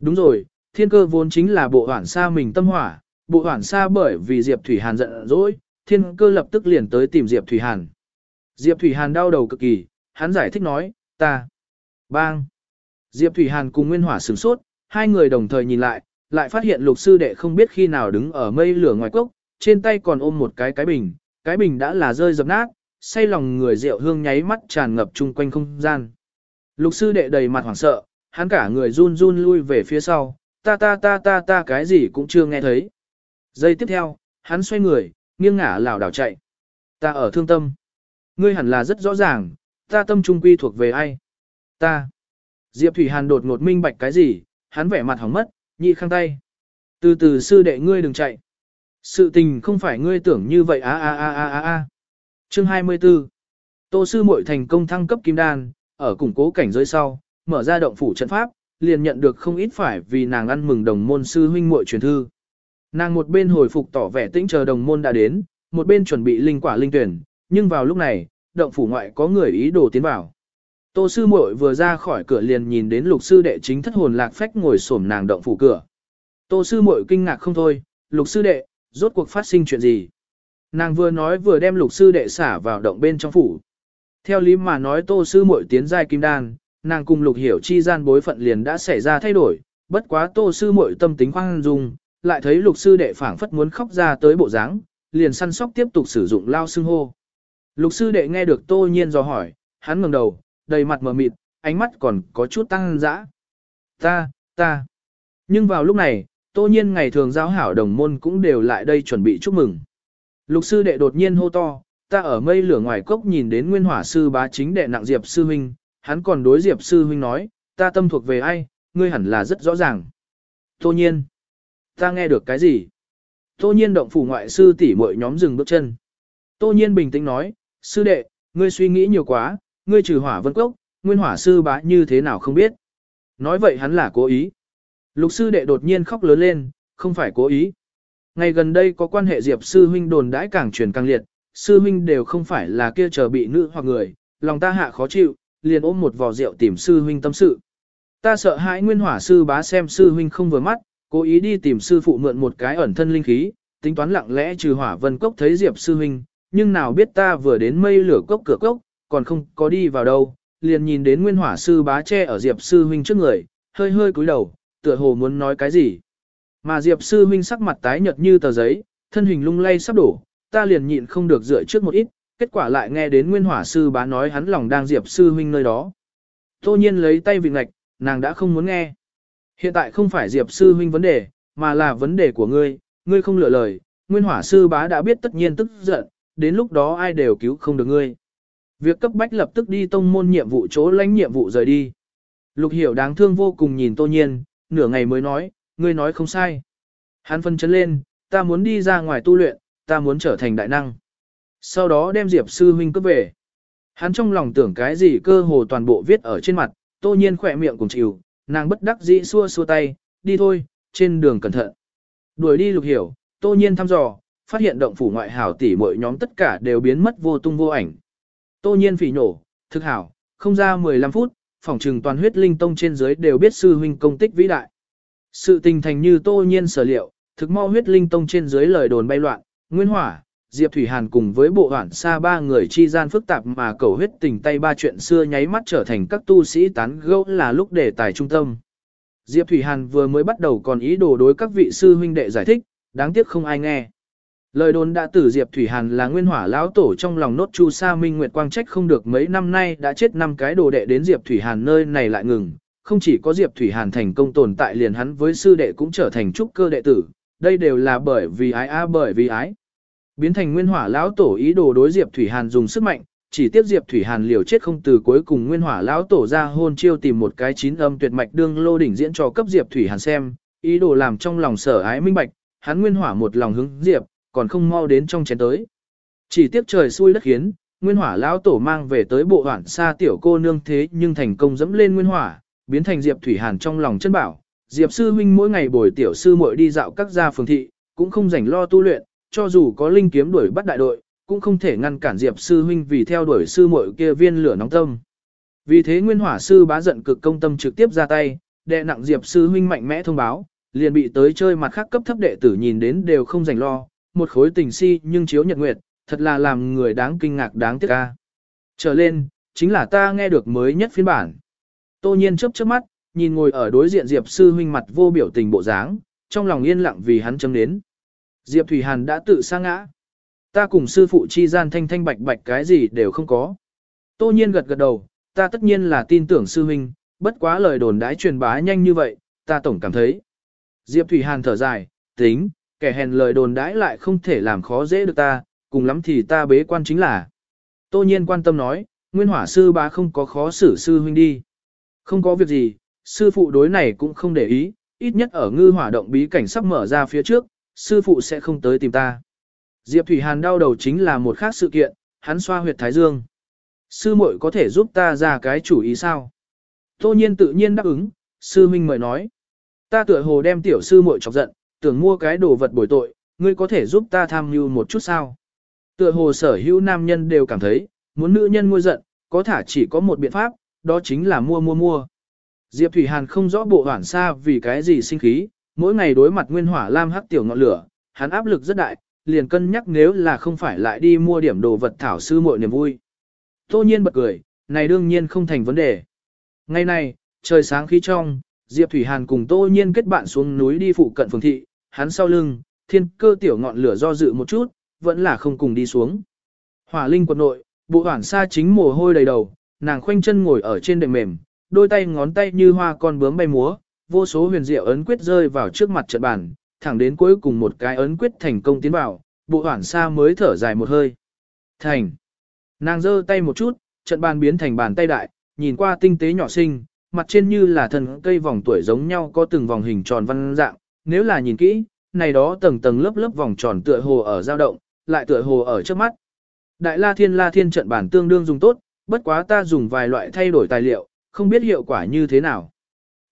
Speaker 1: Đúng rồi, thiên cơ vốn chính là bộ hoảng xa mình tâm hỏa, bộ hoảng xa bởi vì Diệp Thủy Hàn giận dỗi, thiên cơ lập tức liền tới tìm Diệp Thủy Hàn. Diệp Thủy Hàn đau đầu cực kỳ, hắn giải thích nói, ta. Bang. Diệp Thủy Hàn cùng Nguyên Hỏa sửng sốt, hai người đồng thời nhìn lại, lại phát hiện lục sư đệ không biết khi nào đứng ở mây lửa ngoài cốc, trên tay còn ôm một cái cái bình, cái bình đã là rơi dập nát, say lòng người rượu hương nháy mắt tràn ngập chung quanh không gian. Lục sư đệ đầy mặt hoảng sợ, hắn cả người run run lui về phía sau, ta ta ta ta ta cái gì cũng chưa nghe thấy. Giây tiếp theo, hắn xoay người, nghiêng ngả lảo đảo chạy. Ta ở thương tâm. Ngươi hẳn là rất rõ ràng, ta tâm trung quy thuộc về ai. Ta. Diệp Thủy Hàn đột ngột minh bạch cái gì, hắn vẻ mặt hỏng mất, nhị khang tay. Từ từ sư đệ ngươi đừng chạy. Sự tình không phải ngươi tưởng như vậy a a a a a a. Chương 24. Tô sư muội thành công thăng cấp kim đan, ở củng cố cảnh giới sau, mở ra động phủ trận pháp, liền nhận được không ít phải vì nàng ăn mừng đồng môn sư huynh muội truyền thư. Nàng một bên hồi phục tỏ vẻ tĩnh chờ đồng môn đã đến, một bên chuẩn bị linh quả linh tuyển, nhưng vào lúc này, động phủ ngoại có người ý đồ tiến vào. Tô sư muội vừa ra khỏi cửa liền nhìn đến lục sư đệ chính thất hồn lạc phách ngồi xổm nàng động phủ cửa. Tô sư muội kinh ngạc không thôi, lục sư đệ, rốt cuộc phát sinh chuyện gì? Nàng vừa nói vừa đem lục sư đệ xả vào động bên trong phủ. Theo lý mà nói tô sư muội tiến giai kim đan, nàng cùng lục hiểu chi gian bối phận liền đã xảy ra thay đổi, bất quá tô sư muội tâm tính khoan dung, lại thấy lục sư đệ phảng phất muốn khóc ra tới bộ dáng, liền săn sóc tiếp tục sử dụng lao xưng hô. Lục sư đệ nghe được tô nhiên do hỏi, hắn ngẩng đầu, đầy mặt mờ mịt, ánh mắt còn có chút tăng dã. Ta, ta. Nhưng vào lúc này, tô nhiên ngày thường giáo hảo đồng môn cũng đều lại đây chuẩn bị chúc mừng. Lục sư đệ đột nhiên hô to, ta ở mây lửa ngoài cốc nhìn đến nguyên hỏa sư bá chính đệ nặng diệp sư huynh, hắn còn đối diệp sư huynh nói, ta tâm thuộc về ai, ngươi hẳn là rất rõ ràng. Tô nhiên, ta nghe được cái gì? Tô nhiên động phủ ngoại sư tỷ muội nhóm dừng bước chân. Tô nhiên bình tĩnh nói, sư đệ, ngươi suy nghĩ nhiều quá, ngươi trừ hỏa vân cốc, nguyên hỏa sư bá như thế nào không biết. Nói vậy hắn là cố ý. Lục sư đệ đột nhiên khóc lớn lên, không phải cố ý. Ngày gần đây có quan hệ Diệp sư huynh đồn đãi càng truyền càng liệt, sư huynh đều không phải là kia chờ bị nữ hoặc người, lòng ta hạ khó chịu, liền ôm một vò rượu tìm sư huynh tâm sự. Ta sợ hãi nguyên hỏa sư bá xem sư huynh không vừa mắt, cố ý đi tìm sư phụ mượn một cái ẩn thân linh khí, tính toán lặng lẽ trừ hỏa vân cốc thấy Diệp sư huynh, nhưng nào biết ta vừa đến mây lửa cốc cửa cốc, còn không có đi vào đâu, liền nhìn đến nguyên hỏa sư bá che ở Diệp sư huynh trước người, hơi hơi cúi đầu, tựa hồ muốn nói cái gì. Mà Diệp sư huynh sắc mặt tái nhợt như tờ giấy, thân hình lung lay sắp đổ, ta liền nhịn không được dựa trước một ít, kết quả lại nghe đến nguyên hỏa sư bá nói hắn lòng đang Diệp sư huynh nơi đó. Tô nhiên lấy tay vị ngạch, nàng đã không muốn nghe. Hiện tại không phải Diệp sư huynh vấn đề, mà là vấn đề của ngươi, ngươi không lựa lời, nguyên hỏa sư bá đã biết tất nhiên tức giận, đến lúc đó ai đều cứu không được ngươi. Việc cấp bách lập tức đi tông môn nhiệm vụ chỗ lãnh nhiệm vụ rời đi. Lục hiểu đáng thương vô cùng nhìn tô nhiên, nửa ngày mới nói, ngươi nói không sai. Hắn phân chấn lên, ta muốn đi ra ngoài tu luyện, ta muốn trở thành đại năng. Sau đó đem Diệp sư huynh cướp về. Hắn trong lòng tưởng cái gì cơ hồ toàn bộ viết ở trên mặt, tô nhiên khỏe miệng cùng chịu, nàng bất đắc dĩ xua xua tay, đi thôi, trên đường cẩn thận. Đuổi đi lục hiểu, tô nhiên thăm dò, phát hiện động phủ ngoại hảo tỷ mọi nhóm tất cả đều biến mất vô tung vô ảnh. Tô nhiên phỉ nổ, thực hảo, không ra 15 phút, phòng trừng toàn huyết linh tông trên dưới đều biết sư huynh công tích vĩ đại. Sự tình thành như tô nhiên sở liệu, thực mau huyết linh tông trên dưới lời đồn bay loạn, nguyên hỏa, Diệp Thủy Hàn cùng với bộ hoảng xa ba người chi gian phức tạp mà cầu huyết tình tay ba chuyện xưa nháy mắt trở thành các tu sĩ tán gẫu là lúc đề tài trung tâm. Diệp Thủy Hàn vừa mới bắt đầu còn ý đồ đối các vị sư huynh đệ giải thích, đáng tiếc không ai nghe. Lời đồn đã tử Diệp Thủy Hàn là nguyên hỏa lão tổ trong lòng nốt Chu Sa Minh Nguyệt Quang trách không được mấy năm nay đã chết năm cái đồ đệ đến Diệp Thủy Hàn nơi này lại ngừng, không chỉ có Diệp Thủy Hàn thành công tồn tại liền hắn với sư đệ cũng trở thành trúc cơ đệ tử, đây đều là bởi vì ái a bởi vì ái. Biến thành nguyên hỏa lão tổ ý đồ đối Diệp Thủy Hàn dùng sức mạnh, chỉ tiếp Diệp Thủy Hàn liều chết không từ cuối cùng nguyên hỏa lão tổ ra hôn chiêu tìm một cái chín âm tuyệt mạch đương lô đỉnh diễn cho cấp Diệp Thủy Hàn xem, ý đồ làm trong lòng sở ái minh bạch, hắn nguyên hỏa một lòng hứng Diệp, còn không mau đến trong chén tới. Chỉ tiếp trời xui đất khiến, nguyên hỏa lão tổ mang về tới bộ hoản xa tiểu cô nương thế nhưng thành công dẫm lên nguyên hỏa, biến thành Diệp Thủy Hàn trong lòng chân bảo. Diệp sư huynh mỗi ngày bồi tiểu sư muội đi dạo các gia phường thị, cũng không rảnh lo tu luyện, cho dù có linh kiếm đuổi bắt đại đội, cũng không thể ngăn cản Diệp sư huynh vì theo đuổi sư muội kia viên lửa nóng tâm. Vì thế Nguyên Hỏa sư bá giận cực công tâm trực tiếp ra tay, đệ nặng Diệp sư huynh mạnh mẽ thông báo, liền bị tới chơi mặt khác cấp thấp đệ tử nhìn đến đều không rảnh lo, một khối tình si nhưng chiếu nhật nguyệt, thật là làm người đáng kinh ngạc đáng tiếc ca. Trở lên, chính là ta nghe được mới nhất phiên bản. Tô nhiên chớp chớp mắt, nhìn ngồi ở đối diện Diệp sư huynh mặt vô biểu tình bộ dáng, trong lòng yên lặng vì hắn chấm đến. Diệp Thủy Hàn đã tự sa ngã. Ta cùng sư phụ chi gian thanh thanh bạch bạch cái gì đều không có. Tô nhiên gật gật đầu, ta tất nhiên là tin tưởng sư huynh, bất quá lời đồn đãi truyền bá nhanh như vậy, ta tổng cảm thấy. Diệp Thủy Hàn thở dài, tính, kẻ hèn lời đồn đãi lại không thể làm khó dễ được ta, cùng lắm thì ta bế quan chính là. Tô nhiên quan tâm nói, nguyên hỏa sư bá không có khó xử sư huynh đi. Không có việc gì, sư phụ đối này cũng không để ý, ít nhất ở ngư hỏa động bí cảnh sắp mở ra phía trước, sư phụ sẽ không tới tìm ta. Diệp Thủy Hàn đau đầu chính là một khác sự kiện, hắn xoa huyệt thái dương. Sư muội có thể giúp ta ra cái chủ ý sao? Tô nhiên tự nhiên đáp ứng, sư huynh mời nói. Ta tựa hồ đem tiểu sư muội chọc giận, tưởng mua cái đồ vật bồi tội, ngươi có thể giúp ta tham mưu một chút sao? Tựa hồ sở hữu nam nhân đều cảm thấy, muốn nữ nhân ngôi giận, có thả chỉ có một biện pháp, đó chính là mua mua mua. Diệp Thủy Hàn không rõ bộ hoảng xa vì cái gì sinh khí, mỗi ngày đối mặt nguyên hỏa lam hắc tiểu ngọn lửa, hắn áp lực rất đại, liền cân nhắc nếu là không phải lại đi mua điểm đồ vật thảo sư muội niềm vui. Tô nhiên bật cười, này đương nhiên không thành vấn đề. Ngày này, trời sáng khí trong, Diệp Thủy Hàn cùng Tô nhiên kết bạn xuống núi đi phụ cận phường thị, hắn sau lưng, thiên cơ tiểu ngọn lửa do dự một chút, vẫn là không cùng đi xuống. Hỏa linh quật nội, bộ hoảng xa chính mồ hôi đầy đầu, nàng khoanh chân ngồi ở trên đệm mềm, đôi tay ngón tay như hoa con bướm bay múa, vô số huyền diệu ấn quyết rơi vào trước mặt trận bàn, thẳng đến cuối cùng một cái ấn quyết thành công tiến vào, bộ hoảng xa mới thở dài một hơi. Thành. Nàng giơ tay một chút, trận bàn biến thành bàn tay đại, nhìn qua tinh tế nhỏ xinh, mặt trên như là thần cây vòng tuổi giống nhau có từng vòng hình tròn văn dạng, nếu là nhìn kỹ, này đó tầng tầng lớp lớp vòng tròn tựa hồ ở dao động, lại tựa hồ ở trước mắt. Đại La Thiên La Thiên trận bản tương đương dùng tốt, bất quá ta dùng vài loại thay đổi tài liệu, không biết hiệu quả như thế nào.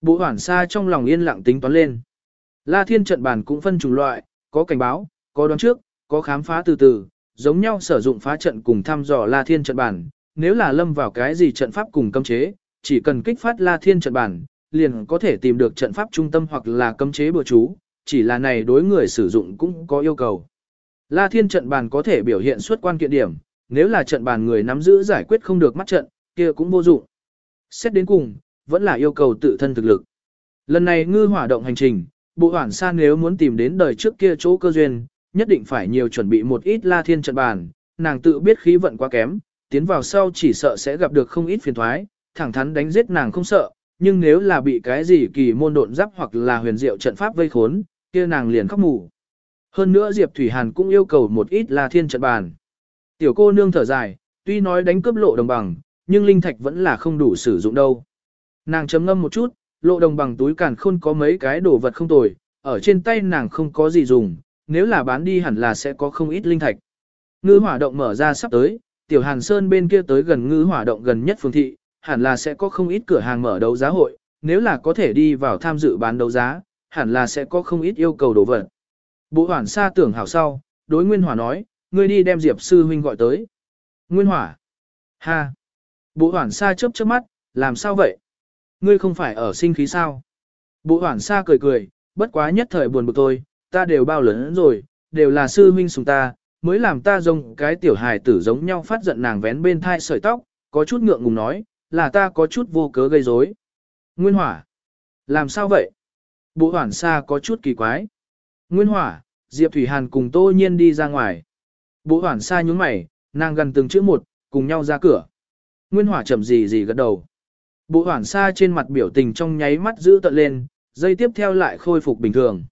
Speaker 1: Bộ hoảng xa trong lòng yên lặng tính toán lên. La Thiên trận bản cũng phân chủng loại, có cảnh báo, có đoán trước, có khám phá từ từ, giống nhau sử dụng phá trận cùng thăm dò La Thiên trận bản, nếu là lâm vào cái gì trận pháp cùng cấm chế, chỉ cần kích phát La Thiên trận bản, liền có thể tìm được trận pháp trung tâm hoặc là cấm chế bừa chú, chỉ là này đối người sử dụng cũng có yêu cầu. La Thiên trận bàn có thể biểu hiện xuất quan kiện điểm, nếu là trận bàn người nắm giữ giải quyết không được mắt trận, kia cũng vô dụng. Xét đến cùng, vẫn là yêu cầu tự thân thực lực. Lần này ngư hỏa động hành trình, bộ hoảng xa nếu muốn tìm đến đời trước kia chỗ cơ duyên, nhất định phải nhiều chuẩn bị một ít La Thiên trận bàn, nàng tự biết khí vận quá kém, tiến vào sau chỉ sợ sẽ gặp được không ít phiền thoái, thẳng thắn đánh giết nàng không sợ, nhưng nếu là bị cái gì kỳ môn độn giáp hoặc là huyền diệu trận pháp vây khốn, kia nàng liền khóc mù. Hơn nữa Diệp Thủy Hàn cũng yêu cầu một ít là thiên trận bàn. Tiểu cô nương thở dài, tuy nói đánh cướp lộ đồng bằng, nhưng linh thạch vẫn là không đủ sử dụng đâu. Nàng chấm ngâm một chút, lộ đồng bằng túi càn khôn có mấy cái đồ vật không tồi, ở trên tay nàng không có gì dùng, nếu là bán đi hẳn là sẽ có không ít linh thạch. Ngư hỏa động mở ra sắp tới, tiểu hàn sơn bên kia tới gần ngư hỏa động gần nhất phương thị, hẳn là sẽ có không ít cửa hàng mở đấu giá hội, nếu là có thể đi vào tham dự bán đấu giá, hẳn là sẽ có không ít yêu cầu đồ vật. Bộ hoản xa tưởng hảo sau, đối Nguyên Hỏa nói, ngươi đi đem Diệp sư huynh gọi tới. Nguyên Hỏa. Ha. Bộ hoản xa chớp chớp mắt, làm sao vậy? Ngươi không phải ở sinh khí sao? Bộ hoản xa cười cười, bất quá nhất thời buồn bực tôi, ta đều bao lớn rồi, đều là sư huynh sùng ta, mới làm ta giống cái tiểu hài tử giống nhau phát giận nàng vén bên thai sợi tóc, có chút ngượng ngùng nói, là ta có chút vô cớ gây rối. Nguyên Hỏa. Làm sao vậy? Bộ hoảng xa có chút kỳ quái. Nguyên Hỏa, Diệp Thủy Hàn cùng Tô Nhiên đi ra ngoài. Bộ hoảng xa nhúng mày, nàng gần từng chữ một, cùng nhau ra cửa. Nguyên Hỏa chậm gì gì gật đầu. Bộ hoảng xa trên mặt biểu tình trong nháy mắt giữ tận lên, dây tiếp theo lại khôi phục bình thường.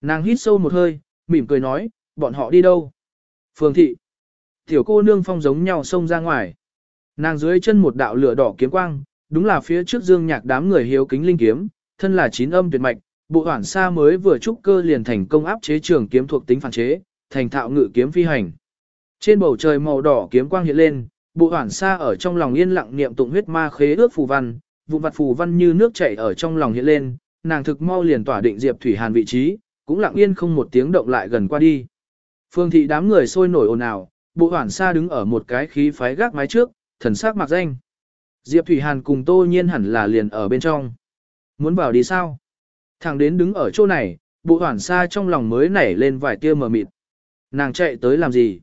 Speaker 1: Nàng hít sâu một hơi, mỉm cười nói, bọn họ đi đâu? Phương thị. Tiểu cô nương phong giống nhau xông ra ngoài. Nàng dưới chân một đạo lửa đỏ kiếm quang, đúng là phía trước dương nhạc đám người hiếu kính linh kiếm, thân là chín âm tuyệt mạch, bộ hoảng xa mới vừa trúc cơ liền thành công áp chế trường kiếm thuộc tính phản chế, thành thạo ngự kiếm phi hành. Trên bầu trời màu đỏ kiếm quang hiện lên, bộ hoảng xa ở trong lòng yên lặng niệm tụng huyết ma khế ước phù văn, vụ vặt phù văn như nước chảy ở trong lòng hiện lên, nàng thực mau liền tỏa định Diệp Thủy Hàn vị trí, cũng lặng yên không một tiếng động lại gần qua đi. Phương thị đám người sôi nổi ồn ào, bộ hoảng xa đứng ở một cái khí phái gác mái trước, thần sắc mặc danh. Diệp Thủy Hàn cùng Tô Nhiên hẳn là liền ở bên trong. Muốn vào đi sao? Thằng đến đứng ở chỗ này, bộ hoảng xa trong lòng mới nảy lên vài tia mờ mịt. Nàng chạy tới làm gì?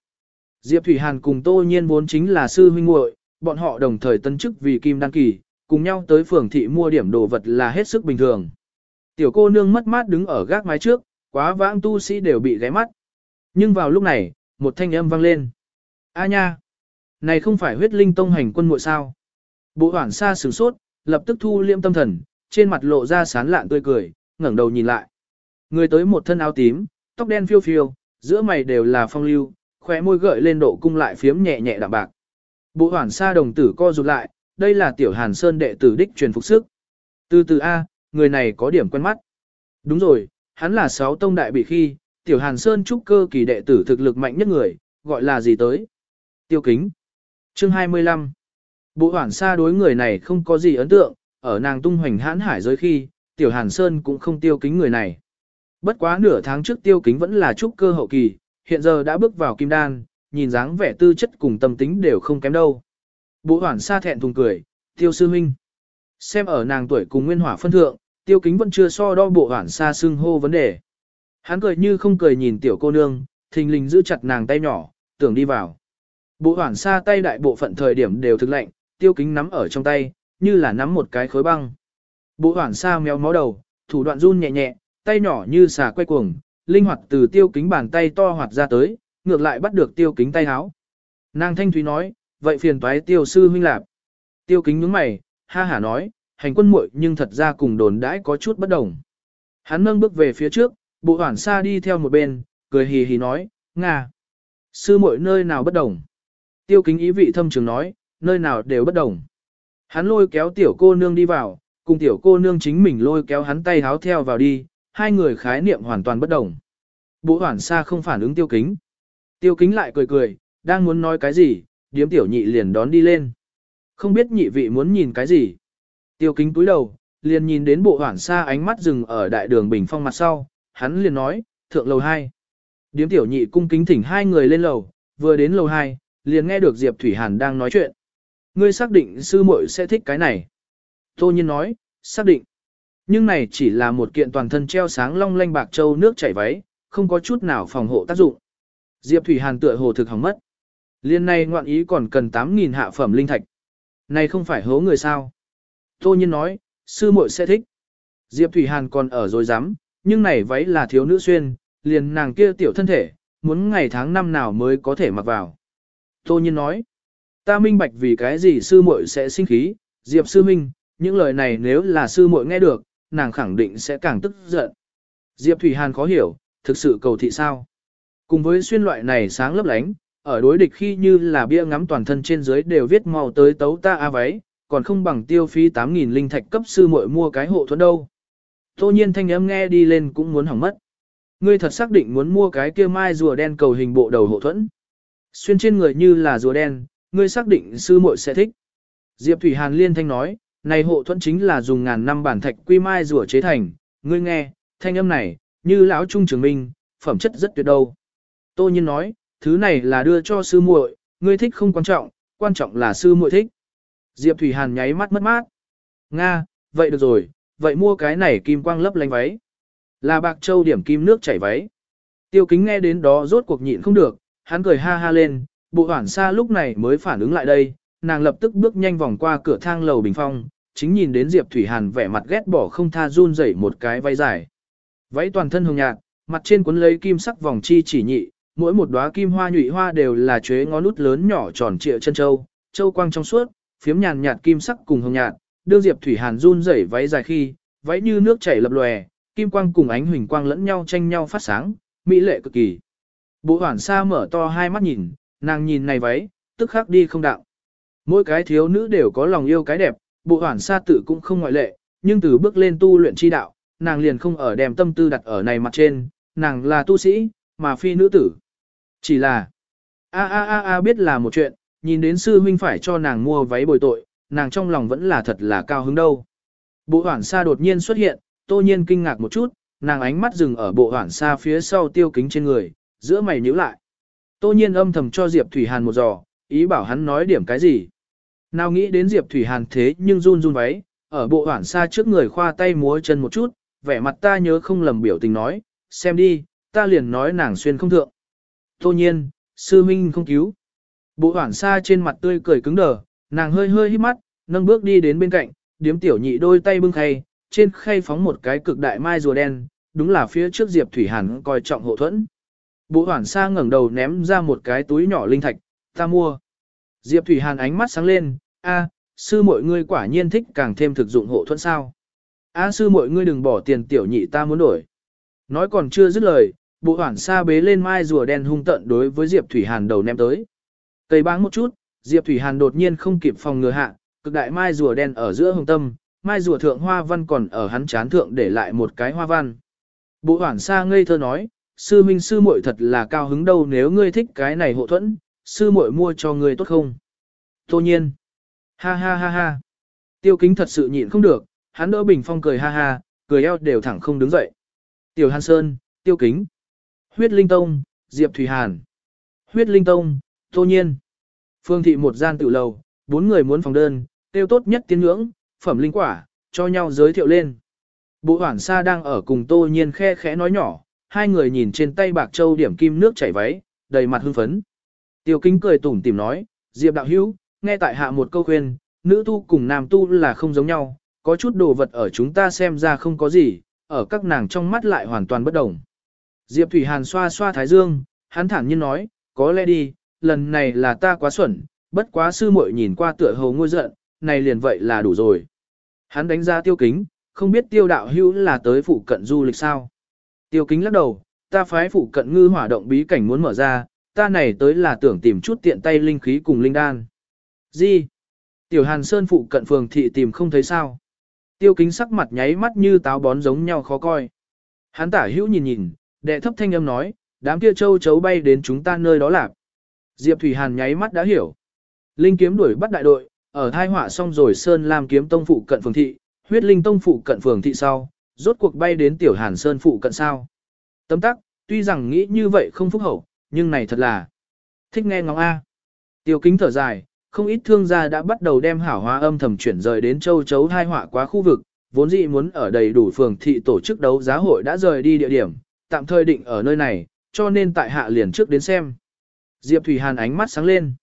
Speaker 1: Diệp Thủy Hàn cùng Tô Nhiên vốn chính là sư huynh muội, bọn họ đồng thời tân chức vì kim đăng kỳ, cùng nhau tới phường thị mua điểm đồ vật là hết sức bình thường. Tiểu cô nương mất mát đứng ở gác mái trước, quá vãng tu sĩ đều bị ghé mắt. Nhưng vào lúc này, một thanh âm vang lên. A nha! Này không phải huyết linh tông hành quân muội sao? Bộ hoảng xa sửng sốt, lập tức thu liêm tâm thần, trên mặt lộ ra sán lạn tươi cười, ngẩng đầu nhìn lại. Người tới một thân áo tím, tóc đen phiêu phiêu, giữa mày đều là phong lưu, khóe môi gợi lên độ cung lại phiếm nhẹ nhẹ đạm bạc. Bộ hoảng xa đồng tử co rụt lại, đây là tiểu hàn sơn đệ tử đích truyền phục sức. Từ từ A, người này có điểm quen mắt. Đúng rồi, hắn là sáu tông đại bị khi, tiểu hàn sơn trúc cơ kỳ đệ tử thực lực mạnh nhất người, gọi là gì tới? Tiêu kính. Chương 25. Bộ hoảng xa đối người này không có gì ấn tượng, ở nàng tung hoành hãn hải giới khi, tiểu hàn sơn cũng không tiêu kính người này. Bất quá nửa tháng trước tiêu kính vẫn là trúc cơ hậu kỳ, hiện giờ đã bước vào kim đan, nhìn dáng vẻ tư chất cùng tâm tính đều không kém đâu. Bộ hoảng xa thẹn thùng cười, tiêu sư huynh. Xem ở nàng tuổi cùng nguyên hỏa phân thượng, tiêu kính vẫn chưa so đo bộ hoảng xa xưng hô vấn đề. Hắn cười như không cười nhìn tiểu cô nương, thình lình giữ chặt nàng tay nhỏ, tưởng đi vào. Bộ hoảng xa tay đại bộ phận thời điểm đều thực lạnh, tiêu kính nắm ở trong tay, như là nắm một cái khối băng. Bộ hoảng xa méo mó đầu, thủ đoạn run nhẹ nhẹ, tay nhỏ như xà quay cuồng, linh hoạt từ tiêu kính bàn tay to hoạt ra tới, ngược lại bắt được tiêu kính tay háo. Nàng thanh thúy nói, vậy phiền toái tiêu sư huynh lạp. Tiêu kính nhướng mày, ha hả nói, hành quân muội nhưng thật ra cùng đồn đãi có chút bất đồng. Hắn nâng bước về phía trước, bộ hoảng xa đi theo một bên, cười hì hì nói, Nga. Sư muội nơi nào bất đồng? Tiêu kính ý vị thâm trường nói, nơi nào đều bất đồng. Hắn lôi kéo tiểu cô nương đi vào, cùng tiểu cô nương chính mình lôi kéo hắn tay háo theo vào đi, hai người khái niệm hoàn toàn bất đồng. Bộ hoảng xa không phản ứng tiêu kính. Tiêu kính lại cười cười, đang muốn nói cái gì, điếm tiểu nhị liền đón đi lên. Không biết nhị vị muốn nhìn cái gì. Tiêu kính túi đầu, liền nhìn đến bộ hoảng xa ánh mắt dừng ở đại đường bình phong mặt sau, hắn liền nói, thượng lầu 2. Điếm tiểu nhị cung kính thỉnh hai người lên lầu, vừa đến lầu 2, liền nghe được Diệp Thủy Hàn đang nói chuyện. Ngươi xác định sư muội sẽ thích cái này. Tô nhiên nói, xác định. Nhưng này chỉ là một kiện toàn thân treo sáng long lanh bạc châu nước chảy váy, không có chút nào phòng hộ tác dụng. Diệp Thủy Hàn tựa hồ thực hỏng mất. Liên này ngoạn ý còn cần 8.000 hạ phẩm linh thạch. Này không phải hố người sao. Tô nhiên nói, sư muội sẽ thích. Diệp Thủy Hàn còn ở rồi dám, nhưng này váy là thiếu nữ xuyên, liền nàng kia tiểu thân thể, muốn ngày tháng năm nào mới có thể mặc vào. Tô nhiên nói, ta minh bạch vì cái gì sư muội sẽ sinh khí, Diệp sư minh, những lời này nếu là sư muội nghe được, nàng khẳng định sẽ càng tức giận. Diệp Thủy Hàn khó hiểu, thực sự cầu thị sao? Cùng với xuyên loại này sáng lấp lánh, ở đối địch khi như là bia ngắm toàn thân trên dưới đều viết màu tới tấu ta a váy, còn không bằng tiêu phí 8.000 linh thạch cấp sư muội mua cái hộ thuẫn đâu. Tô nhiên thanh âm nghe đi lên cũng muốn hỏng mất. Ngươi thật xác định muốn mua cái kia mai rùa đen cầu hình bộ đầu hộ thuẫn. Xuyên trên người như là rùa đen, ngươi xác định sư muội sẽ thích. Diệp Thủy Hàn liên thanh nói, này hộ thuẫn chính là dùng ngàn năm bản thạch quy mai rùa chế thành, ngươi nghe, thanh âm này, như lão trung trường minh, phẩm chất rất tuyệt đâu. Tô nhiên nói, thứ này là đưa cho sư muội, ngươi thích không quan trọng, quan trọng là sư muội thích. Diệp Thủy Hàn nháy mắt mất mát. Nga, vậy được rồi, vậy mua cái này kim quang lấp lánh váy. Là bạc châu điểm kim nước chảy váy. Tiêu kính nghe đến đó rốt cuộc nhịn không được, hắn cười ha ha lên, bộ hoảng xa lúc này mới phản ứng lại đây, nàng lập tức bước nhanh vòng qua cửa thang lầu bình phong, chính nhìn đến Diệp Thủy Hàn vẻ mặt ghét bỏ không tha run rẩy một cái váy dài. Váy toàn thân hồng nhạt, mặt trên cuốn lấy kim sắc vòng chi chỉ nhị, mỗi một đóa kim hoa nhụy hoa đều là chuế ngón nút lớn nhỏ tròn trịa chân châu, châu quang trong suốt, phiếm nhàn nhạt kim sắc cùng hồng nhạt, đương Diệp Thủy Hàn run rẩy váy dài khi, váy như nước chảy lập lòe, kim quang cùng ánh huỳnh quang lẫn nhau tranh nhau phát sáng, mỹ lệ cực kỳ. Bộ Hoản Sa mở to hai mắt nhìn, nàng nhìn này váy, tức khắc đi không đạo. Mỗi cái thiếu nữ đều có lòng yêu cái đẹp, Bộ Hoản Sa tự cũng không ngoại lệ, nhưng từ bước lên tu luyện chi đạo, nàng liền không ở đem tâm tư đặt ở này mặt trên, nàng là tu sĩ, mà phi nữ tử. Chỉ là, a a a a biết là một chuyện, nhìn đến sư huynh phải cho nàng mua váy bồi tội, nàng trong lòng vẫn là thật là cao hứng đâu. Bộ hoảng xa đột nhiên xuất hiện, tô nhiên kinh ngạc một chút, nàng ánh mắt dừng ở bộ hoảng xa phía sau tiêu kính trên người, giữa mày nhíu lại. Tô nhiên âm thầm cho Diệp Thủy Hàn một giò, ý bảo hắn nói điểm cái gì. Nào nghĩ đến Diệp Thủy Hàn thế nhưng run run váy, ở bộ hoảng xa trước người khoa tay múa chân một chút, vẻ mặt ta nhớ không lầm biểu tình nói, xem đi, ta liền nói nàng xuyên không thượng. Tô nhiên, sư minh không cứu. Bộ hoảng xa trên mặt tươi cười cứng đờ, nàng hơi hơi hít mắt, nâng bước đi đến bên cạnh, điếm tiểu nhị đôi tay bưng khay, trên khay phóng một cái cực đại mai rùa đen, đúng là phía trước Diệp Thủy Hàn coi trọng hộ thuẫn. Bộ hoảng xa ngẩng đầu ném ra một cái túi nhỏ linh thạch, ta mua. Diệp Thủy Hàn ánh mắt sáng lên, a, sư mọi ngươi quả nhiên thích càng thêm thực dụng hộ thuẫn sao. A sư mọi ngươi đừng bỏ tiền tiểu nhị ta muốn đổi. Nói còn chưa dứt lời, bộ hoảng xa bế lên mai rùa đen hung tận đối với Diệp Thủy Hàn đầu ném tới. Tây báng một chút, Diệp Thủy Hàn đột nhiên không kịp phòng ngừa hạ, cực đại mai rùa đen ở giữa hồng tâm, mai rùa thượng hoa văn còn ở hắn chán thượng để lại một cái hoa văn. Bộ hoảng xa ngây thơ nói, sư minh sư muội thật là cao hứng đâu nếu ngươi thích cái này hộ thuẫn, sư muội mua cho ngươi tốt không? Tô nhiên. Ha ha ha ha. Tiêu kính thật sự nhịn không được, hắn đỡ bình phong cười ha ha, cười eo đều thẳng không đứng dậy. Tiểu Hàn Sơn, Tiêu kính. Huyết Linh Tông, Diệp Thủy Hàn. Huyết Linh Tông, Tô nhiên. Phương thị một gian tự lầu, bốn người muốn phòng đơn, tiêu tốt nhất tiến ngưỡng, phẩm linh quả, cho nhau giới thiệu lên. Bộ hoảng sa đang ở cùng Tô nhiên khe khẽ nói nhỏ, hai người nhìn trên tay bạc châu điểm kim nước chảy váy, đầy mặt hưng phấn. Tiêu kính cười tủm tỉm nói, Diệp đạo hữu, nghe tại hạ một câu khuyên, nữ tu cùng nam tu là không giống nhau, có chút đồ vật ở chúng ta xem ra không có gì, ở các nàng trong mắt lại hoàn toàn bất đồng. Diệp Thủy Hàn xoa xoa thái dương, hắn thản nhiên nói, có lẽ đi, lần này là ta quá xuẩn, bất quá sư muội nhìn qua tựa hồ ngôi giận, này liền vậy là đủ rồi. Hắn đánh ra tiêu kính, không biết tiêu đạo hữu là tới phụ cận du lịch sao. Tiêu kính lắc đầu, ta phái phụ cận ngư hỏa động bí cảnh muốn mở ra, ta này tới là tưởng tìm chút tiện tay linh khí cùng linh đan. Gì? Tiểu Hàn Sơn phụ cận phường thị tìm không thấy sao. Tiêu kính sắc mặt nháy mắt như táo bón giống nhau khó coi. Hắn tả hữu nhìn nhìn, đệ thấp thanh âm nói, đám kia châu chấu bay đến chúng ta nơi đó lạc. Diệp Thủy Hàn nháy mắt đã hiểu. Linh kiếm đuổi bắt đại đội, ở thai họa xong rồi Sơn Lam kiếm tông phụ cận phường thị, huyết linh tông phụ cận phường thị sau, rốt cuộc bay đến tiểu Hàn Sơn phụ cận sao. Tấm tắc, tuy rằng nghĩ như vậy không phúc hậu, nhưng này thật là thích nghe ngóng A. Tiêu kính thở dài, không ít thương gia đã bắt đầu đem hảo hóa âm thầm chuyển rời đến châu chấu hai họa quá khu vực, vốn dĩ muốn ở đầy đủ phường thị tổ chức đấu giá hội đã rời đi địa điểm, tạm thời định ở nơi này, cho nên tại hạ liền trước đến xem. Diệp Thủy Hàn ánh mắt sáng lên.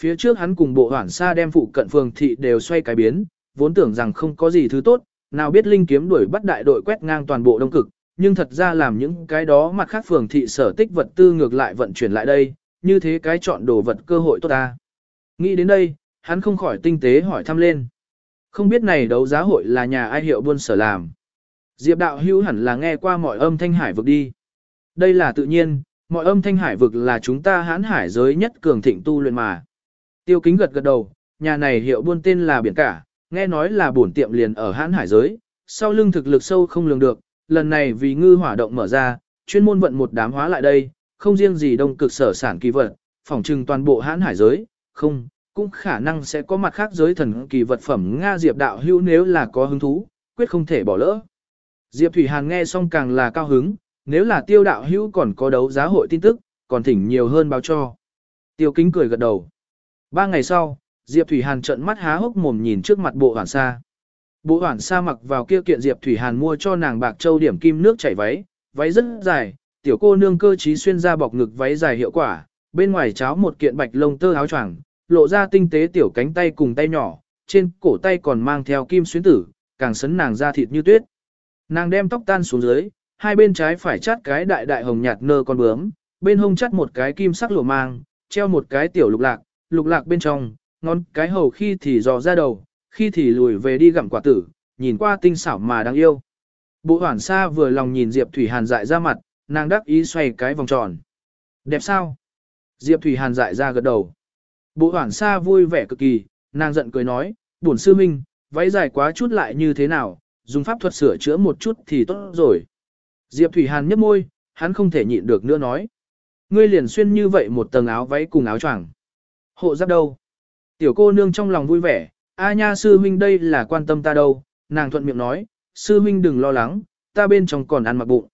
Speaker 1: Phía trước hắn cùng bộ hoảng xa đem phụ cận phường thị đều xoay cái biến, vốn tưởng rằng không có gì thứ tốt, nào biết linh kiếm đuổi bắt đại đội quét ngang toàn bộ đông cực, nhưng thật ra làm những cái đó mặt khác phường thị sở tích vật tư ngược lại vận chuyển lại đây, như thế cái chọn đồ vật cơ hội tốt ta. Nghĩ đến đây, hắn không khỏi tinh tế hỏi thăm lên. Không biết này đấu giá hội là nhà ai hiệu buôn sở làm. Diệp đạo hữu hẳn là nghe qua mọi âm thanh hải vực đi. Đây là tự nhiên, mọi âm thanh hải vực là chúng ta hãn hải giới nhất cường thịnh tu luyện mà. Tiêu kính gật gật đầu, nhà này hiệu buôn tên là biển cả, nghe nói là bổn tiệm liền ở hãn hải giới, sau lưng thực lực sâu không lường được, lần này vì ngư hỏa động mở ra, chuyên môn vận một đám hóa lại đây, không riêng gì đông cực sở sản kỳ vật, phỏng trừng toàn bộ hãn hải giới, không, cũng khả năng sẽ có mặt khác giới thần kỳ vật phẩm Nga Diệp đạo hữu nếu là có hứng thú, quyết không thể bỏ lỡ. Diệp Thủy Hàn nghe xong càng là cao hứng, nếu là tiêu đạo hữu còn có đấu giá hội tin tức, còn thỉnh nhiều hơn báo cho. Tiêu kính cười gật đầu. Ba ngày sau, Diệp Thủy Hàn trợn mắt há hốc mồm nhìn trước mặt bộ hoàn sa. Bộ hoàn sa mặc vào kia kiện Diệp Thủy Hàn mua cho nàng bạc châu điểm kim nước chảy váy, váy rất dài, tiểu cô nương cơ trí xuyên ra bọc ngực váy dài hiệu quả, bên ngoài cháo một kiện bạch lông tơ áo choàng, lộ ra tinh tế tiểu cánh tay cùng tay nhỏ, trên cổ tay còn mang theo kim xuyến tử, càng sấn nàng da thịt như tuyết. Nàng đem tóc tan xuống dưới, hai bên trái phải chát cái đại đại hồng nhạt nơ con bướm, bên hông chắt một cái kim sắc lụa mang, treo một cái tiểu lục lạc, lục lạc bên trong, ngón cái hầu khi thì dò ra đầu, khi thì lùi về đi gặm quả tử, nhìn qua tinh xảo mà đáng yêu. Bộ hoảng xa vừa lòng nhìn Diệp Thủy Hàn dại ra mặt, nàng đắc ý xoay cái vòng tròn. Đẹp sao? Diệp Thủy Hàn dại ra gật đầu. Bộ hoảng xa vui vẻ cực kỳ, nàng giận cười nói, buồn sư minh, váy dài quá chút lại như thế nào, dùng pháp thuật sửa chữa một chút thì tốt rồi. Diệp Thủy Hàn nhấp môi, hắn không thể nhịn được nữa nói. Ngươi liền xuyên như vậy một tầng áo váy cùng áo choàng. Hộ giáp đâu? Tiểu cô nương trong lòng vui vẻ, a nha sư huynh đây là quan tâm ta đâu, nàng thuận miệng nói, sư huynh đừng lo lắng, ta bên trong còn ăn mặc bụng.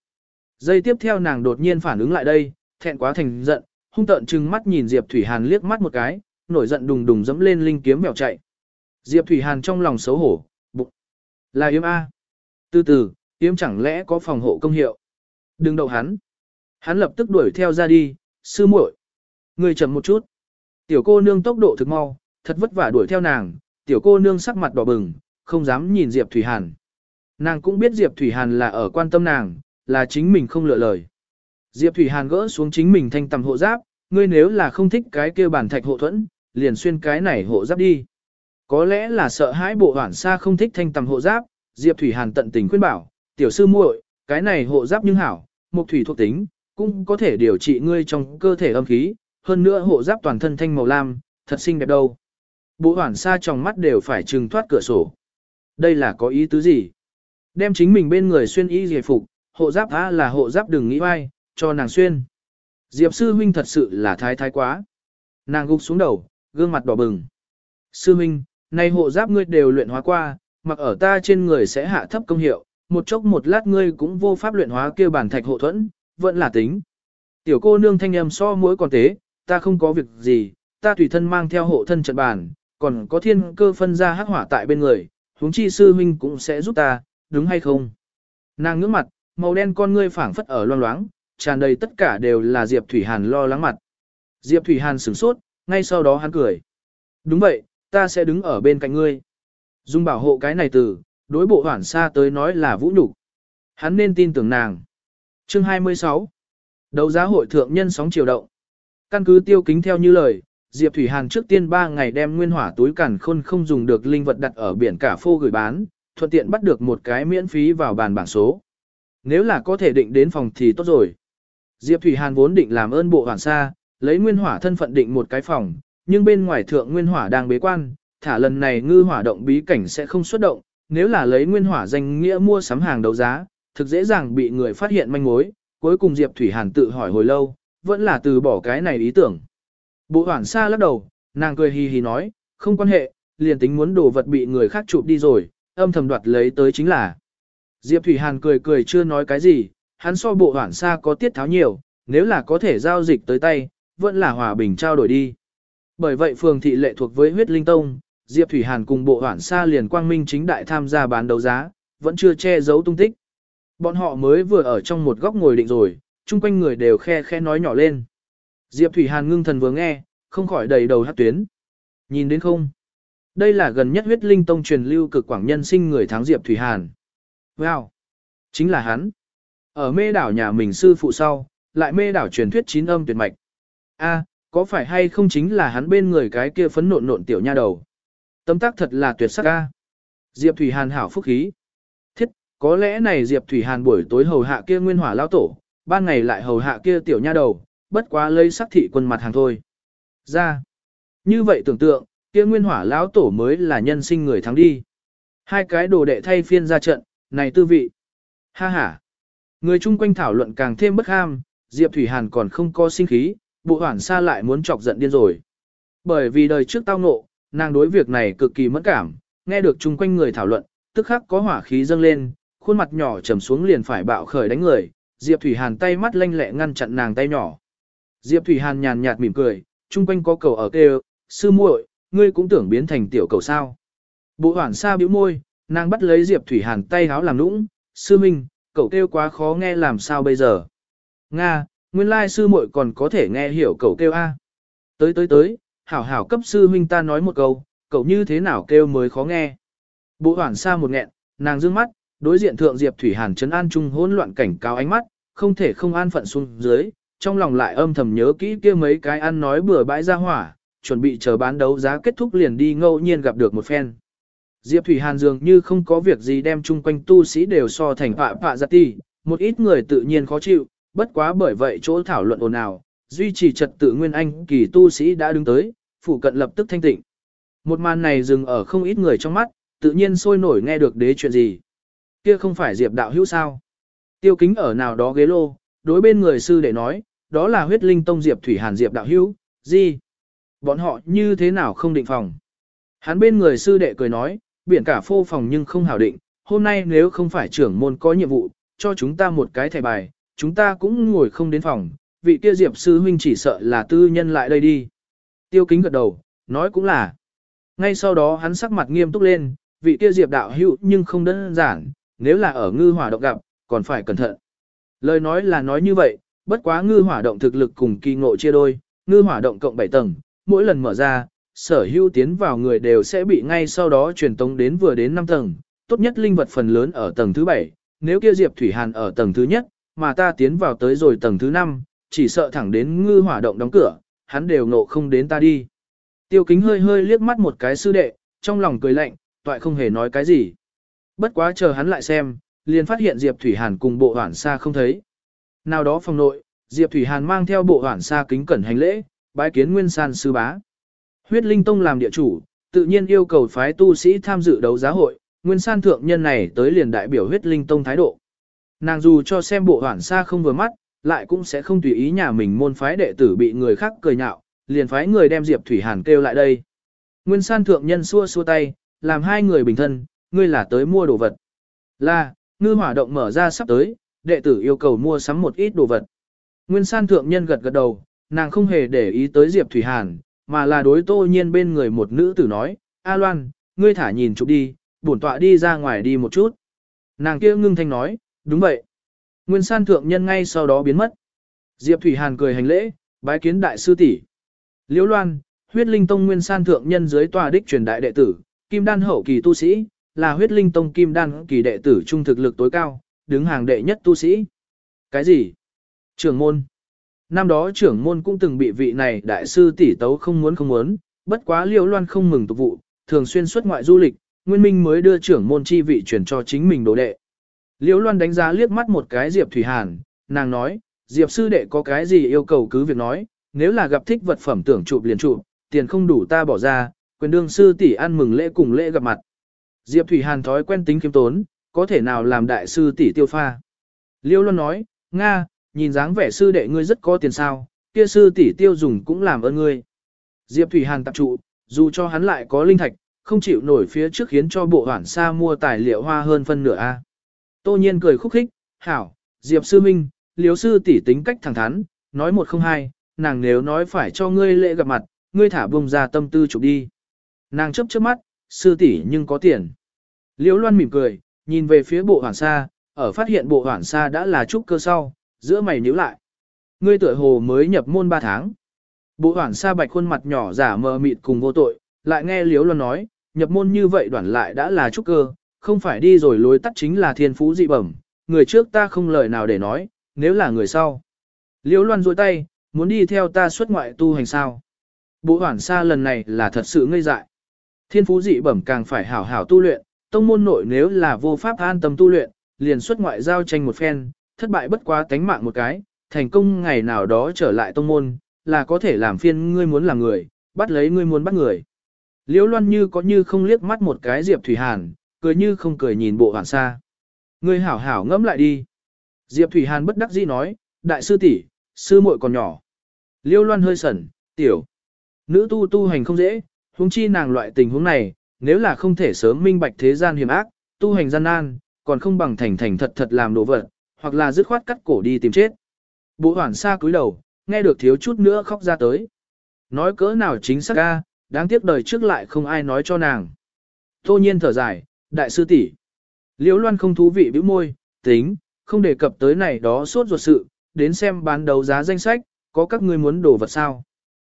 Speaker 1: Giây tiếp theo nàng đột nhiên phản ứng lại đây, thẹn quá thành giận, hung tợn trừng mắt nhìn Diệp Thủy Hàn liếc mắt một cái, nổi giận đùng đùng dẫm lên linh kiếm mèo chạy. Diệp Thủy Hàn trong lòng xấu hổ, bụng. Là yếm A. Từ từ, yếm chẳng lẽ có phòng hộ công hiệu. Đừng đậu hắn. Hắn lập tức đuổi theo ra đi, sư muội, Người chậm một chút. Tiểu cô nương tốc độ thực mau, thật vất vả đuổi theo nàng, tiểu cô nương sắc mặt đỏ bừng, không dám nhìn Diệp Thủy Hàn. Nàng cũng biết Diệp Thủy Hàn là ở quan tâm nàng, là chính mình không lựa lời. Diệp Thủy Hàn gỡ xuống chính mình thanh tầm hộ giáp, ngươi nếu là không thích cái kia bản thạch hộ thuẫn, liền xuyên cái này hộ giáp đi. Có lẽ là sợ hãi bộ hoản xa không thích thanh tầm hộ giáp, Diệp Thủy Hàn tận tình khuyên bảo, tiểu sư muội, cái này hộ giáp nhưng hảo, mục thủy thuộc tính, cũng có thể điều trị ngươi trong cơ thể âm khí, hơn nữa hộ giáp toàn thân thanh màu lam, thật xinh đẹp đâu. Bộ hoản xa trong mắt đều phải trừng thoát cửa sổ. Đây là có ý tứ gì? Đem chính mình bên người xuyên y giải phục, hộ giáp á là hộ giáp đừng nghĩ vai, cho nàng xuyên. Diệp sư huynh thật sự là thái thái quá. Nàng gục xuống đầu, gương mặt đỏ bừng. Sư huynh, nay hộ giáp ngươi đều luyện hóa qua, mặc ở ta trên người sẽ hạ thấp công hiệu, một chốc một lát ngươi cũng vô pháp luyện hóa kia bản thạch hộ thuẫn, vẫn là tính. Tiểu cô nương thanh âm so mũi còn tế, ta không có việc gì, ta tùy thân mang theo hộ thân trận bản còn có thiên cơ phân ra hắc hỏa tại bên người, huống chi sư huynh cũng sẽ giúp ta, đúng hay không? Nàng ngước mặt, màu đen con ngươi phảng phất ở loang loáng, tràn đầy tất cả đều là Diệp Thủy Hàn lo lắng mặt. Diệp Thủy Hàn sửng sốt, ngay sau đó hắn cười. Đúng vậy, ta sẽ đứng ở bên cạnh ngươi. Dung bảo hộ cái này từ, đối bộ hoảng xa tới nói là vũ nhục Hắn nên tin tưởng nàng. Chương 26 Đấu giá hội thượng nhân sóng chiều động. Căn cứ tiêu kính theo như lời, Diệp Thủy Hàn trước tiên 3 ngày đem nguyên hỏa túi cản khôn không dùng được linh vật đặt ở biển cả phô gửi bán, thuận tiện bắt được một cái miễn phí vào bàn bảng số. Nếu là có thể định đến phòng thì tốt rồi. Diệp Thủy Hàn vốn định làm ơn bộ hoàn xa lấy nguyên hỏa thân phận định một cái phòng, nhưng bên ngoài thượng nguyên hỏa đang bế quan, thả lần này ngư hỏa động bí cảnh sẽ không xuất động, nếu là lấy nguyên hỏa danh nghĩa mua sắm hàng đấu giá, thực dễ dàng bị người phát hiện manh mối, cuối cùng Diệp Thủy Hàn tự hỏi hồi lâu, vẫn là từ bỏ cái này ý tưởng. Bộ hoảng xa lắc đầu, nàng cười hì hì nói, không quan hệ, liền tính muốn đồ vật bị người khác chụp đi rồi, âm thầm đoạt lấy tới chính là. Diệp Thủy Hàn cười cười chưa nói cái gì, hắn so bộ hoảng xa có tiết tháo nhiều, nếu là có thể giao dịch tới tay, vẫn là hòa bình trao đổi đi. Bởi vậy phường thị lệ thuộc với huyết linh tông, Diệp Thủy Hàn cùng bộ hoảng xa liền quang minh chính đại tham gia bán đấu giá, vẫn chưa che giấu tung tích. Bọn họ mới vừa ở trong một góc ngồi định rồi, chung quanh người đều khe khe nói nhỏ lên. Diệp Thủy Hàn ngưng thần vừa nghe, không khỏi đầy đầu hát tuyến. Nhìn đến không? Đây là gần nhất huyết linh tông truyền lưu cực quảng nhân sinh người tháng Diệp Thủy Hàn. Wow! Chính là hắn. Ở mê đảo nhà mình sư phụ sau, lại mê đảo truyền thuyết chín âm tuyệt mạch. A, có phải hay không chính là hắn bên người cái kia phấn nộn nộn tiểu nha đầu? Tâm tác thật là tuyệt sắc a. Diệp Thủy Hàn hảo phúc khí. Thiết, có lẽ này Diệp Thủy Hàn buổi tối hầu hạ kia nguyên hỏa lao tổ, ban ngày lại hầu hạ kia tiểu nha đầu, bất quá lấy sắc thị quân mặt hàng thôi. Ra. Như vậy tưởng tượng, kia nguyên hỏa lão tổ mới là nhân sinh người thắng đi. Hai cái đồ đệ thay phiên ra trận, này tư vị. Ha ha. Người chung quanh thảo luận càng thêm bất ham, Diệp Thủy Hàn còn không có sinh khí, bộ hoảng xa lại muốn chọc giận điên rồi. Bởi vì đời trước tao ngộ, nàng đối việc này cực kỳ mất cảm, nghe được chung quanh người thảo luận, tức khắc có hỏa khí dâng lên, khuôn mặt nhỏ trầm xuống liền phải bạo khởi đánh người, Diệp Thủy Hàn tay mắt lanh lẹ ngăn chặn nàng tay nhỏ. Diệp Thủy Hàn nhàn nhạt mỉm cười, chung quanh có cầu ở kêu, sư muội, ngươi cũng tưởng biến thành tiểu cầu sao. Bộ hoảng xa bĩu môi, nàng bắt lấy Diệp Thủy Hàn tay háo làm nũng, sư minh, cậu kêu quá khó nghe làm sao bây giờ. Nga, nguyên lai sư muội còn có thể nghe hiểu cậu kêu A. Tới tới tới, hảo hảo cấp sư huynh ta nói một câu, cậu như thế nào kêu mới khó nghe. Bộ hoảng xa một nghẹn, nàng dương mắt, đối diện thượng Diệp Thủy Hàn trấn an trung hỗn loạn cảnh cáo ánh mắt, không thể không an phận xuống dưới, trong lòng lại âm thầm nhớ kỹ kia mấy cái ăn nói bừa bãi ra hỏa, chuẩn bị chờ bán đấu giá kết thúc liền đi ngẫu nhiên gặp được một phen. Diệp Thủy Hàn dường như không có việc gì đem chung quanh tu sĩ đều so thành phạ phạ giặt ti, một ít người tự nhiên khó chịu, bất quá bởi vậy chỗ thảo luận ồn ào, duy trì trật tự nguyên anh kỳ tu sĩ đã đứng tới, phủ cận lập tức thanh tịnh. Một màn này dừng ở không ít người trong mắt, tự nhiên sôi nổi nghe được đế chuyện gì. Kia không phải Diệp đạo hữu sao? Tiêu kính ở nào đó ghế lô, đối bên người sư để nói, đó là huyết linh tông Diệp Thủy Hàn Diệp đạo hữu, gì? Bọn họ như thế nào không định phòng? Hắn bên người sư đệ cười nói, biển cả phô phòng nhưng không hảo định, hôm nay nếu không phải trưởng môn có nhiệm vụ, cho chúng ta một cái thẻ bài, chúng ta cũng ngồi không đến phòng, vị kia Diệp sư huynh chỉ sợ là tư nhân lại đây đi. Tiêu kính gật đầu, nói cũng là. Ngay sau đó hắn sắc mặt nghiêm túc lên, vị kia Diệp đạo hữu nhưng không đơn giản, nếu là ở ngư hỏa động gặp, còn phải cẩn thận. Lời nói là nói như vậy, bất quá ngư hỏa động thực lực cùng kỳ ngộ chia đôi, ngư hỏa động cộng 7 tầng, mỗi lần mở ra, sở hữu tiến vào người đều sẽ bị ngay sau đó truyền tống đến vừa đến 5 tầng, tốt nhất linh vật phần lớn ở tầng thứ 7, nếu kia Diệp Thủy Hàn ở tầng thứ nhất, mà ta tiến vào tới rồi tầng thứ 5, chỉ sợ thẳng đến ngư hỏa động đóng cửa, hắn đều ngộ không đến ta đi. Tiêu kính hơi hơi liếc mắt một cái sư đệ, trong lòng cười lạnh, toại không hề nói cái gì. Bất quá chờ hắn lại xem, liền phát hiện Diệp Thủy Hàn cùng bộ hoản xa không thấy. Nào đó phòng nội, Diệp Thủy Hàn mang theo bộ hoản xa kính cẩn hành lễ, bái kiến nguyên san sư bá. Huyết Linh Tông làm địa chủ, tự nhiên yêu cầu phái tu sĩ tham dự đấu giá hội, nguyên san thượng nhân này tới liền đại biểu huyết linh tông thái độ. Nàng dù cho xem bộ hoản xa không vừa mắt, lại cũng sẽ không tùy ý nhà mình môn phái đệ tử bị người khác cười nhạo, liền phái người đem Diệp Thủy Hàn kêu lại đây. Nguyên san thượng nhân xua xua tay, làm hai người bình thân, ngươi là tới mua đồ vật. Là, ngư hỏa động mở ra sắp tới, đệ tử yêu cầu mua sắm một ít đồ vật. Nguyên san thượng nhân gật gật đầu, nàng không hề để ý tới Diệp Thủy Hàn, mà là đối tô nhiên bên người một nữ tử nói, A Loan, ngươi thả nhìn chụp đi, bổn tọa đi ra ngoài đi một chút. Nàng kia ngưng thanh nói, đúng vậy. Nguyên san thượng nhân ngay sau đó biến mất. Diệp Thủy Hàn cười hành lễ, bái kiến đại sư tỷ. Liễu Loan, huyết linh tông nguyên san thượng nhân dưới tòa đích truyền đại đệ tử, kim đan hậu kỳ tu sĩ, là huyết linh tông kim đan kỳ đệ tử trung thực lực tối cao, đứng hàng đệ nhất tu sĩ. Cái gì? Trưởng môn. Năm đó trưởng môn cũng từng bị vị này đại sư tỷ tấu không muốn không muốn, bất quá liễu loan không mừng tục vụ, thường xuyên xuất ngoại du lịch, Nguyên Minh mới đưa trưởng môn chi vị chuyển cho chính mình đồ đệ. Liễu loan đánh giá liếc mắt một cái Diệp Thủy Hàn, nàng nói, Diệp sư đệ có cái gì yêu cầu cứ việc nói, nếu là gặp thích vật phẩm tưởng chụp liền chụp, tiền không đủ ta bỏ ra, quyền đương sư tỷ ăn mừng lễ cùng lễ gặp mặt. Diệp Thủy Hàn thói quen tính kiếm tốn, có thể nào làm đại sư tỷ tiêu pha. Liêu Luân nói, Nga, nhìn dáng vẻ sư đệ ngươi rất có tiền sao, kia sư tỷ tiêu dùng cũng làm ơn ngươi. Diệp Thủy Hàn tập trụ, dù cho hắn lại có linh thạch, không chịu nổi phía trước khiến cho bộ hoản xa mua tài liệu hoa hơn phân nửa a. Tô nhiên cười khúc khích, hảo, Diệp sư minh, liếu sư tỷ tính cách thẳng thắn, nói một không hai, nàng nếu nói phải cho ngươi lễ gặp mặt, ngươi thả bông ra tâm tư chụp đi. Nàng chấp chớp mắt, sư tỷ nhưng có tiền. Liễu Loan mỉm cười, nhìn về phía bộ hoàn sa, ở phát hiện bộ hoàn sa đã là trúc cơ sau, giữa mày nhíu lại. Ngươi tuổi hồ mới nhập môn 3 tháng. Bộ hoàn sa bạch khuôn mặt nhỏ giả mờ mịt cùng vô tội, lại nghe Liễu Loan nói, nhập môn như vậy đoạn lại đã là trúc cơ, không phải đi rồi lối tắt chính là thiên phú dị bẩm, người trước ta không lời nào để nói, nếu là người sau. Liễu Loan duỗi tay, muốn đi theo ta xuất ngoại tu hành sao. Bộ hoảng xa lần này là thật sự ngây dại. Thiên phú dị bẩm càng phải hảo hảo tu luyện, tông môn nội nếu là vô pháp an tâm tu luyện, liền xuất ngoại giao tranh một phen, thất bại bất quá tánh mạng một cái, thành công ngày nào đó trở lại tông môn, là có thể làm phiên ngươi muốn làm người, bắt lấy ngươi muốn bắt người. Liễu Loan như có như không liếc mắt một cái Diệp Thủy Hàn, cười như không cười nhìn bộ hoảng xa. Ngươi hảo hảo ngẫm lại đi. Diệp Thủy Hàn bất đắc dĩ nói, đại sư tỷ, sư muội còn nhỏ. Liễu Loan hơi sẩn, tiểu. Nữ tu tu hành không dễ, huống chi nàng loại tình huống này, nếu là không thể sớm minh bạch thế gian hiểm ác, tu hành gian nan, còn không bằng thành thành thật thật làm đồ vật, hoặc là dứt khoát cắt cổ đi tìm chết. Bộ hoảng xa cúi đầu, nghe được thiếu chút nữa khóc ra tới. Nói cỡ nào chính xác ca, đáng tiếc đời trước lại không ai nói cho nàng. Tô nhiên thở dài, đại sư tỷ Liễu loan không thú vị bĩu môi, tính, không đề cập tới này đó suốt ruột sự, đến xem bán đấu giá danh sách, có các ngươi muốn đồ vật sao.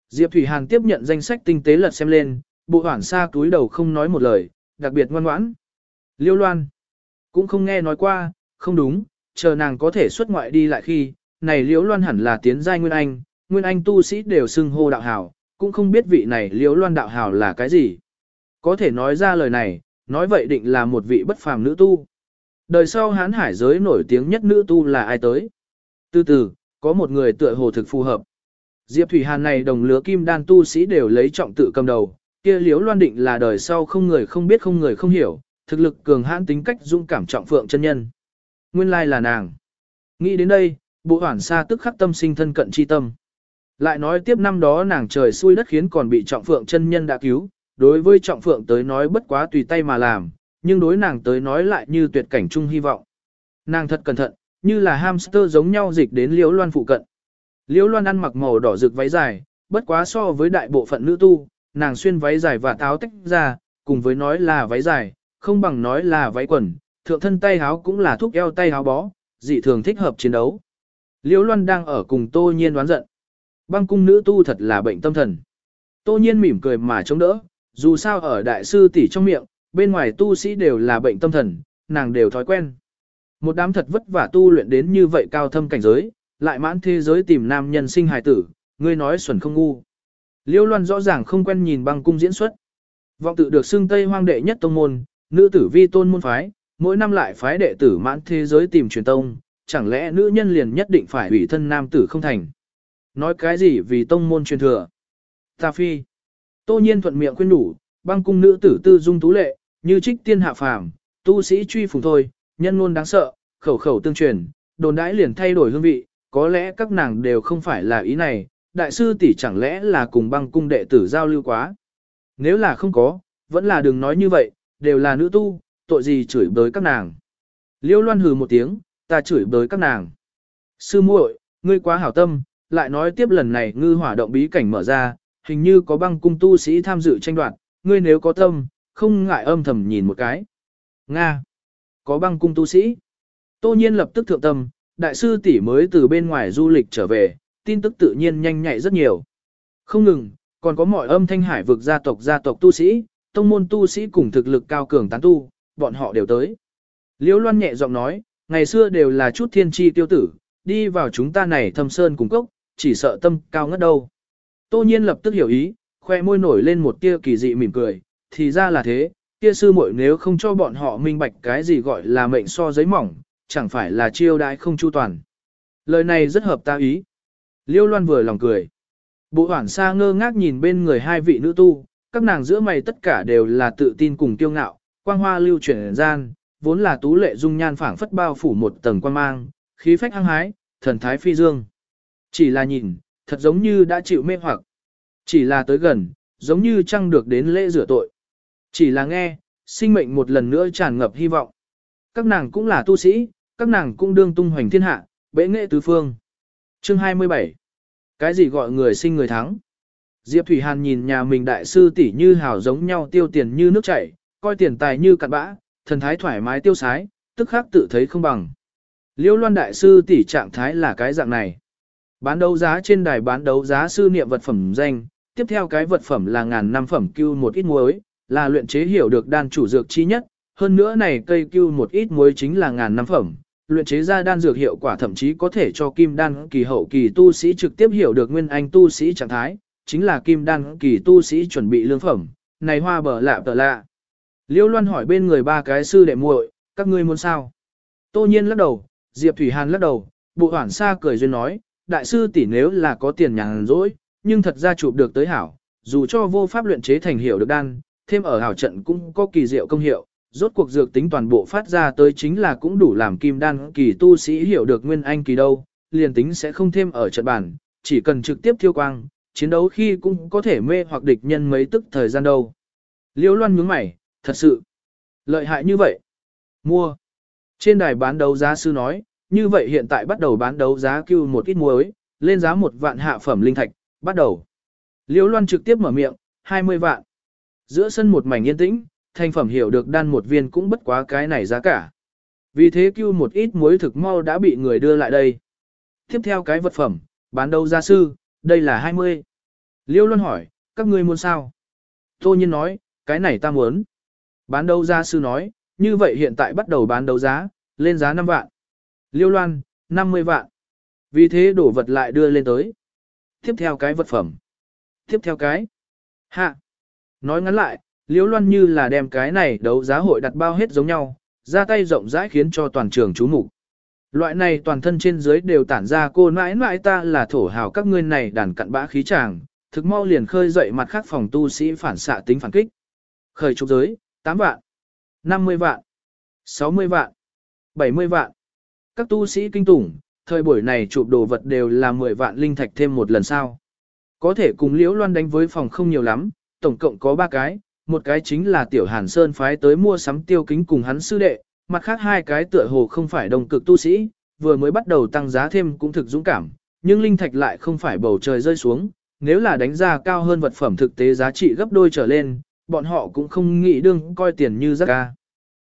Speaker 1: Diệp Thủy Hàn tiếp nhận danh sách tinh tế lật xem lên, bộ hoảng xa túi đầu không nói một lời, đặc biệt ngoan ngoãn. Liêu Loan cũng không nghe nói qua, không đúng, chờ nàng có thể xuất ngoại đi lại khi, này Liễu Loan hẳn là tiến giai Nguyên Anh, Nguyên Anh tu sĩ đều xưng hô đạo hảo, cũng không biết vị này Liễu Loan đạo hảo là cái gì. Có thể nói ra lời này, nói vậy định là một vị bất phàm nữ tu. Đời sau hán hải giới nổi tiếng nhất nữ tu là ai tới? Từ từ, có một người tựa hồ thực phù hợp. Diệp Thủy Hàn này đồng lứa kim đan tu sĩ đều lấy trọng tự cầm đầu, kia liếu loan định là đời sau không người không biết không người không hiểu, thực lực cường hãn tính cách dung cảm trọng phượng chân nhân. Nguyên lai là nàng. Nghĩ đến đây, bộ hoảng xa tức khắc tâm sinh thân cận chi tâm. Lại nói tiếp năm đó nàng trời xui đất khiến còn bị trọng phượng chân nhân đã cứu, đối với trọng phượng tới nói bất quá tùy tay mà làm, nhưng đối nàng tới nói lại như tuyệt cảnh chung hy vọng. Nàng thật cẩn thận, như là hamster giống nhau dịch đến liễu loan phụ cận. Liễu loan ăn mặc màu đỏ rực váy dài, bất quá so với đại bộ phận nữ tu, nàng xuyên váy dài và táo tách ra, cùng với nói là váy dài, không bằng nói là váy quần, thượng thân tay áo cũng là thúc eo tay áo bó, dị thường thích hợp chiến đấu. Liễu loan đang ở cùng tô nhiên đoán giận. Băng cung nữ tu thật là bệnh tâm thần. Tô nhiên mỉm cười mà chống đỡ, dù sao ở đại sư tỷ trong miệng, bên ngoài tu sĩ đều là bệnh tâm thần, nàng đều thói quen. Một đám thật vất vả tu luyện đến như vậy cao thâm cảnh giới, lại mãn thế giới tìm nam nhân sinh hài tử, ngươi nói xuẩn không ngu. Liêu Loan rõ ràng không quen nhìn băng cung diễn xuất. Vọng tự được xưng Tây hoang đệ nhất tông môn, nữ tử vi tôn môn phái, mỗi năm lại phái đệ tử mãn thế giới tìm truyền tông, chẳng lẽ nữ nhân liền nhất định phải ủy thân nam tử không thành. Nói cái gì vì tông môn truyền thừa. Ta phi. Tô nhiên thuận miệng khuyên đủ, băng cung nữ tử tư dung tú lệ, như trích tiên hạ phàm, tu sĩ truy phùng thôi, nhân luôn đáng sợ, khẩu khẩu tương truyền, đồn đãi liền thay đổi hương vị, có lẽ các nàng đều không phải là ý này, đại sư tỷ chẳng lẽ là cùng băng cung đệ tử giao lưu quá. Nếu là không có, vẫn là đừng nói như vậy, đều là nữ tu, tội gì chửi bới các nàng. Liêu loan hừ một tiếng, ta chửi bới các nàng. Sư muội, ngươi quá hảo tâm, lại nói tiếp lần này ngư hỏa động bí cảnh mở ra, hình như có băng cung tu sĩ tham dự tranh đoạt, ngươi nếu có tâm, không ngại âm thầm nhìn một cái. Nga, có băng cung tu sĩ. Tô nhiên lập tức thượng tâm, đại sư tỷ mới từ bên ngoài du lịch trở về, tin tức tự nhiên nhanh nhạy rất nhiều. Không ngừng, còn có mọi âm thanh hải vực gia tộc gia tộc tu sĩ, tông môn tu sĩ cùng thực lực cao cường tán tu, bọn họ đều tới. Liễu Loan nhẹ giọng nói, ngày xưa đều là chút thiên tri tiêu tử, đi vào chúng ta này thâm sơn cùng cốc, chỉ sợ tâm cao ngất đâu. Tô nhiên lập tức hiểu ý, khoe môi nổi lên một tia kỳ dị mỉm cười, thì ra là thế, tia sư muội nếu không cho bọn họ minh bạch cái gì gọi là mệnh so giấy mỏng, chẳng phải là chiêu đãi không chu toàn. Lời này rất hợp ta ý. Liêu Loan vừa lòng cười. Bộ hoảng xa ngơ ngác nhìn bên người hai vị nữ tu, các nàng giữa mày tất cả đều là tự tin cùng kiêu ngạo, quang hoa lưu chuyển gian, vốn là tú lệ dung nhan phảng phất bao phủ một tầng quan mang, khí phách hăng hái, thần thái phi dương. Chỉ là nhìn, thật giống như đã chịu mê hoặc. Chỉ là tới gần, giống như chăng được đến lễ rửa tội. Chỉ là nghe, sinh mệnh một lần nữa tràn ngập hy vọng. Các nàng cũng là tu sĩ, các nàng cũng đương tung hoành thiên hạ, bệ nghệ tứ phương. Chương 27 Cái gì gọi người sinh người thắng? Diệp Thủy Hàn nhìn nhà mình đại sư tỷ như hào giống nhau tiêu tiền như nước chảy, coi tiền tài như cặn bã, thần thái thoải mái tiêu sái, tức khắc tự thấy không bằng. Liêu loan đại sư tỷ trạng thái là cái dạng này. Bán đấu giá trên đài bán đấu giá sư niệm vật phẩm danh, tiếp theo cái vật phẩm là ngàn năm phẩm cưu một ít muối, là luyện chế hiểu được đan chủ dược chi nhất, hơn nữa này cây cưu một ít muối chính là ngàn năm phẩm, luyện chế ra đan dược hiệu quả thậm chí có thể cho kim đan kỳ hậu kỳ tu sĩ trực tiếp hiểu được nguyên anh tu sĩ trạng thái, chính là kim đan kỳ tu sĩ chuẩn bị lương phẩm, này hoa bờ lạ tờ lạ. Liêu Loan hỏi bên người ba cái sư đệ muội, các ngươi muốn sao? Tô nhiên lắc đầu, Diệp Thủy Hàn lắc đầu, bộ hoảng xa cười duyên nói, đại sư tỷ nếu là có tiền nhàn rỗi, nhưng thật ra chụp được tới hảo, dù cho vô pháp luyện chế thành hiệu được đan, thêm ở hảo trận cũng có kỳ diệu công hiệu, rốt cuộc dược tính toàn bộ phát ra tới chính là cũng đủ làm kim đan kỳ tu sĩ hiểu được nguyên anh kỳ đâu, liền tính sẽ không thêm ở trận bản, chỉ cần trực tiếp thiêu quang, chiến đấu khi cũng có thể mê hoặc địch nhân mấy tức thời gian đâu. Liễu Loan nhướng mày, thật sự, lợi hại như vậy. Mua. Trên đài bán đấu giá sư nói, như vậy hiện tại bắt đầu bán đấu giá kêu một ít muối, lên giá một vạn hạ phẩm linh thạch, bắt đầu. Liễu Loan trực tiếp mở miệng, 20 vạn. Giữa sân một mảnh yên tĩnh, thành phẩm hiểu được đan một viên cũng bất quá cái này giá cả. Vì thế cứu một ít muối thực mau đã bị người đưa lại đây. Tiếp theo cái vật phẩm, bán đấu gia sư, đây là 20. Liêu Luân hỏi, các ngươi muốn sao? Tô Nhiên nói, cái này ta muốn. Bán đấu gia sư nói, như vậy hiện tại bắt đầu bán đấu giá, lên giá 5 vạn. Liêu Loan, 50 vạn. Vì thế đổ vật lại đưa lên tới. Tiếp theo cái vật phẩm. Tiếp theo cái. Hạ. Nói ngắn lại, Liễu Loan như là đem cái này đấu giá hội đặt bao hết giống nhau, ra tay rộng rãi khiến cho toàn trường chú mục. Loại này toàn thân trên dưới đều tản ra cô mãi mãi ta là thổ hào các ngươi này đàn cặn bã khí tràng, thực mau liền khơi dậy mặt khác phòng tu sĩ phản xạ tính phản kích. Khởi trục giới, 8 vạn, 50 vạn, 60 vạn, 70 vạn. Các tu sĩ kinh tủng, thời buổi này chụp đồ vật đều là 10 vạn linh thạch thêm một lần sau. Có thể cùng Liễu Loan đánh với phòng không nhiều lắm, tổng cộng có 3 cái, một cái chính là Tiểu Hàn Sơn phái tới mua sắm tiêu kính cùng hắn sư đệ, mặt khác hai cái tựa hồ không phải đồng cực tu sĩ, vừa mới bắt đầu tăng giá thêm cũng thực dũng cảm, nhưng linh thạch lại không phải bầu trời rơi xuống, nếu là đánh giá cao hơn vật phẩm thực tế giá trị gấp đôi trở lên, bọn họ cũng không nghĩ đương coi tiền như rác ca.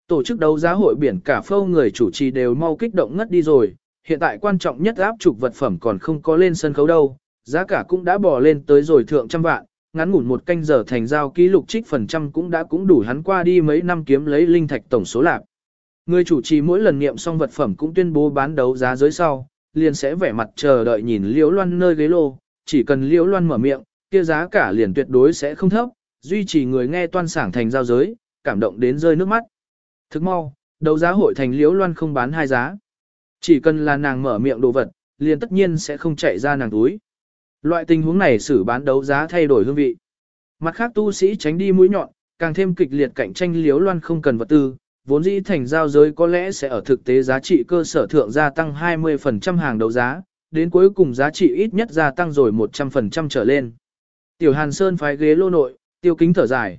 Speaker 1: Tổ chức đấu giá hội biển cả phâu người chủ trì đều mau kích động ngất đi rồi, hiện tại quan trọng nhất áp trục vật phẩm còn không có lên sân khấu đâu, giá cả cũng đã bỏ lên tới rồi thượng trăm vạn, ngắn ngủn một canh giờ thành giao ký lục trích phần trăm cũng đã cũng đủ hắn qua đi mấy năm kiếm lấy linh thạch tổng số lạc. Người chủ trì mỗi lần niệm xong vật phẩm cũng tuyên bố bán đấu giá dưới sau, liền sẽ vẻ mặt chờ đợi nhìn Liễu Loan nơi ghế lô, chỉ cần Liễu Loan mở miệng, kia giá cả liền tuyệt đối sẽ không thấp, duy trì người nghe toan sảng thành giao giới, cảm động đến rơi nước mắt. Thức mau, đấu giá hội thành Liễu Loan không bán hai giá. Chỉ cần là nàng mở miệng đồ vật, liền tất nhiên sẽ không chạy ra nàng túi. Loại tình huống này xử bán đấu giá thay đổi hương vị. Mặt khác tu sĩ tránh đi mũi nhọn, càng thêm kịch liệt cạnh tranh liếu loan không cần vật tư, vốn dĩ thành giao giới có lẽ sẽ ở thực tế giá trị cơ sở thượng gia tăng 20% hàng đấu giá, đến cuối cùng giá trị ít nhất gia tăng rồi 100% trở lên. Tiểu Hàn Sơn phái ghế lô nội, tiêu kính thở dài.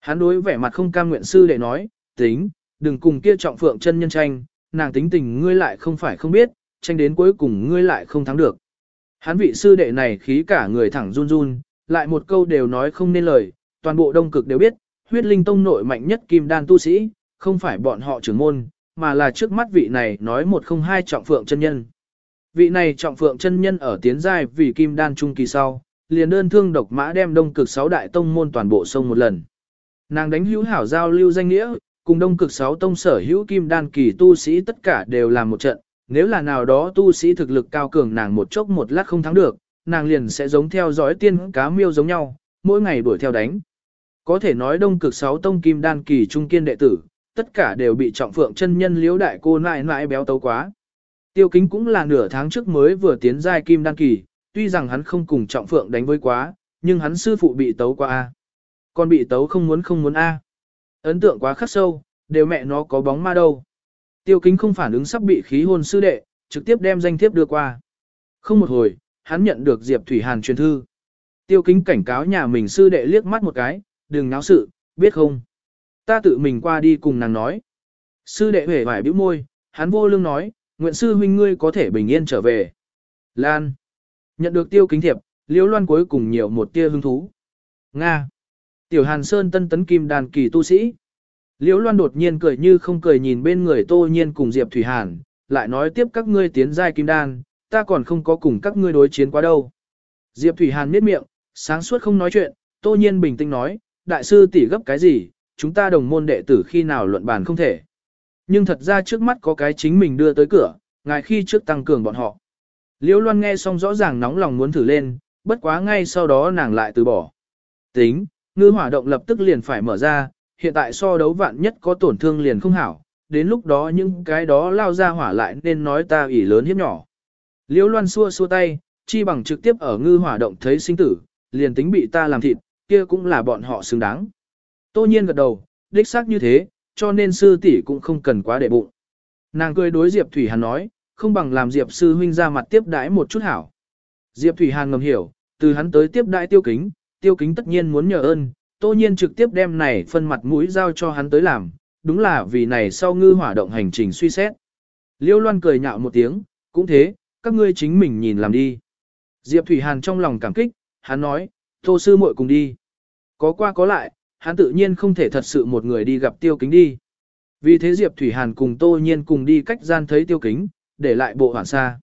Speaker 1: Hắn đối vẻ mặt không cam nguyện sư để nói, tính, đừng cùng kia trọng phượng chân nhân tranh, nàng tính tình ngươi lại không phải không biết, tranh đến cuối cùng ngươi lại không thắng được. Hắn vị sư đệ này khí cả người thẳng run run, lại một câu đều nói không nên lời, toàn bộ đông cực đều biết, huyết linh tông nội mạnh nhất kim đan tu sĩ, không phải bọn họ trưởng môn, mà là trước mắt vị này nói một không hai trọng phượng chân nhân. Vị này trọng phượng chân nhân ở tiến giai vì kim đan trung kỳ sau, liền đơn thương độc mã đem đông cực sáu đại tông môn toàn bộ sông một lần. Nàng đánh hữu hảo giao lưu danh nghĩa, cùng đông cực sáu tông sở hữu kim đan kỳ tu sĩ tất cả đều làm một trận, nếu là nào đó tu sĩ thực lực cao cường nàng một chốc một lát không thắng được, nàng liền sẽ giống theo dõi tiên cá miêu giống nhau, mỗi ngày đuổi theo đánh. Có thể nói đông cực sáu tông kim đan kỳ trung kiên đệ tử, tất cả đều bị trọng phượng chân nhân liễu đại cô nại nại béo tấu quá. Tiêu kính cũng là nửa tháng trước mới vừa tiến giai kim đan kỳ, tuy rằng hắn không cùng trọng phượng đánh với quá, nhưng hắn sư phụ bị tấu qua A. Còn bị tấu không muốn không muốn A. Ấn tượng quá khắc sâu, đều mẹ nó có bóng ma đâu. Tiêu kính không phản ứng sắp bị khí hôn sư đệ, trực tiếp đem danh thiếp đưa qua. Không một hồi, hắn nhận được Diệp Thủy Hàn truyền thư. Tiêu kính cảnh cáo nhà mình sư đệ liếc mắt một cái, đừng náo sự, biết không? Ta tự mình qua đi cùng nàng nói. Sư đệ hề vải bĩu môi, hắn vô lương nói, nguyện sư huynh ngươi có thể bình yên trở về. Lan. Nhận được tiêu kính thiệp, liễu loan cuối cùng nhiều một tia hứng thú. Nga. Tiểu Hàn Sơn tân tấn kim đàn kỳ tu sĩ. Liễu loan đột nhiên cười như không cười nhìn bên người tô nhiên cùng Diệp Thủy Hàn, lại nói tiếp các ngươi tiến giai kim đan, ta còn không có cùng các ngươi đối chiến quá đâu. Diệp Thủy Hàn miết miệng, sáng suốt không nói chuyện, tô nhiên bình tĩnh nói, đại sư tỷ gấp cái gì, chúng ta đồng môn đệ tử khi nào luận bàn không thể. Nhưng thật ra trước mắt có cái chính mình đưa tới cửa, ngài khi trước tăng cường bọn họ. Liễu Loan nghe xong rõ ràng nóng lòng muốn thử lên, bất quá ngay sau đó nàng lại từ bỏ. Tính, ngư hỏa động lập tức liền phải mở ra, hiện tại so đấu vạn nhất có tổn thương liền không hảo, đến lúc đó những cái đó lao ra hỏa lại nên nói ta ỷ lớn hiếp nhỏ. Liễu Loan xua xua tay, chi bằng trực tiếp ở ngư hỏa động thấy sinh tử, liền tính bị ta làm thịt, kia cũng là bọn họ xứng đáng. Tô nhiên gật đầu, đích xác như thế, cho nên sư tỷ cũng không cần quá để bụng. Nàng cười đối Diệp Thủy Hàn nói, không bằng làm Diệp sư huynh ra mặt tiếp đãi một chút hảo. Diệp Thủy Hàn ngầm hiểu, từ hắn tới tiếp đãi tiêu kính, tiêu kính tất nhiên muốn nhờ ơn, tô nhiên trực tiếp đem này phân mặt mũi giao cho hắn tới làm, đúng là vì này sau ngư hỏa động hành trình suy xét. Liêu Loan cười nhạo một tiếng, cũng thế, các ngươi chính mình nhìn làm đi. Diệp Thủy Hàn trong lòng cảm kích, hắn nói, tô sư muội cùng đi. Có qua có lại, hắn tự nhiên không thể thật sự một người đi gặp tiêu kính đi. Vì thế Diệp Thủy Hàn cùng Tô Nhiên cùng đi cách gian thấy tiêu kính, để lại bộ hoảng xa.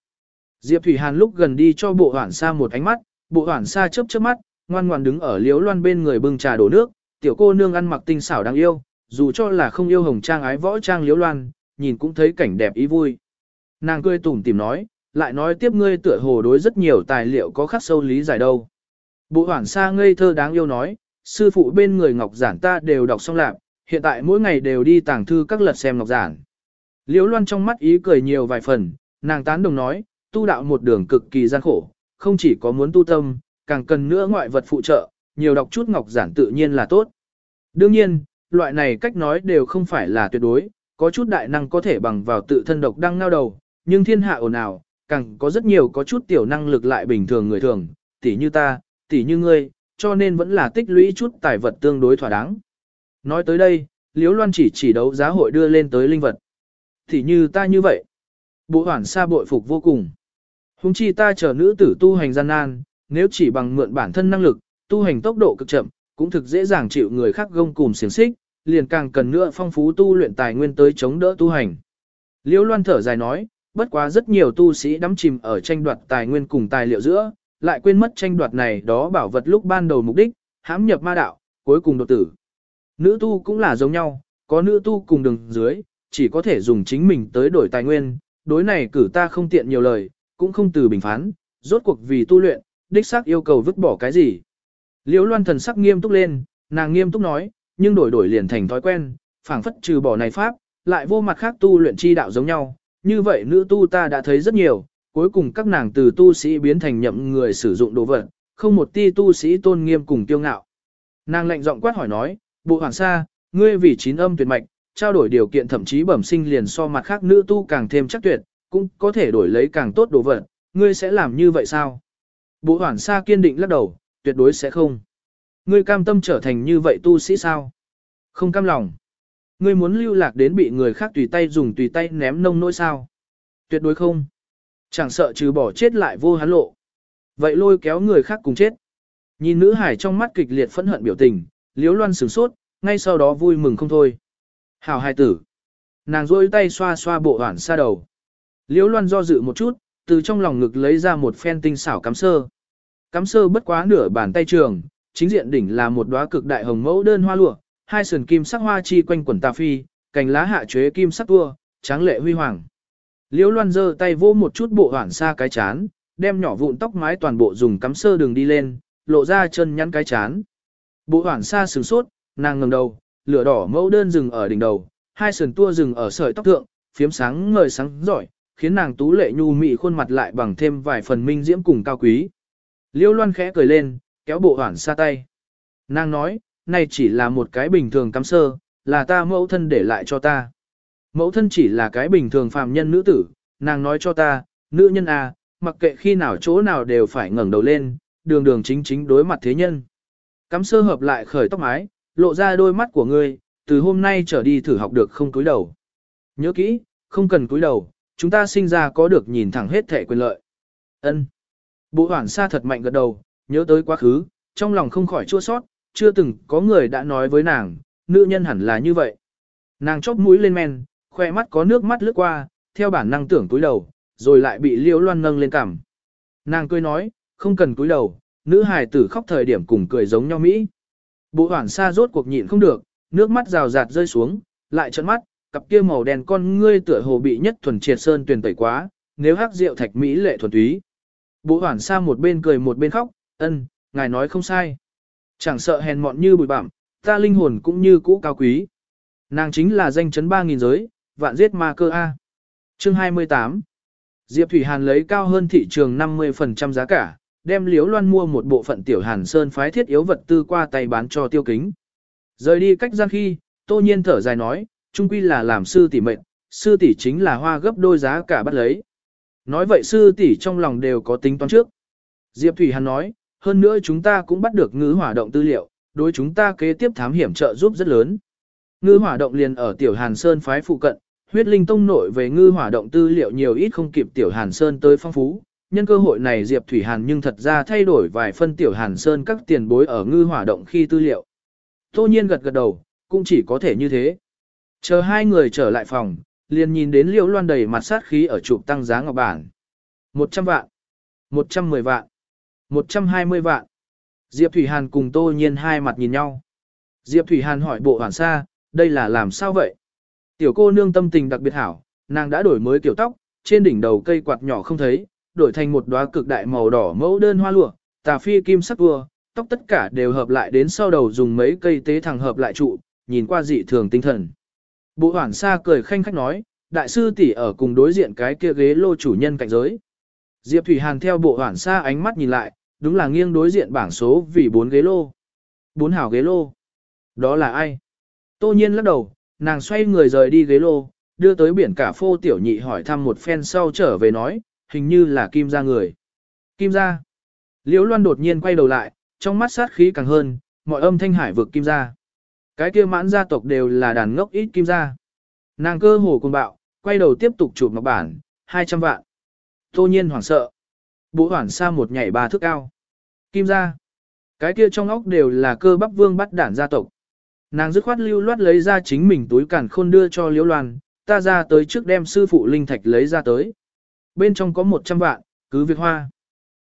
Speaker 1: Diệp Thủy Hàn lúc gần đi cho bộ hoảng xa một ánh mắt, bộ hoảng xa chớp chớp mắt, ngoan ngoan đứng ở liếu loan bên người bưng trà đổ nước, tiểu cô nương ăn mặc tinh xảo đáng yêu, dù cho là không yêu hồng trang ái võ trang liếu loan, nhìn cũng thấy cảnh đẹp ý vui. Nàng cười tủm tìm nói, lại nói tiếp ngươi tựa hồ đối rất nhiều tài liệu có khắc sâu lý giải đâu. Bộ hoảng xa ngây thơ đáng yêu nói, sư phụ bên người ngọc giản ta đều đọc xong lạc, hiện tại mỗi ngày đều đi tàng thư các lật xem ngọc giản. Liễu Loan trong mắt ý cười nhiều vài phần, nàng tán đồng nói, tu đạo một đường cực kỳ gian khổ, không chỉ có muốn tu tâm, càng cần nữa ngoại vật phụ trợ, nhiều đọc chút ngọc giản tự nhiên là tốt. Đương nhiên, loại này cách nói đều không phải là tuyệt đối, có chút đại năng có thể bằng vào tự thân độc đăng ngao đầu, nhưng thiên hạ ồn ào, càng có rất nhiều có chút tiểu năng lực lại bình thường người thường, tỷ như ta, tỷ như ngươi, cho nên vẫn là tích lũy chút tài vật tương đối thỏa đáng. Nói tới đây, Liễu Loan chỉ chỉ đấu giá hội đưa lên tới linh vật. Thì như ta như vậy. Bộ hoảng xa bội phục vô cùng. Hùng chi ta chờ nữ tử tu hành gian nan, nếu chỉ bằng mượn bản thân năng lực, tu hành tốc độ cực chậm, cũng thực dễ dàng chịu người khác gông cùm xiềng xích, liền càng cần nữa phong phú tu luyện tài nguyên tới chống đỡ tu hành. Liễu Loan thở dài nói, bất quá rất nhiều tu sĩ đắm chìm ở tranh đoạt tài nguyên cùng tài liệu giữa, lại quên mất tranh đoạt này đó bảo vật lúc ban đầu mục đích, hãm nhập ma đạo, cuối cùng đột tử. Nữ tu cũng là giống nhau, có nữ tu cùng đường dưới, chỉ có thể dùng chính mình tới đổi tài nguyên, đối này cử ta không tiện nhiều lời, cũng không từ bình phán, rốt cuộc vì tu luyện, đích xác yêu cầu vứt bỏ cái gì. Liễu loan thần sắc nghiêm túc lên, nàng nghiêm túc nói, nhưng đổi đổi liền thành thói quen, phảng phất trừ bỏ này pháp, lại vô mặt khác tu luyện chi đạo giống nhau, như vậy nữ tu ta đã thấy rất nhiều, cuối cùng các nàng từ tu sĩ biến thành nhậm người sử dụng đồ vật, không một ti tu sĩ tôn nghiêm cùng tiêu ngạo. Nàng lệnh giọng quát hỏi nói, bộ hoàng sa, ngươi vì chín âm tuyệt mạch, trao đổi điều kiện thậm chí bẩm sinh liền so mặt khác nữ tu càng thêm chắc tuyệt, cũng có thể đổi lấy càng tốt đồ vật, Ngươi sẽ làm như vậy sao? Bộ hoảng xa kiên định lắc đầu, tuyệt đối sẽ không. Ngươi cam tâm trở thành như vậy tu sĩ sao? Không cam lòng. Ngươi muốn lưu lạc đến bị người khác tùy tay dùng tùy tay ném nông nỗi sao? Tuyệt đối không. Chẳng sợ trừ bỏ chết lại vô hắn lộ. Vậy lôi kéo người khác cùng chết. Nhìn nữ hải trong mắt kịch liệt phẫn hận biểu tình, liếu loan sửng sốt, ngay sau đó vui mừng không thôi. Hảo hài tử. Nàng rôi tay xoa xoa bộ hoảng xa đầu. Liếu loan do dự một chút, từ trong lòng ngực lấy ra một phen tinh xảo cắm sơ. Cắm sơ bất quá nửa bàn tay trường, chính diện đỉnh là một đóa cực đại hồng mẫu đơn hoa lụa, hai sườn kim sắc hoa chi quanh quần tà phi, cành lá hạ chế kim sắc tua, tráng lệ huy hoàng. Liễu Loan giơ tay vô một chút bộ hoản xa cái chán, đem nhỏ vụn tóc mái toàn bộ dùng cắm sơ đường đi lên, lộ ra chân nhắn cái chán. Bộ hoản xa sửng sốt, nàng ngẩng đầu, lửa đỏ mẫu đơn rừng ở đỉnh đầu, hai sườn tua rừng ở sợi tóc thượng, phiếm sáng ngời sáng giỏi, khiến nàng tú lệ nhu mị khuôn mặt lại bằng thêm vài phần minh diễm cùng cao quý. Liêu Loan khẽ cười lên, kéo bộ hoảng xa tay. Nàng nói, này chỉ là một cái bình thường cắm sơ, là ta mẫu thân để lại cho ta. Mẫu thân chỉ là cái bình thường phàm nhân nữ tử, nàng nói cho ta, nữ nhân à, mặc kệ khi nào chỗ nào đều phải ngẩng đầu lên, đường đường chính chính đối mặt thế nhân. Cắm sơ hợp lại khởi tóc mái, lộ ra đôi mắt của ngươi, từ hôm nay trở đi thử học được không cúi đầu. Nhớ kỹ, không cần cúi đầu, chúng ta sinh ra có được nhìn thẳng hết thể quyền lợi. Ân. Bộ hoảng xa thật mạnh gật đầu, nhớ tới quá khứ, trong lòng không khỏi chua sót, chưa từng có người đã nói với nàng, nữ nhân hẳn là như vậy. Nàng chóp mũi lên men, khoe mắt có nước mắt lướt qua, theo bản năng tưởng túi đầu, rồi lại bị liễu loan nâng lên cằm. Nàng cười nói, không cần túi đầu, nữ hài tử khóc thời điểm cùng cười giống nhau Mỹ. Bộ hoảng xa rốt cuộc nhịn không được, nước mắt rào rạt rơi xuống, lại trợn mắt, cặp kia màu đen con ngươi tựa hồ bị nhất thuần triệt sơn tuyển tẩy quá, nếu hắc rượu thạch Mỹ lệ thuần túy. Bộ Hoản Sa một bên cười một bên khóc, ân, ngài nói không sai. Chẳng sợ hèn mọn như bụi bặm, ta linh hồn cũng như cũ cao quý. Nàng chính là danh chấn 3000 giới, vạn giết ma cơ A. Chương 28 Diệp Thủy Hàn lấy cao hơn thị trường 50% giá cả, đem Liễu Loan mua một bộ phận tiểu Hàn Sơn phái thiết yếu vật tư qua tay bán cho tiêu kính. Rời đi cách gian khi, Tô Nhiên thở dài nói, trung quy là làm sư tỷ mệnh, sư tỷ chính là hoa gấp đôi giá cả bắt lấy. Nói vậy sư tỷ trong lòng đều có tính toán trước. Diệp Thủy Hàn nói, hơn nữa chúng ta cũng bắt được ngữ hỏa động tư liệu, đối chúng ta kế tiếp thám hiểm trợ giúp rất lớn. Ngư hỏa động liền ở Tiểu Hàn Sơn phái phụ cận, huyết linh tông nội về ngư hỏa động tư liệu nhiều ít không kịp Tiểu Hàn Sơn tới phong phú. Nhân cơ hội này Diệp Thủy Hàn nhưng thật ra thay đổi vài phân Tiểu Hàn Sơn các tiền bối ở ngư hỏa động khi tư liệu. Tô nhiên gật gật đầu, cũng chỉ có thể như thế. Chờ hai người trở lại phòng, liền nhìn đến liễu loan đầy mặt sát khí ở chụp tăng giá ngọc bản. 100 vạn, 110 vạn, 120 vạn. Diệp Thủy Hàn cùng Tô Nhiên hai mặt nhìn nhau. Diệp Thủy Hàn hỏi bộ hoàn sa, đây là làm sao vậy? Tiểu cô nương tâm tình đặc biệt hảo, nàng đã đổi mới kiểu tóc, trên đỉnh đầu cây quạt nhỏ không thấy, đổi thành một đóa cực đại màu đỏ mẫu đơn hoa lụa, tà phi kim sắc vua, tóc tất cả đều hợp lại đến sau đầu dùng mấy cây tế thằng hợp lại trụ, nhìn qua dị thường tinh thần. Bộ hoảng xa cười khanh khách nói, đại sư tỷ ở cùng đối diện cái kia ghế lô chủ nhân cạnh giới. Diệp Thủy Hàn theo bộ hoảng xa ánh mắt nhìn lại, đúng là nghiêng đối diện bảng số vì bốn ghế lô. Bốn hảo ghế lô. Đó là ai? Tô nhiên lắc đầu, nàng xoay người rời đi ghế lô, đưa tới biển cả phô tiểu nhị hỏi thăm một phen sau trở về nói, hình như là kim gia người. Kim gia. Liễu Loan đột nhiên quay đầu lại, trong mắt sát khí càng hơn, mọi âm thanh hải vực kim gia. Cái kia mãn gia tộc đều là đàn ngốc ít kim gia. Nàng cơ hồ cùng bạo, quay đầu tiếp tục chụp ngọc bản, 200 vạn. Tô nhiên hoảng sợ. Bộ hoảng xa một nhảy ba thước cao. Kim gia. Cái kia trong óc đều là cơ bắp vương bắt đản gia tộc. Nàng dứt khoát lưu loát lấy ra chính mình túi cản khôn đưa cho Liễu Loan, ta ra tới trước đem sư phụ linh thạch lấy ra tới. Bên trong có 100 vạn, cứ việc hoa.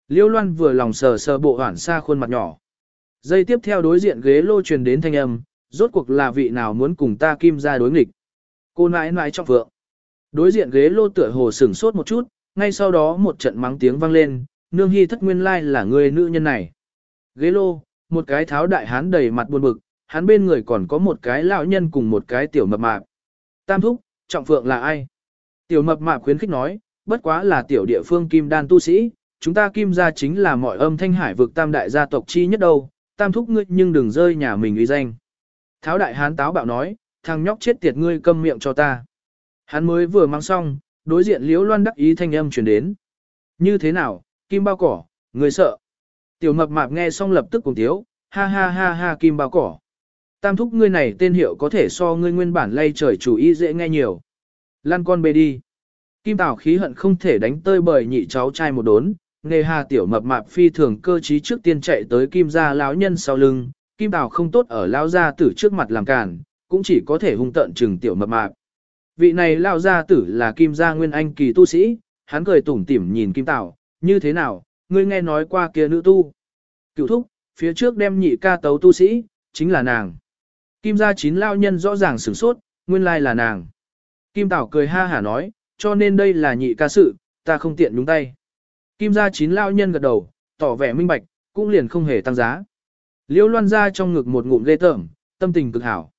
Speaker 1: Liễu Loan vừa lòng sờ sờ bộ hoảng xa khuôn mặt nhỏ. Giây tiếp theo đối diện ghế lô truyền đến thanh âm, rốt cuộc là vị nào muốn cùng ta kim ra đối nghịch. Cô nãi nãi trong vượng. Đối diện ghế lô tựa hồ sửng sốt một chút, ngay sau đó một trận mắng tiếng vang lên, nương hy thất nguyên lai là người nữ nhân này. Ghế lô, một cái tháo đại hán đầy mặt buồn bực, hắn bên người còn có một cái lão nhân cùng một cái tiểu mập mạp. Tam thúc, trọng phượng là ai? Tiểu mập mạp khuyến khích nói, bất quá là tiểu địa phương kim đan tu sĩ, chúng ta kim gia chính là mọi âm thanh hải vực tam đại gia tộc chi nhất đâu, tam thúc ngươi nhưng đừng rơi nhà mình uy danh. Tháo đại hán táo bạo nói, thằng nhóc chết tiệt ngươi câm miệng cho ta. Hắn mới vừa mang xong, đối diện liễu loan đắc ý thanh âm truyền đến. Như thế nào, kim bao cỏ, người sợ. Tiểu mập mạp nghe xong lập tức cùng thiếu, ha ha ha ha kim bao cỏ. Tam thúc ngươi này tên hiệu có thể so ngươi nguyên bản lay trời chủ ý dễ nghe nhiều. Lan con bê đi. Kim Tảo khí hận không thể đánh tơi bởi nhị cháu trai một đốn, nghề hà tiểu mập mạp phi thường cơ trí trước tiên chạy tới Kim gia lão nhân sau lưng, Kim Tào không tốt ở lao gia tử trước mặt làm cản, cũng chỉ có thể hung tận trừng tiểu mập mạp. Vị này lao gia tử là Kim gia nguyên anh kỳ tu sĩ, hắn cười tủm tỉm nhìn Kim Tào, như thế nào, ngươi nghe nói qua kia nữ tu. Cựu thúc, phía trước đem nhị ca tấu tu sĩ, chính là nàng. Kim gia chín lao nhân rõ ràng sửng sốt, nguyên lai là nàng. Kim Tảo cười ha hả nói, cho nên đây là nhị ca sự, ta không tiện nhúng tay. Kim gia chín lao nhân gật đầu, tỏ vẻ minh bạch, cũng liền không hề tăng giá. Liêu loan ra trong ngực một ngụm lê tởm, tâm tình cực hảo.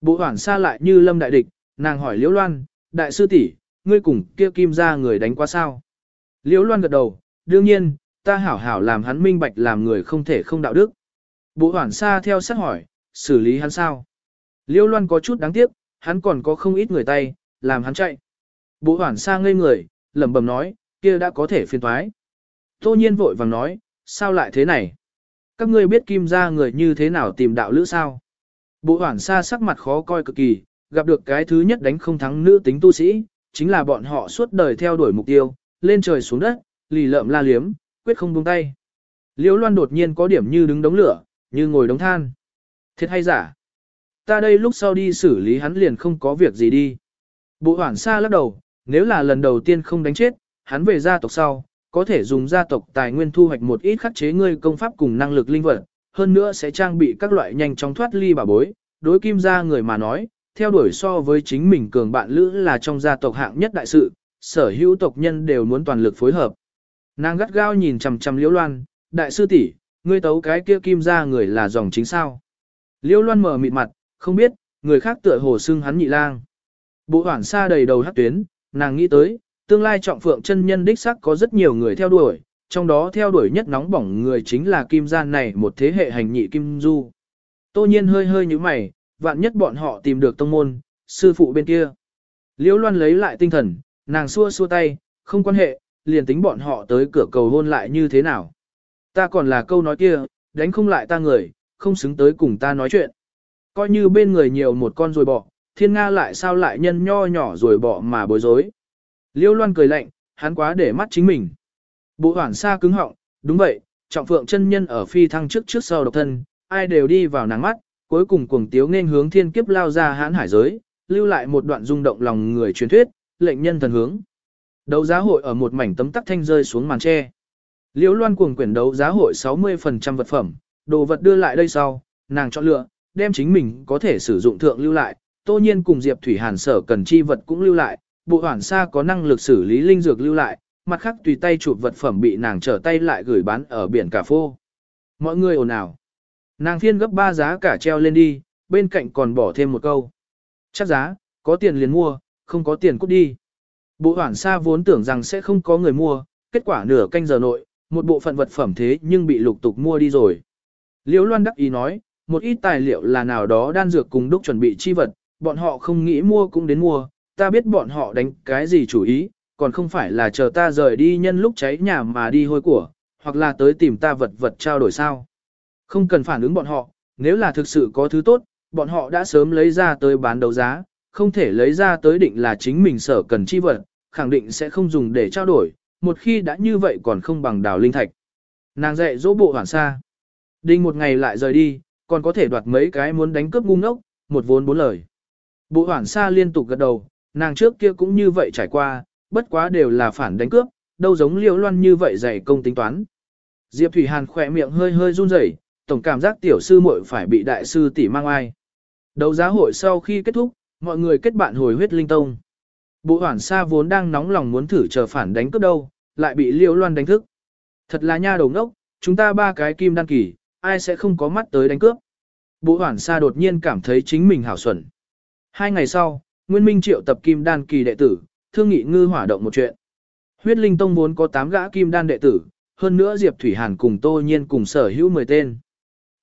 Speaker 1: Bộ hoảng xa lại như lâm đại địch, nàng hỏi Liêu loan, đại sư tỷ, ngươi cùng kia kim gia người đánh qua sao? Liêu loan gật đầu, đương nhiên, ta hảo hảo làm hắn minh bạch làm người không thể không đạo đức. Bộ hoảng xa theo sát hỏi, xử lý hắn sao? Liêu loan có chút đáng tiếc, hắn còn có không ít người tay, làm hắn chạy. Bộ hoảng xa ngây người, lẩm bẩm nói, kia đã có thể phiên thoái. Tô nhiên vội vàng nói, sao lại thế này? Các ngươi biết kim gia người như thế nào tìm đạo lữ sao? Bộ hoảng xa sắc mặt khó coi cực kỳ, gặp được cái thứ nhất đánh không thắng nữ tính tu sĩ, chính là bọn họ suốt đời theo đuổi mục tiêu, lên trời xuống đất, lì lợm la liếm, quyết không buông tay. Liễu Loan đột nhiên có điểm như đứng đống lửa, như ngồi đống than. Thiệt hay giả? Ta đây lúc sau đi xử lý hắn liền không có việc gì đi. Bộ hoảng xa lắc đầu, nếu là lần đầu tiên không đánh chết, hắn về gia tộc sau, có thể dùng gia tộc tài nguyên thu hoạch một ít khắc chế ngươi công pháp cùng năng lực linh vật, hơn nữa sẽ trang bị các loại nhanh chóng thoát ly bà bối. Đối kim gia người mà nói, theo đuổi so với chính mình cường bạn lữ là trong gia tộc hạng nhất đại sự, sở hữu tộc nhân đều muốn toàn lực phối hợp. Nàng gắt gao nhìn chằm chằm Liễu Loan, đại sư tỷ, ngươi tấu cái kia kim gia người là dòng chính sao? Liễu Loan mở mịt mặt, không biết, người khác tựa hồ xưng hắn nhị lang. Bộ hoảng xa đầy đầu hắc tuyến, nàng nghĩ tới, tương lai trọng phượng chân nhân đích sắc có rất nhiều người theo đuổi, trong đó theo đuổi nhất nóng bỏng người chính là kim gian này một thế hệ hành nhị kim du. Tô nhiên hơi hơi như mày, vạn nhất bọn họ tìm được tông môn, sư phụ bên kia. Liễu loan lấy lại tinh thần, nàng xua xua tay, không quan hệ, liền tính bọn họ tới cửa cầu hôn lại như thế nào. Ta còn là câu nói kia, đánh không lại ta người, không xứng tới cùng ta nói chuyện. Coi như bên người nhiều một con rồi bỏ, thiên Nga lại sao lại nhân nho nhỏ rồi bỏ mà bối rối. Liêu loan cười lạnh, hắn quá để mắt chính mình. Bộ hoảng xa cứng họng, đúng vậy, trọng phượng chân nhân ở phi thăng trước trước sau độc thân, ai đều đi vào nắng mắt, cuối cùng cuồng tiếu nên hướng thiên kiếp lao ra hãn hải giới, lưu lại một đoạn rung động lòng người truyền thuyết, lệnh nhân thần hướng. Đấu giá hội ở một mảnh tấm tắc thanh rơi xuống màn tre. Liễu Loan cuồng quyển đấu giá hội 60% vật phẩm, đồ vật đưa lại đây sau, nàng chọn lựa, đem chính mình có thể sử dụng thượng lưu lại, tô nhiên cùng Diệp Thủy Hàn sở cần chi vật cũng lưu lại, bộ hoản xa có năng lực xử lý linh dược lưu lại, mặt khác tùy tay chụp vật phẩm bị nàng trở tay lại gửi bán ở biển cà phô. Mọi người ồn ào. Nàng phiên gấp ba giá cả treo lên đi, bên cạnh còn bỏ thêm một câu. Chắc giá, có tiền liền mua, không có tiền cút đi. Bộ hoản xa vốn tưởng rằng sẽ không có người mua, kết quả nửa canh giờ nội, một bộ phận vật phẩm thế nhưng bị lục tục mua đi rồi. Liễu Loan đắc ý nói, một ít tài liệu là nào đó đan dược cùng đúc chuẩn bị chi vật, bọn họ không nghĩ mua cũng đến mua, ta biết bọn họ đánh cái gì chủ ý, còn không phải là chờ ta rời đi nhân lúc cháy nhà mà đi hôi của, hoặc là tới tìm ta vật vật trao đổi sao. Không cần phản ứng bọn họ, nếu là thực sự có thứ tốt, bọn họ đã sớm lấy ra tới bán đấu giá, không thể lấy ra tới định là chính mình sở cần chi vật, khẳng định sẽ không dùng để trao đổi, một khi đã như vậy còn không bằng đào linh thạch. Nàng dạy dỗ bộ hoàn xa. Đinh một ngày lại rời đi, còn có thể đoạt mấy cái muốn đánh cướp ngu ngốc, một vốn bốn lời. Bộ hoảng xa liên tục gật đầu, nàng trước kia cũng như vậy trải qua, bất quá đều là phản đánh cướp, đâu giống liễu loan như vậy dạy công tính toán. Diệp Thủy Hàn khỏe miệng hơi hơi run rẩy, tổng cảm giác tiểu sư muội phải bị đại sư tỷ mang ai. Đấu giá hội sau khi kết thúc, mọi người kết bạn hồi huyết linh tông. Bộ hoảng xa vốn đang nóng lòng muốn thử chờ phản đánh cướp đâu, lại bị liễu loan đánh thức. Thật là nha đầu ngốc, chúng ta ba cái kim đăng kỳ, ai sẽ không có mắt tới đánh cướp. Bộ hoảng xa đột nhiên cảm thấy chính mình hảo xuẩn. Hai ngày sau, Nguyên Minh triệu tập kim đan kỳ đệ tử, thương nghị ngư hỏa động một chuyện. Huyết Linh Tông vốn có 8 gã kim đan đệ tử, hơn nữa Diệp Thủy Hàn cùng Tô Nhiên cùng sở hữu 10 tên.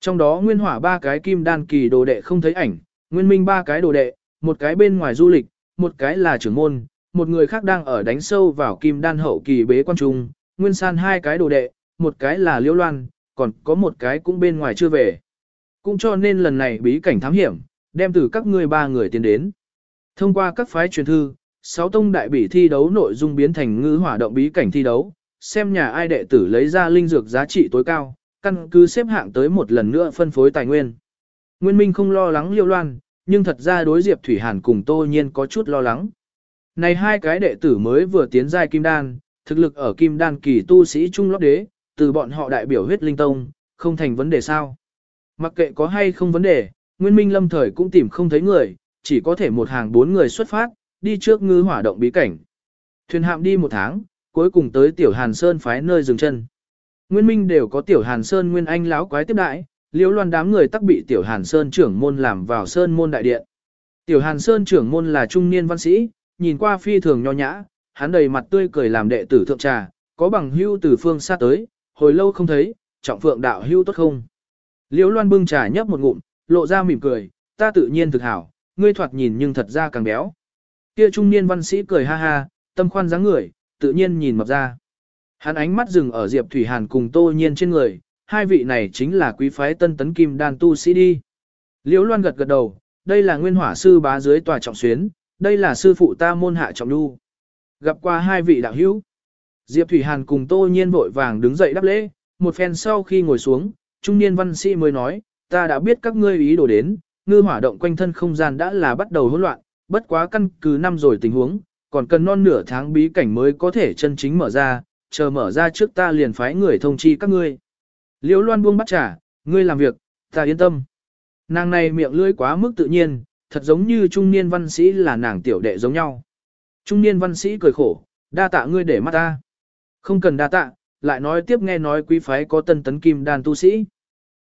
Speaker 1: Trong đó Nguyên Hỏa ba cái kim đan kỳ đồ đệ không thấy ảnh, Nguyên Minh ba cái đồ đệ, một cái bên ngoài du lịch, một cái là trưởng môn, một người khác đang ở đánh sâu vào kim đan hậu kỳ bế quan trung, nguyên san hai cái đồ đệ, một cái là liễu loan, còn có một cái cũng bên ngoài chưa về. Cũng cho nên lần này bí cảnh thám hiểm, đem từ các ngươi ba người tiến đến. Thông qua các phái truyền thư, sáu tông đại bỉ thi đấu nội dung biến thành ngữ hỏa động bí cảnh thi đấu, xem nhà ai đệ tử lấy ra linh dược giá trị tối cao, căn cứ xếp hạng tới một lần nữa phân phối tài nguyên. Nguyên Minh không lo lắng liêu loan, nhưng thật ra đối Diệp Thủy Hàn cùng Tô Nhiên có chút lo lắng. Này hai cái đệ tử mới vừa tiến giai kim đan, thực lực ở kim đan kỳ tu sĩ trung lót đế, từ bọn họ đại biểu huyết linh tông, không thành vấn đề sao. Mặc kệ có hay không vấn đề, Nguyên Minh lâm thời cũng tìm không thấy người, chỉ có thể một hàng bốn người xuất phát, đi trước ngư hỏa động bí cảnh. Thuyền hạm đi một tháng, cuối cùng tới tiểu Hàn Sơn phái nơi dừng chân. Nguyên Minh đều có tiểu Hàn Sơn Nguyên Anh láo quái tiếp đại, liễu loan đám người tắc bị tiểu Hàn Sơn trưởng môn làm vào Sơn môn đại điện. Tiểu Hàn Sơn trưởng môn là trung niên văn sĩ, nhìn qua phi thường nho nhã, hắn đầy mặt tươi cười làm đệ tử thượng trà, có bằng hưu từ phương xa tới, hồi lâu không thấy, trọng phượng đạo hưu tốt không. Liễu loan bưng trà nhấp một ngụm, lộ ra mỉm cười, ta tự nhiên thực hảo, ngươi thoạt nhìn nhưng thật ra càng béo. Kia trung niên văn sĩ cười ha ha, tâm khoan dáng người, tự nhiên nhìn mập ra. Hắn ánh mắt dừng ở Diệp Thủy Hàn cùng Tô Nhiên trên người, hai vị này chính là quý phái tân tấn kim đan tu sĩ đi. Liễu Loan gật gật đầu, đây là nguyên hỏa sư bá dưới tòa trọng xuyến, đây là sư phụ ta môn hạ trọng lưu. Gặp qua hai vị đạo hữu. Diệp Thủy Hàn cùng Tô Nhiên vội vàng đứng dậy đáp lễ, một phen sau khi ngồi xuống, trung niên văn sĩ mới nói, ta đã biết các ngươi ý đồ đến, ngư hỏa động quanh thân không gian đã là bắt đầu hỗn loạn, bất quá căn cứ năm rồi tình huống, còn cần non nửa tháng bí cảnh mới có thể chân chính mở ra, chờ mở ra trước ta liền phái người thông chi các ngươi. Liễu Loan buông bắt trả, ngươi làm việc, ta yên tâm. Nàng này miệng lưỡi quá mức tự nhiên, thật giống như trung niên văn sĩ là nàng tiểu đệ giống nhau. Trung niên văn sĩ cười khổ, đa tạ ngươi để mắt ta. Không cần đa tạ, lại nói tiếp nghe nói quý phái có tân tấn kim đàn tu sĩ.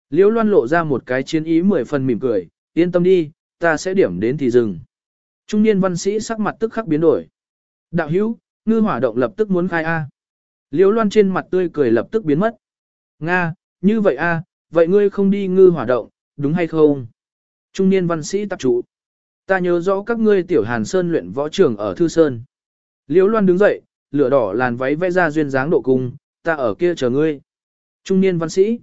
Speaker 1: Liễu Loan lộ ra một cái chiến ý mười phần mỉm cười, yên tâm đi, ta sẽ điểm đến thì dừng. Trung niên văn sĩ sắc mặt tức khắc biến đổi. Đạo hữu, ngư hỏa động lập tức muốn khai A. Liễu Loan trên mặt tươi cười lập tức biến mất. Nga, như vậy A, vậy ngươi không đi ngư hỏa động, đúng hay không? Trung niên văn sĩ tập trụ. Ta nhớ rõ các ngươi tiểu hàn sơn luyện võ trường ở Thư Sơn. Liễu Loan đứng dậy, lửa đỏ làn váy vẽ ra duyên dáng độ cung, ta ở kia chờ ngươi. Trung niên văn sĩ.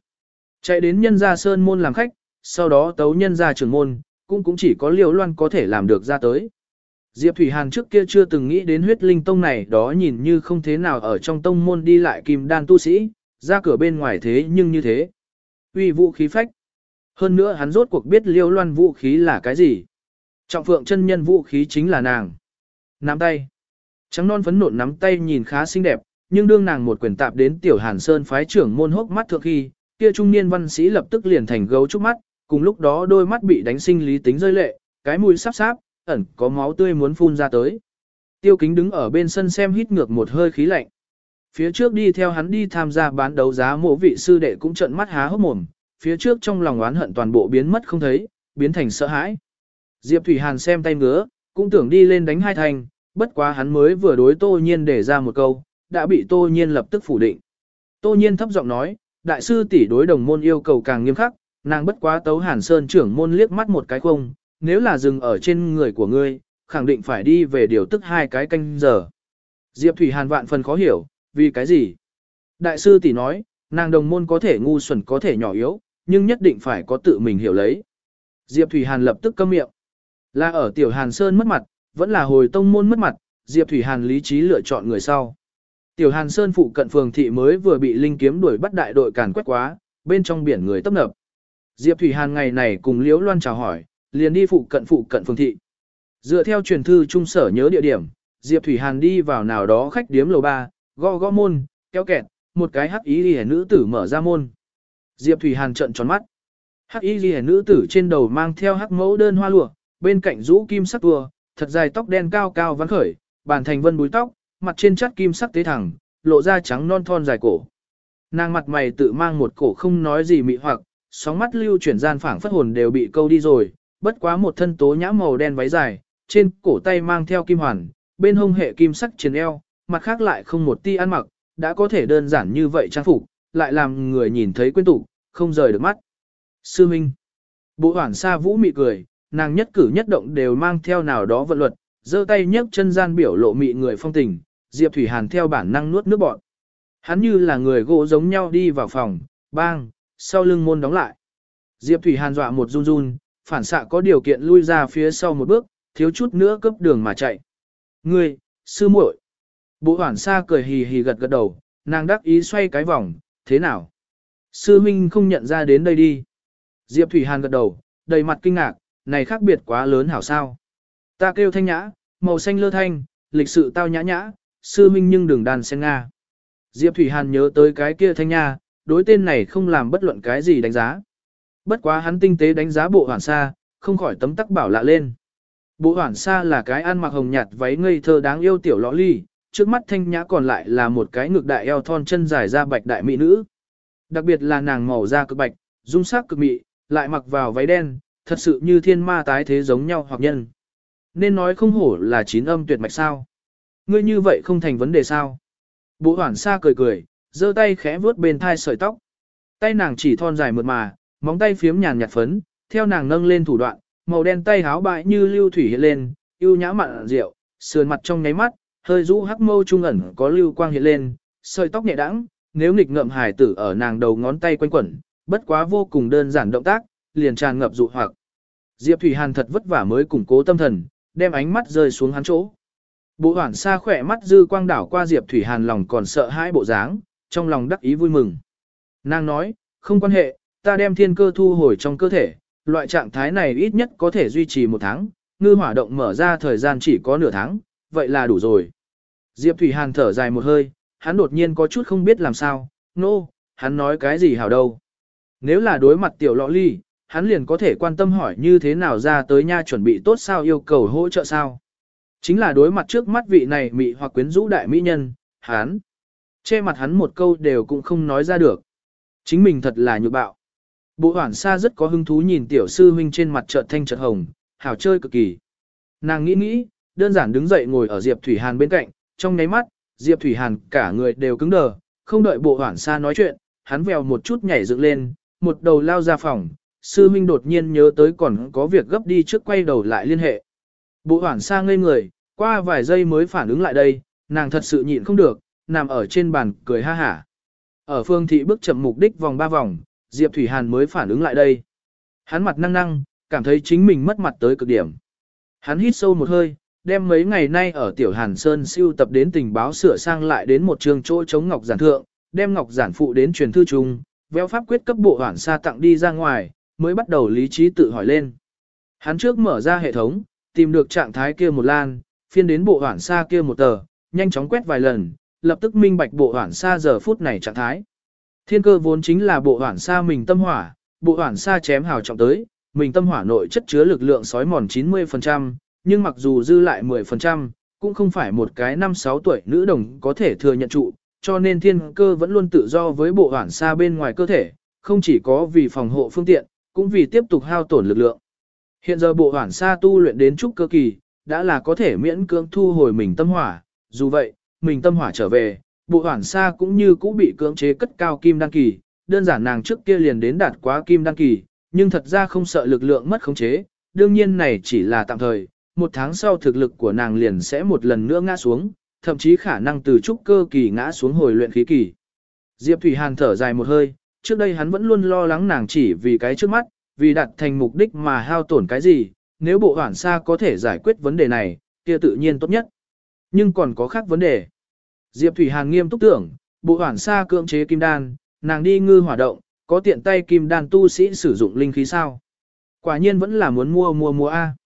Speaker 1: Chạy đến nhân gia sơn môn làm khách, sau đó tấu nhân gia trưởng môn, cũng cũng chỉ có Liễu Loan có thể làm được ra tới. Diệp Thủy Hàn trước kia chưa từng nghĩ đến huyết linh tông này đó nhìn như không thế nào ở trong tông môn đi lại kim đan tu sĩ, ra cửa bên ngoài thế nhưng như thế. Uy vũ khí phách. Hơn nữa hắn rốt cuộc biết liêu loan vũ khí là cái gì. Trọng phượng chân nhân vũ khí chính là nàng. Nắm tay. Trắng non phấn nộn nắm tay nhìn khá xinh đẹp, nhưng đương nàng một quyền tạp đến tiểu hàn sơn phái trưởng môn hốc mắt thượng khi, kia trung niên văn sĩ lập tức liền thành gấu trúc mắt, cùng lúc đó đôi mắt bị đánh sinh lý tính rơi lệ, cái mũi sắp sáp, ẩn có máu tươi muốn phun ra tới. Tiêu kính đứng ở bên sân xem hít ngược một hơi khí lạnh. Phía trước đi theo hắn đi tham gia bán đấu giá mộ vị sư đệ cũng trợn mắt há hốc mồm, phía trước trong lòng oán hận toàn bộ biến mất không thấy, biến thành sợ hãi. Diệp Thủy Hàn xem tay ngứa, cũng tưởng đi lên đánh hai thành, bất quá hắn mới vừa đối Tô Nhiên để ra một câu, đã bị Tô Nhiên lập tức phủ định. Tô Nhiên thấp giọng nói, đại sư tỷ đối đồng môn yêu cầu càng nghiêm khắc, nàng bất quá tấu Hàn Sơn trưởng môn liếc mắt một cái không, nếu là dừng ở trên người của ngươi, khẳng định phải đi về điều tức hai cái canh giờ. Diệp Thủy Hàn vạn phần khó hiểu, vì cái gì? Đại sư tỷ nói, nàng đồng môn có thể ngu xuẩn có thể nhỏ yếu, nhưng nhất định phải có tự mình hiểu lấy. Diệp Thủy Hàn lập tức câm miệng. Là ở Tiểu Hàn Sơn mất mặt, vẫn là hồi tông môn mất mặt, Diệp Thủy Hàn lý trí lựa chọn người sau. Tiểu Hàn Sơn phụ cận phường thị mới vừa bị linh kiếm đuổi bắt đại đội càn quét quá, bên trong biển người tấp nập. Diệp Thủy Hàn ngày này cùng Liễu Loan chào hỏi, liền đi phụ cận phụ cận phường thị. Dựa theo truyền thư trung sở nhớ địa điểm, Diệp Thủy Hàn đi vào nào đó khách điếm lầu ba, gõ gõ môn, kéo kẹt, một cái hắc ý liễu nữ tử mở ra môn. Diệp Thủy Hàn trợn tròn mắt. Hắc y liễu nữ tử trên đầu mang theo hắc mẫu đơn hoa lụa, bên cạnh rũ kim sắc tua, thật dài tóc đen cao cao vắn khởi, bàn thành vân búi tóc, mặt trên chất kim sắc tế thẳng, lộ ra trắng non thon dài cổ. Nàng mặt mày tự mang một cổ không nói gì mị hoặc, sóng mắt lưu chuyển gian phảng phất hồn đều bị câu đi rồi, bất quá một thân tố nhã màu đen váy dài, trên cổ tay mang theo kim hoàn, bên hông hệ kim sắc trên eo, mặt khác lại không một ti ăn mặc, đã có thể đơn giản như vậy trang phục, lại làm người nhìn thấy quên tụ, không rời được mắt. Sư Minh Bộ hoảng xa vũ mị cười, nàng nhất cử nhất động đều mang theo nào đó vận luật, giơ tay nhấc chân gian biểu lộ mị người phong tình, Diệp Thủy Hàn theo bản năng nuốt nước bọt. hắn như là người gỗ giống nhau đi vào phòng, bang, sau lưng môn đóng lại. Diệp Thủy Hàn dọa một run run, phản xạ có điều kiện lui ra phía sau một bước, thiếu chút nữa cấp đường mà chạy. Ngươi, sư muội. Bộ hoảng xa cười hì hì gật gật đầu, nàng đắc ý xoay cái vòng, thế nào? Sư Minh không nhận ra đến đây đi. Diệp Thủy Hàn gật đầu, đầy mặt kinh ngạc, này khác biệt quá lớn hảo sao. Ta kêu thanh nhã, màu xanh lơ thanh, lịch sự tao nhã nhã, sư Minh nhưng đừng đàn sen Nga. Diệp Thủy Hàn nhớ tới cái kia thanh nha, đối tên này không làm bất luận cái gì đánh giá. Bất quá hắn tinh tế đánh giá bộ hoảng xa, không khỏi tấm tắc bảo lạ lên. Bộ hoảng xa là cái ăn mặc hồng nhạt váy ngây thơ đáng yêu tiểu lõ ly, trước mắt thanh nhã còn lại là một cái ngực đại eo thon chân dài da bạch đại mỹ nữ. Đặc biệt là nàng màu da cực bạch, dung sắc cực mị, lại mặc vào váy đen, thật sự như thiên ma tái thế giống nhau hoặc nhân. Nên nói không hổ là chín âm tuyệt mạch sao. Ngươi như vậy không thành vấn đề sao. Bộ hoảng xa cười cười, giơ tay khẽ vuốt bên thai sợi tóc. Tay nàng chỉ thon dài mượt mà, móng tay phiếm nhàn nhạt phấn, theo nàng nâng lên thủ đoạn, màu đen tay háo bại như lưu thủy hiện lên, yêu nhã mặn rượu, sườn mặt trong nháy mắt, hơi rũ hắc mâu trung ẩn có lưu quang hiện lên, sợi tóc nhẹ đãng, nếu nghịch ngợm hải tử ở nàng đầu ngón tay quanh quẩn, bất quá vô cùng đơn giản động tác, liền tràn ngập dụ hoặc. Diệp Thủy Hàn thật vất vả mới củng cố tâm thần, đem ánh mắt rơi xuống hắn chỗ. Bộ Hoản xa khỏe mắt dư quang đảo qua Diệp Thủy Hàn lòng còn sợ hãi bộ dáng, trong lòng đắc ý vui mừng. Nàng nói, không quan hệ, ta đem thiên cơ thu hồi trong cơ thể, loại trạng thái này ít nhất có thể duy trì một tháng, ngư hỏa động mở ra thời gian chỉ có nửa tháng, vậy là đủ rồi. Diệp Thủy Hàn thở dài một hơi, hắn đột nhiên có chút không biết làm sao, nô, no, hắn nói cái gì hảo đâu. Nếu là đối mặt tiểu lọ ly, hắn liền có thể quan tâm hỏi như thế nào ra tới nha chuẩn bị tốt sao yêu cầu hỗ trợ sao. Chính là đối mặt trước mắt vị này mị hoặc quyến rũ đại mỹ nhân, hắn. Che mặt hắn một câu đều cũng không nói ra được. Chính mình thật là nhục bạo. Bộ hoảng xa rất có hứng thú nhìn tiểu sư huynh trên mặt trợt thanh trợt hồng, hảo chơi cực kỳ. Nàng nghĩ nghĩ, đơn giản đứng dậy ngồi ở Diệp Thủy Hàn bên cạnh, trong nháy mắt, Diệp Thủy Hàn cả người đều cứng đờ, không đợi bộ hoảng xa nói chuyện, hắn vèo một chút nhảy dựng lên, một đầu lao ra phòng, sư huynh đột nhiên nhớ tới còn có việc gấp đi trước quay đầu lại liên hệ. Bộ hoảng xa ngây người, qua vài giây mới phản ứng lại đây, nàng thật sự nhịn không được, nằm ở trên bàn cười ha hả. Ở phương thị bước chậm mục đích vòng ba vòng, Diệp Thủy Hàn mới phản ứng lại đây. Hắn mặt năng năng, cảm thấy chính mình mất mặt tới cực điểm. Hắn hít sâu một hơi, đem mấy ngày nay ở Tiểu Hàn Sơn siêu tập đến tình báo sửa sang lại đến một trường chỗ chống Ngọc Giản Thượng, đem Ngọc Giản phụ đến truyền thư chung véo pháp quyết cấp bộ hoản xa tặng đi ra ngoài, mới bắt đầu lý trí tự hỏi lên. Hắn trước mở ra hệ thống, tìm được trạng thái kia một lan, phiên đến bộ hoản xa kia một tờ, nhanh chóng quét vài lần, lập tức minh bạch bộ hoản xa giờ phút này trạng thái. Thiên cơ vốn chính là bộ hoản xa mình tâm hỏa, bộ hoản xa chém hào trọng tới, mình tâm hỏa nội chất chứa lực lượng sói mòn 90%, nhưng mặc dù dư lại 10%, cũng không phải một cái năm sáu tuổi nữ đồng có thể thừa nhận trụ, cho nên thiên cơ vẫn luôn tự do với bộ hoản xa bên ngoài cơ thể, không chỉ có vì phòng hộ phương tiện, cũng vì tiếp tục hao tổn lực lượng. Hiện giờ bộ hoản xa tu luyện đến trúc cơ kỳ, đã là có thể miễn cưỡng thu hồi mình tâm hỏa, dù vậy, mình tâm hỏa trở về, bộ hoản xa cũng như cũ bị cưỡng chế cất cao kim đăng kỳ, đơn giản nàng trước kia liền đến đạt quá kim đăng kỳ, nhưng thật ra không sợ lực lượng mất khống chế, đương nhiên này chỉ là tạm thời, một tháng sau thực lực của nàng liền sẽ một lần nữa ngã xuống, thậm chí khả năng từ trúc cơ kỳ ngã xuống hồi luyện khí kỳ. Diệp Thủy Hàn thở dài một hơi, trước đây hắn vẫn luôn lo lắng nàng chỉ vì cái trước mắt, vì đạt thành mục đích mà hao tổn cái gì, nếu bộ hoản xa có thể giải quyết vấn đề này, kia tự nhiên tốt nhất. Nhưng còn có khác vấn đề. Diệp Thủy Hàn nghiêm túc tưởng, bộ hoản xa cưỡng chế kim đan, nàng đi ngư hỏa động, có tiện tay kim đan tu sĩ sử dụng linh khí sao. Quả nhiên vẫn là muốn mua mua mua A.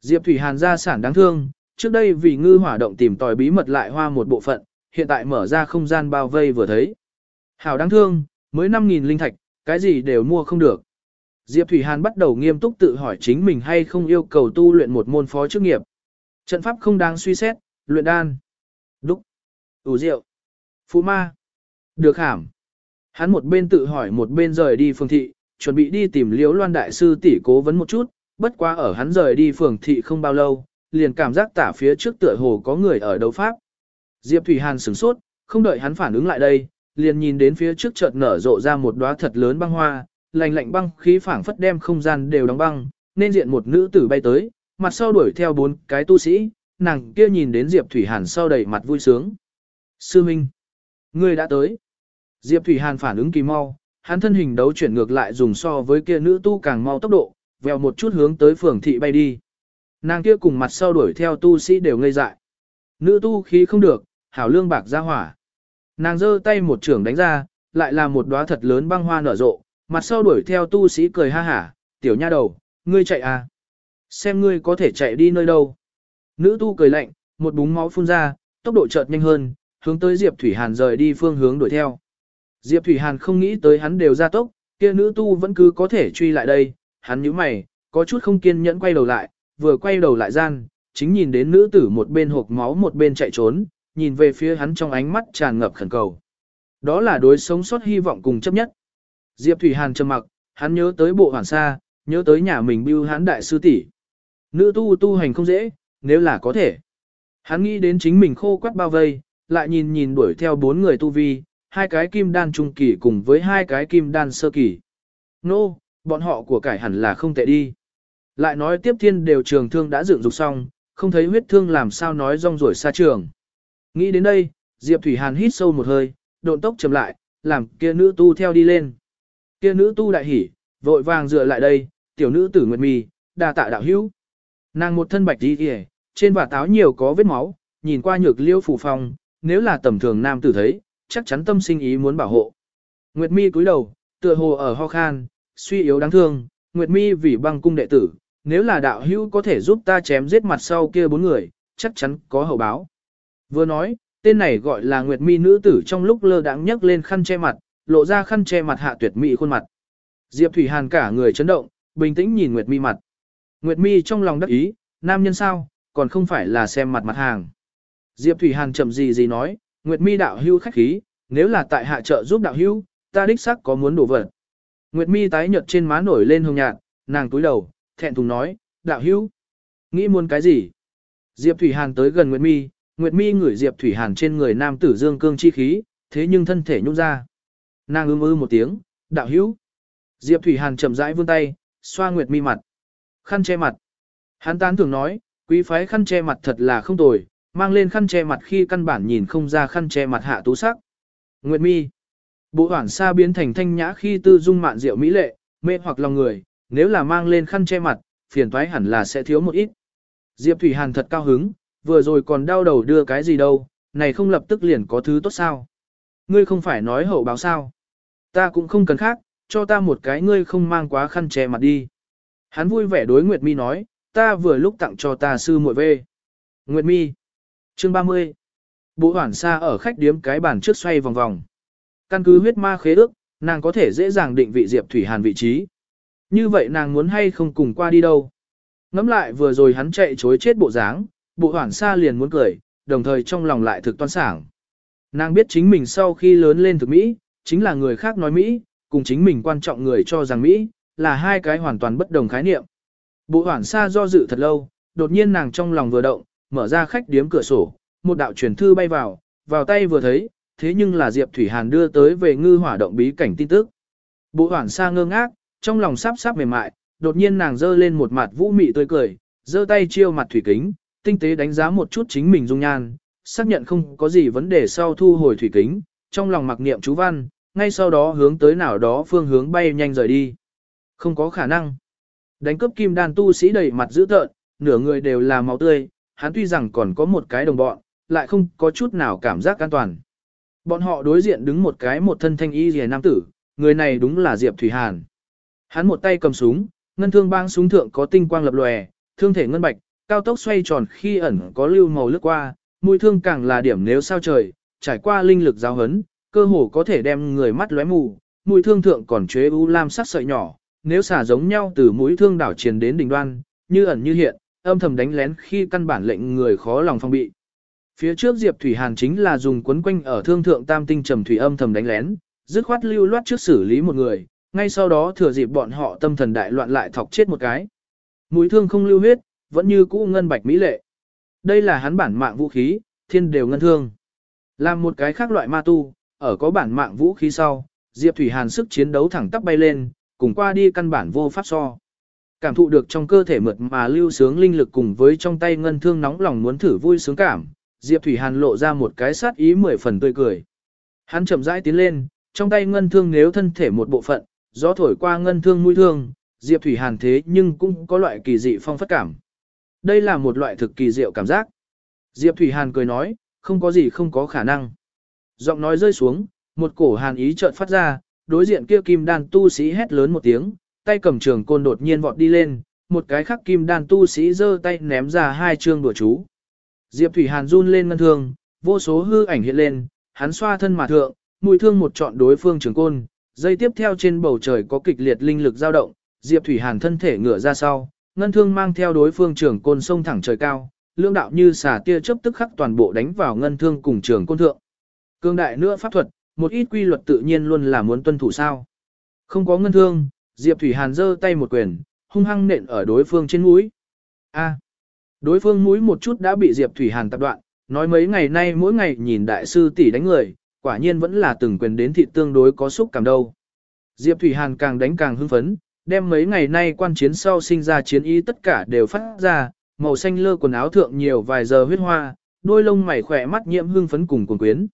Speaker 1: Diệp Thủy Hàn gia sản đáng thương, trước đây vì ngư hỏa động tìm tòi bí mật lại hoa một bộ phận, hiện tại mở ra không gian bao vây vừa thấy. Hảo đáng thương, mới 5.000 linh thạch, cái gì đều mua không được. Diệp Thủy Hàn bắt đầu nghiêm túc tự hỏi chính mình hay không yêu cầu tu luyện một môn phó chức nghiệp. Trận pháp không đáng suy xét, luyện đan, đúc, ủ rượu, Phú ma, được hàm. Hắn một bên tự hỏi một bên rời đi phường thị, chuẩn bị đi tìm liễu loan đại sư tỷ cố vấn một chút, bất quá ở hắn rời đi phường thị không bao lâu, liền cảm giác tả phía trước tựa hồ có người ở đấu pháp. Diệp Thủy Hàn sửng sốt, không đợi hắn phản ứng lại đây, liền nhìn đến phía trước chợt nở rộ ra một đóa thật lớn băng hoa, lạnh lạnh băng khí phảng phất đem không gian đều đóng băng, nên diện một nữ tử bay tới, mặt sau đuổi theo bốn cái tu sĩ, nàng kia nhìn đến Diệp Thủy Hàn sau đầy mặt vui sướng. Sư Minh. Ngươi đã tới. Diệp Thủy Hàn phản ứng kỳ mau, hắn thân hình đấu chuyển ngược lại dùng so với kia nữ tu càng mau tốc độ, vèo một chút hướng tới phường thị bay đi. Nàng kia cùng mặt sau đuổi theo tu sĩ đều ngây dại. Nữ tu khí không được, hảo lương bạc ra hỏa. Nàng giơ tay một trường đánh ra, lại là một đóa thật lớn băng hoa nở rộ, mặt sau đuổi theo tu sĩ cười ha hả, tiểu nha đầu, ngươi chạy à? Xem ngươi có thể chạy đi nơi đâu. Nữ tu cười lạnh, một búng máu phun ra, tốc độ chợt nhanh hơn, hướng tới Diệp Thủy Hàn rời đi phương hướng đuổi theo. Diệp Thủy Hàn không nghĩ tới hắn đều ra tốc, kia nữ tu vẫn cứ có thể truy lại đây, hắn nhíu mày, có chút không kiên nhẫn quay đầu lại, vừa quay đầu lại gian, chính nhìn đến nữ tử một bên hộp máu một bên chạy trốn, nhìn về phía hắn trong ánh mắt tràn ngập khẩn cầu. Đó là đối sống sót hy vọng cùng chấp nhất. Diệp Thủy Hàn trầm mặc, hắn nhớ tới bộ hoàn sa, nhớ tới nhà mình bưu hắn đại sư tỷ. Nữ tu tu hành không dễ, nếu là có thể. Hắn nghĩ đến chính mình khô quắt bao vây, lại nhìn nhìn đuổi theo bốn người tu vi, hai cái kim đan trung kỳ cùng với hai cái kim đan sơ kỳ. Nô, no, bọn họ của cải hẳn là không tệ đi. Lại nói tiếp thiên đều trường thương đã dựng dục xong, không thấy huyết thương làm sao nói rong ruổi xa trường. Nghĩ đến đây, Diệp Thủy Hàn hít sâu một hơi, độn tốc chậm lại, làm kia nữ tu theo đi lên. Kia nữ tu đại hỉ, vội vàng dựa lại đây, tiểu nữ tử nguyệt mì, đà tạ đạo hữu. Nàng một thân bạch đi kìa, trên vả táo nhiều có vết máu, nhìn qua nhược liêu phủ phong, nếu là tầm thường nam tử thấy, chắc chắn tâm sinh ý muốn bảo hộ. Nguyệt mi cúi đầu, tựa hồ ở ho khan, suy yếu đáng thương, Nguyệt mi vì băng cung đệ tử, nếu là đạo hữu có thể giúp ta chém giết mặt sau kia bốn người, chắc chắn có hậu báo. Vừa nói, tên này gọi là Nguyệt mi nữ tử trong lúc lơ đãng nhấc lên khăn che mặt, lộ ra khăn che mặt hạ tuyệt mỹ khuôn mặt. Diệp Thủy Hàn cả người chấn động, bình tĩnh nhìn Nguyệt mi mặt. Nguyệt mi trong lòng đắc ý, nam nhân sao, còn không phải là xem mặt mặt hàng. Diệp Thủy Hàn chậm gì gì nói, Nguyệt mi đạo hưu khách khí, nếu là tại hạ trợ giúp đạo hưu, ta đích xác có muốn đổ vật. Nguyệt mi tái nhợt trên má nổi lên hồng nhạt, nàng túi đầu, thẹn thùng nói, đạo hưu, nghĩ muốn cái gì? Diệp Thủy Hàn tới gần Nguyệt mi, Nguyệt mi ngửi Diệp Thủy Hàn trên người nam tử dương cương chi khí, thế nhưng thân thể nhung ra. Nàng ưm ư một tiếng, đạo hưu. Diệp Thủy Hàn chậm rãi vươn tay, xoa Nguyệt mi mặt. Khăn che mặt. Hắn tán thường nói, quý phái khăn che mặt thật là không tồi, mang lên khăn che mặt khi căn bản nhìn không ra khăn che mặt hạ tú sắc. Nguyệt mi. Bộ hoảng xa biến thành thanh nhã khi tư dung mạn diệu mỹ lệ, mê hoặc lòng người, nếu là mang lên khăn che mặt, phiền toái hẳn là sẽ thiếu một ít. Diệp Thủy Hàn thật cao hứng, vừa rồi còn đau đầu đưa cái gì đâu, này không lập tức liền có thứ tốt sao. Ngươi không phải nói hậu báo sao. Ta cũng không cần khác, cho ta một cái ngươi không mang quá khăn che mặt đi. Hắn vui vẻ đối Nguyệt Mi nói, ta vừa lúc tặng cho ta sư muội về. Nguyệt Mi. Chương 30. Bộ hoảng xa ở khách điếm cái bàn trước xoay vòng vòng. Căn cứ huyết ma khế ước, nàng có thể dễ dàng định vị Diệp Thủy Hàn vị trí. Như vậy nàng muốn hay không cùng qua đi đâu. Ngắm lại vừa rồi hắn chạy chối chết bộ dáng, bộ hoảng xa liền muốn cười, đồng thời trong lòng lại thực toan sảng. Nàng biết chính mình sau khi lớn lên thực Mỹ, chính là người khác nói Mỹ, cùng chính mình quan trọng người cho rằng Mỹ, là hai cái hoàn toàn bất đồng khái niệm. Bộ hoảng xa do dự thật lâu, đột nhiên nàng trong lòng vừa động, mở ra khách điếm cửa sổ, một đạo truyền thư bay vào, vào tay vừa thấy, thế nhưng là Diệp Thủy Hàn đưa tới về ngư hỏa động bí cảnh tin tức. Bộ hoảng xa ngơ ngác, trong lòng sắp sắp mềm mại, đột nhiên nàng giơ lên một mặt vũ mị tươi cười, giơ tay chiêu mặt thủy kính, tinh tế đánh giá một chút chính mình dung nhan, xác nhận không có gì vấn đề sau thu hồi thủy kính, trong lòng mặc niệm chú văn, ngay sau đó hướng tới nào đó phương hướng bay nhanh rời đi. Không có khả năng. Đánh cướp kim đan tu sĩ đầy mặt dữ tợn, nửa người đều là máu tươi, hắn tuy rằng còn có một cái đồng bọn, lại không có chút nào cảm giác an toàn. Bọn họ đối diện đứng một cái một thân thanh y rìa nam tử, người này đúng là Diệp Thủy Hàn. Hắn một tay cầm súng, ngân thương bang súng thượng có tinh quang lập lòe, thương thể ngân bạch, cao tốc xoay tròn khi ẩn có lưu màu lướt qua, mũi thương càng là điểm nếu sao trời, trải qua linh lực giáo hấn, cơ hồ có thể đem người mắt lóe mù, mũi thương thượng còn chế u lam sắc sợi nhỏ, nếu xả giống nhau từ mũi thương đảo truyền đến đỉnh đoan, như ẩn như hiện, âm thầm đánh lén khi căn bản lệnh người khó lòng phong bị. Phía trước Diệp Thủy Hàn chính là dùng quấn quanh ở thương thượng tam tinh trầm thủy âm thầm đánh lén, dứt khoát lưu loát trước xử lý một người, ngay sau đó thừa dịp bọn họ tâm thần đại loạn lại thọc chết một cái. Mũi thương không lưu huyết, vẫn như cũ ngân bạch mỹ lệ. Đây là hắn bản mạng vũ khí, thiên đều ngân thương. Làm một cái khác loại ma tu, ở có bản mạng vũ khí sau, Diệp Thủy Hàn sức chiến đấu thẳng tắp bay lên, cùng qua đi căn bản vô pháp so. Cảm thụ được trong cơ thể mượt mà lưu sướng linh lực cùng với trong tay ngân thương nóng lòng muốn thử vui sướng cảm, Diệp Thủy Hàn lộ ra một cái sát ý mười phần tươi cười. Hắn chậm rãi tiến lên, trong tay ngân thương nếu thân thể một bộ phận, gió thổi qua ngân thương mũi thương, Diệp Thủy Hàn thế nhưng cũng có loại kỳ dị phong phất cảm. Đây là một loại thực kỳ diệu cảm giác. Diệp Thủy Hàn cười nói, không có gì không có khả năng. Giọng nói rơi xuống, một cổ hàn ý chợt phát ra, đối diện kia kim đan tu sĩ hét lớn một tiếng, tay cầm trường côn đột nhiên vọt đi lên, một cái khắc kim đan tu sĩ giơ tay ném ra hai chương đùa chú. Diệp Thủy Hàn run lên ngân thương, vô số hư ảnh hiện lên, hắn xoa thân mà thượng, mùi thương một trọn đối phương trường côn, dây tiếp theo trên bầu trời có kịch liệt linh lực dao động, Diệp Thủy Hàn thân thể ngửa ra sau, ngân thương mang theo đối phương trường côn sông thẳng trời cao, lưỡng đạo như xà tia chớp tức khắc toàn bộ đánh vào ngân thương cùng trường côn thượng. Cương đại nữa pháp thuật, một ít quy luật tự nhiên luôn là muốn tuân thủ sao. Không có ngân thương, Diệp Thủy Hàn giơ tay một quyền, hung hăng nện ở đối phương trên mũi. A. đối phương mũi một chút đã bị Diệp Thủy Hàn tập đoạn, nói mấy ngày nay mỗi ngày nhìn đại sư tỷ đánh người, quả nhiên vẫn là từng quyền đến thị tương đối có xúc cảm đâu. Diệp Thủy Hàn càng đánh càng hưng phấn, đem mấy ngày nay quan chiến sau sinh ra chiến ý tất cả đều phát ra, màu xanh lơ quần áo thượng nhiều vài giờ huyết hoa, đôi lông mày khỏe mắt nhiễm hưng phấn cùng cuồng quyến.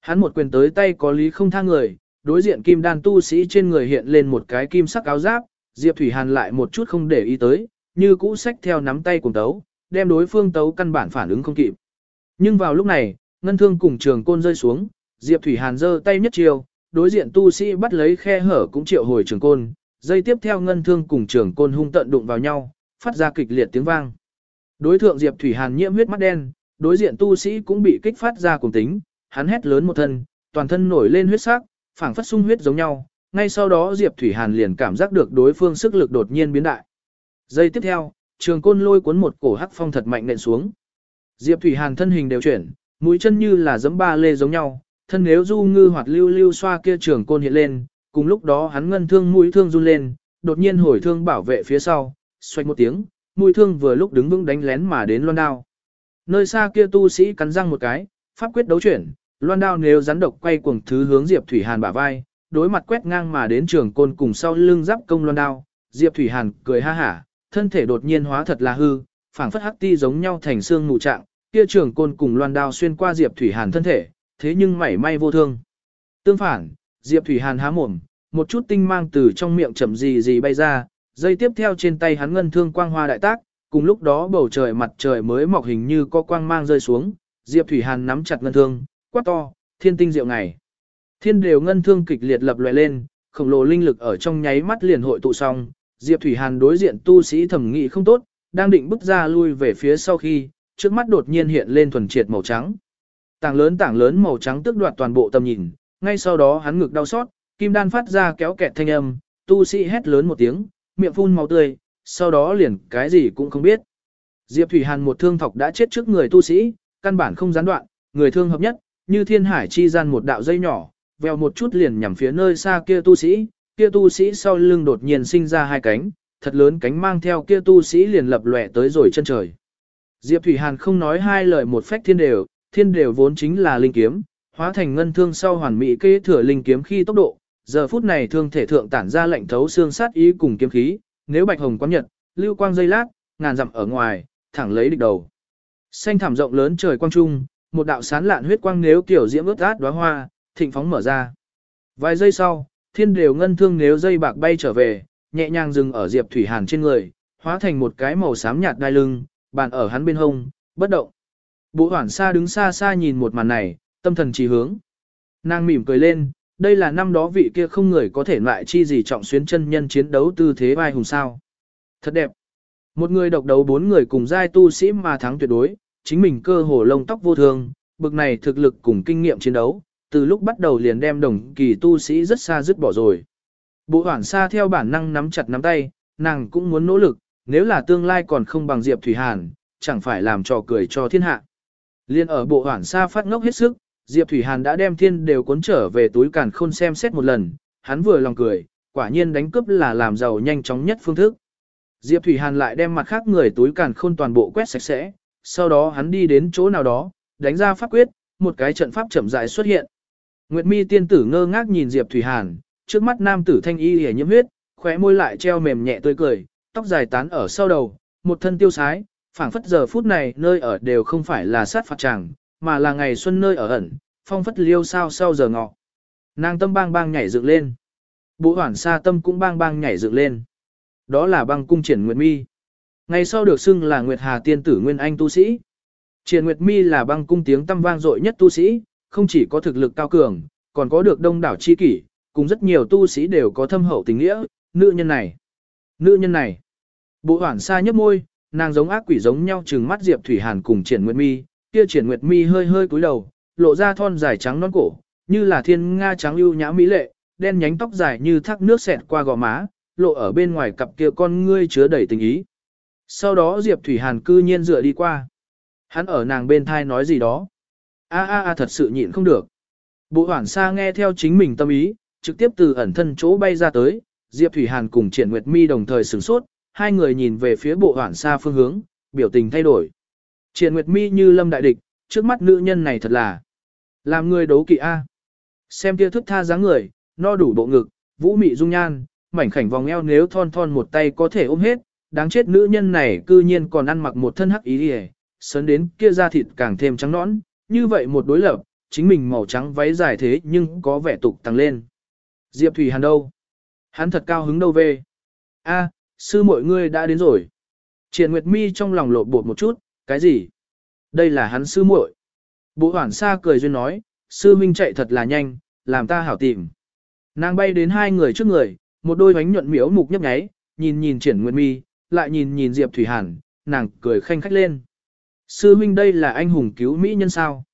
Speaker 1: Hắn một quyền tới tay có lý không tha người, đối diện kim đan tu sĩ trên người hiện lên một cái kim sắc áo giáp, Diệp Thủy Hàn lại một chút không để ý tới, như cũ sách theo nắm tay cùng tấu, đem đối phương tấu căn bản phản ứng không kịp. Nhưng vào lúc này, ngân thương cùng trường côn rơi xuống, Diệp Thủy Hàn giơ tay nhất chiều, đối diện tu sĩ bắt lấy khe hở cũng triệu hồi trường côn, dây tiếp theo ngân thương cùng trường côn hung tận đụng vào nhau, phát ra kịch liệt tiếng vang. Đối thượng Diệp Thủy Hàn nhiễm huyết mắt đen, đối diện tu sĩ cũng bị kích phát ra cùng tính, hắn hét lớn một thân, toàn thân nổi lên huyết sắc, phảng phất sung huyết giống nhau, ngay sau đó Diệp Thủy Hàn liền cảm giác được đối phương sức lực đột nhiên biến đại. Giây tiếp theo, trường côn lôi cuốn một cổ hắc phong thật mạnh nện xuống. Diệp Thủy Hàn thân hình đều chuyển, mũi chân như là giẫm ba lê giống nhau, thân nếu du ngư hoạt lưu lưu xoa kia trường côn hiện lên, cùng lúc đó hắn ngân thương mũi thương run lên, đột nhiên hồi thương bảo vệ phía sau, xoay một tiếng, mũi thương vừa lúc đứng vững đánh lén mà đến loan đao. Nơi xa kia tu sĩ cắn răng một cái, pháp quyết đấu chuyển, loan đao nếu rắn độc quay cuồng thứ hướng Diệp Thủy Hàn bả vai, đối mặt quét ngang mà đến trường côn cùng sau lưng giáp công loan đao, Diệp Thủy Hàn cười ha hả, thân thể đột nhiên hóa thật là hư, phảng phất hắc ti giống nhau thành xương mù trạng, kia trường côn cùng loan đao xuyên qua Diệp Thủy Hàn thân thể, thế nhưng mảy may vô thương. Tương phản, Diệp Thủy Hàn há mồm, một chút tinh mang từ trong miệng chậm gì gì bay ra, dây tiếp theo trên tay hắn ngân thương quang hoa đại tác, cùng lúc đó bầu trời mặt trời mới mọc hình như có quang mang rơi xuống, Diệp Thủy Hàn nắm chặt ngân thương, quát to, thiên tinh diệu ngày. Thiên đều ngân thương kịch liệt lập loè lên, khổng lồ linh lực ở trong nháy mắt liền hội tụ xong, Diệp Thủy Hàn đối diện tu sĩ thẩm nghị không tốt, đang định bước ra lui về phía sau khi, trước mắt đột nhiên hiện lên thuần triệt màu trắng. Tảng lớn tảng lớn màu trắng tước đoạt toàn bộ tầm nhìn, ngay sau đó hắn ngực đau xót, kim đan phát ra kéo kẹt thanh âm, tu sĩ hét lớn một tiếng, miệng phun máu tươi, sau đó liền cái gì cũng không biết. Diệp Thủy Hàn một thương thọc đã chết trước người tu sĩ, căn bản không gián đoạn, người thương hợp nhất, như thiên hải chi gian một đạo dây nhỏ, veo một chút liền nhằm phía nơi xa kia tu sĩ, kia tu sĩ sau lưng đột nhiên sinh ra hai cánh, thật lớn cánh mang theo kia tu sĩ liền lập lòe tới rồi chân trời. Diệp Thủy Hàn không nói hai lời một phách thiên đều, thiên đều vốn chính là linh kiếm, hóa thành ngân thương sau hoàn mỹ kế thừa linh kiếm khi tốc độ, giờ phút này thương thể thượng tản ra lệnh thấu xương sát ý cùng kiếm khí, nếu bạch hồng quán nhật, lưu quang dây lát, ngàn dặm ở ngoài, thẳng lấy địch đầu. Xanh thảm rộng lớn trời quang trung, một đạo sán lạn huyết quang nếu kiểu diễm ướt át đóa hoa, thịnh phóng mở ra. Vài giây sau, thiên đều ngân thương nếu dây bạc bay trở về, nhẹ nhàng dừng ở Diệp Thủy Hàn trên người, hóa thành một cái màu xám nhạt đai lưng, bàn ở hắn bên hông, bất động. Bộ hoảng xa đứng xa xa nhìn một màn này, tâm thần chỉ hướng. Nàng mỉm cười lên, đây là năm đó vị kia không người có thể loại chi gì trọng xuyến chân nhân chiến đấu tư thế vai hùng sao. Thật đẹp. Một người độc đấu bốn người cùng giai tu sĩ mà thắng tuyệt đối, chính mình cơ hồ lông tóc vô thương, bực này thực lực cùng kinh nghiệm chiến đấu, từ lúc bắt đầu liền đem đồng kỳ tu sĩ rất xa dứt bỏ rồi. Bộ hoảng xa theo bản năng nắm chặt nắm tay, nàng cũng muốn nỗ lực, nếu là tương lai còn không bằng Diệp Thủy Hàn, chẳng phải làm trò cười cho thiên hạ. Liên ở bộ hoảng xa phát ngốc hết sức, Diệp Thủy Hàn đã đem thiên đều cuốn trở về túi càn khôn xem xét một lần, hắn vừa lòng cười, quả nhiên đánh cướp là làm giàu nhanh chóng nhất phương thức. Diệp Thủy Hàn lại đem mặt khác người túi càn khôn toàn bộ quét sạch sẽ, sau đó hắn đi đến chỗ nào đó, đánh ra pháp quyết, một cái trận pháp chậm rãi xuất hiện. Nguyệt Mi tiên tử ngơ ngác nhìn Diệp Thủy Hàn, trước mắt nam tử thanh y hề nhiễm huyết, khóe môi lại treo mềm nhẹ tươi cười, tóc dài tán ở sau đầu, một thân tiêu sái, phảng phất giờ phút này nơi ở đều không phải là sát phạt chàng, mà là ngày xuân nơi ở ẩn, phong phất liêu sao sau giờ ngọ. Nàng tâm bang bang nhảy dựng lên. Bộ hoảng xa tâm cũng bang bang nhảy dựng lên. Đó là băng cung triển nguyệt mi. Ngày sau được xưng là Nguyệt Hà tiên tử Nguyên Anh tu sĩ. Triển Nguyệt Mi là băng cung tiếng tâm vang dội nhất tu sĩ, không chỉ có thực lực cao cường, còn có được đông đảo chi kỷ, cùng rất nhiều tu sĩ đều có thâm hậu tình nghĩa, nữ nhân này. Nữ nhân này. Bộ hoảng xa nhấp môi, nàng giống ác quỷ giống nhau trừng mắt Diệp Thủy Hàn cùng Triển Nguyệt Mi, kia Triển Nguyệt Mi hơi hơi cúi đầu, lộ ra thon dài trắng non cổ, như là thiên nga trắng ưu nhã mỹ lệ, đen nhánh tóc dài như thác nước xẹt qua gò má, lộ ở bên ngoài cặp kia con ngươi chứa đầy tình ý. Sau đó Diệp Thủy Hàn cư nhiên dựa đi qua. Hắn ở nàng bên thai nói gì đó. A a a thật sự nhịn không được. Bộ hoảng xa nghe theo chính mình tâm ý, trực tiếp từ ẩn thân chỗ bay ra tới, Diệp Thủy Hàn cùng Triển Nguyệt Mi đồng thời sửng sốt, hai người nhìn về phía bộ hoảng xa phương hướng, biểu tình thay đổi. Triển Nguyệt Mi như lâm đại địch, trước mắt nữ nhân này thật là làm người đấu kỵ A. Xem kia thức tha dáng người, no đủ bộ ngực, vũ mị dung nhan, mảnh khảnh vòng eo nếu thon thon một tay có thể ôm hết, đáng chết nữ nhân này cư nhiên còn ăn mặc một thân hắc ý đi sớn đến kia da thịt càng thêm trắng nõn, như vậy một đối lập, chính mình màu trắng váy dài thế nhưng có vẻ tục tăng lên. Diệp Thủy Hàn đâu? Hắn thật cao hứng đâu về? A, sư mọi ngươi đã đến rồi. Triển Nguyệt Mi trong lòng lộ bột một chút, cái gì? Đây là hắn sư muội. Bộ hoảng xa cười duyên nói, sư minh chạy thật là nhanh, làm ta hảo tìm. Nàng bay đến hai người trước người, một đôi bánh nhuận miếu mục nhấp nháy, nhìn nhìn triển Nguyệt Mi, lại nhìn nhìn Diệp Thủy Hàn, nàng cười khanh khách lên. Sư huynh đây là anh hùng cứu Mỹ nhân sao?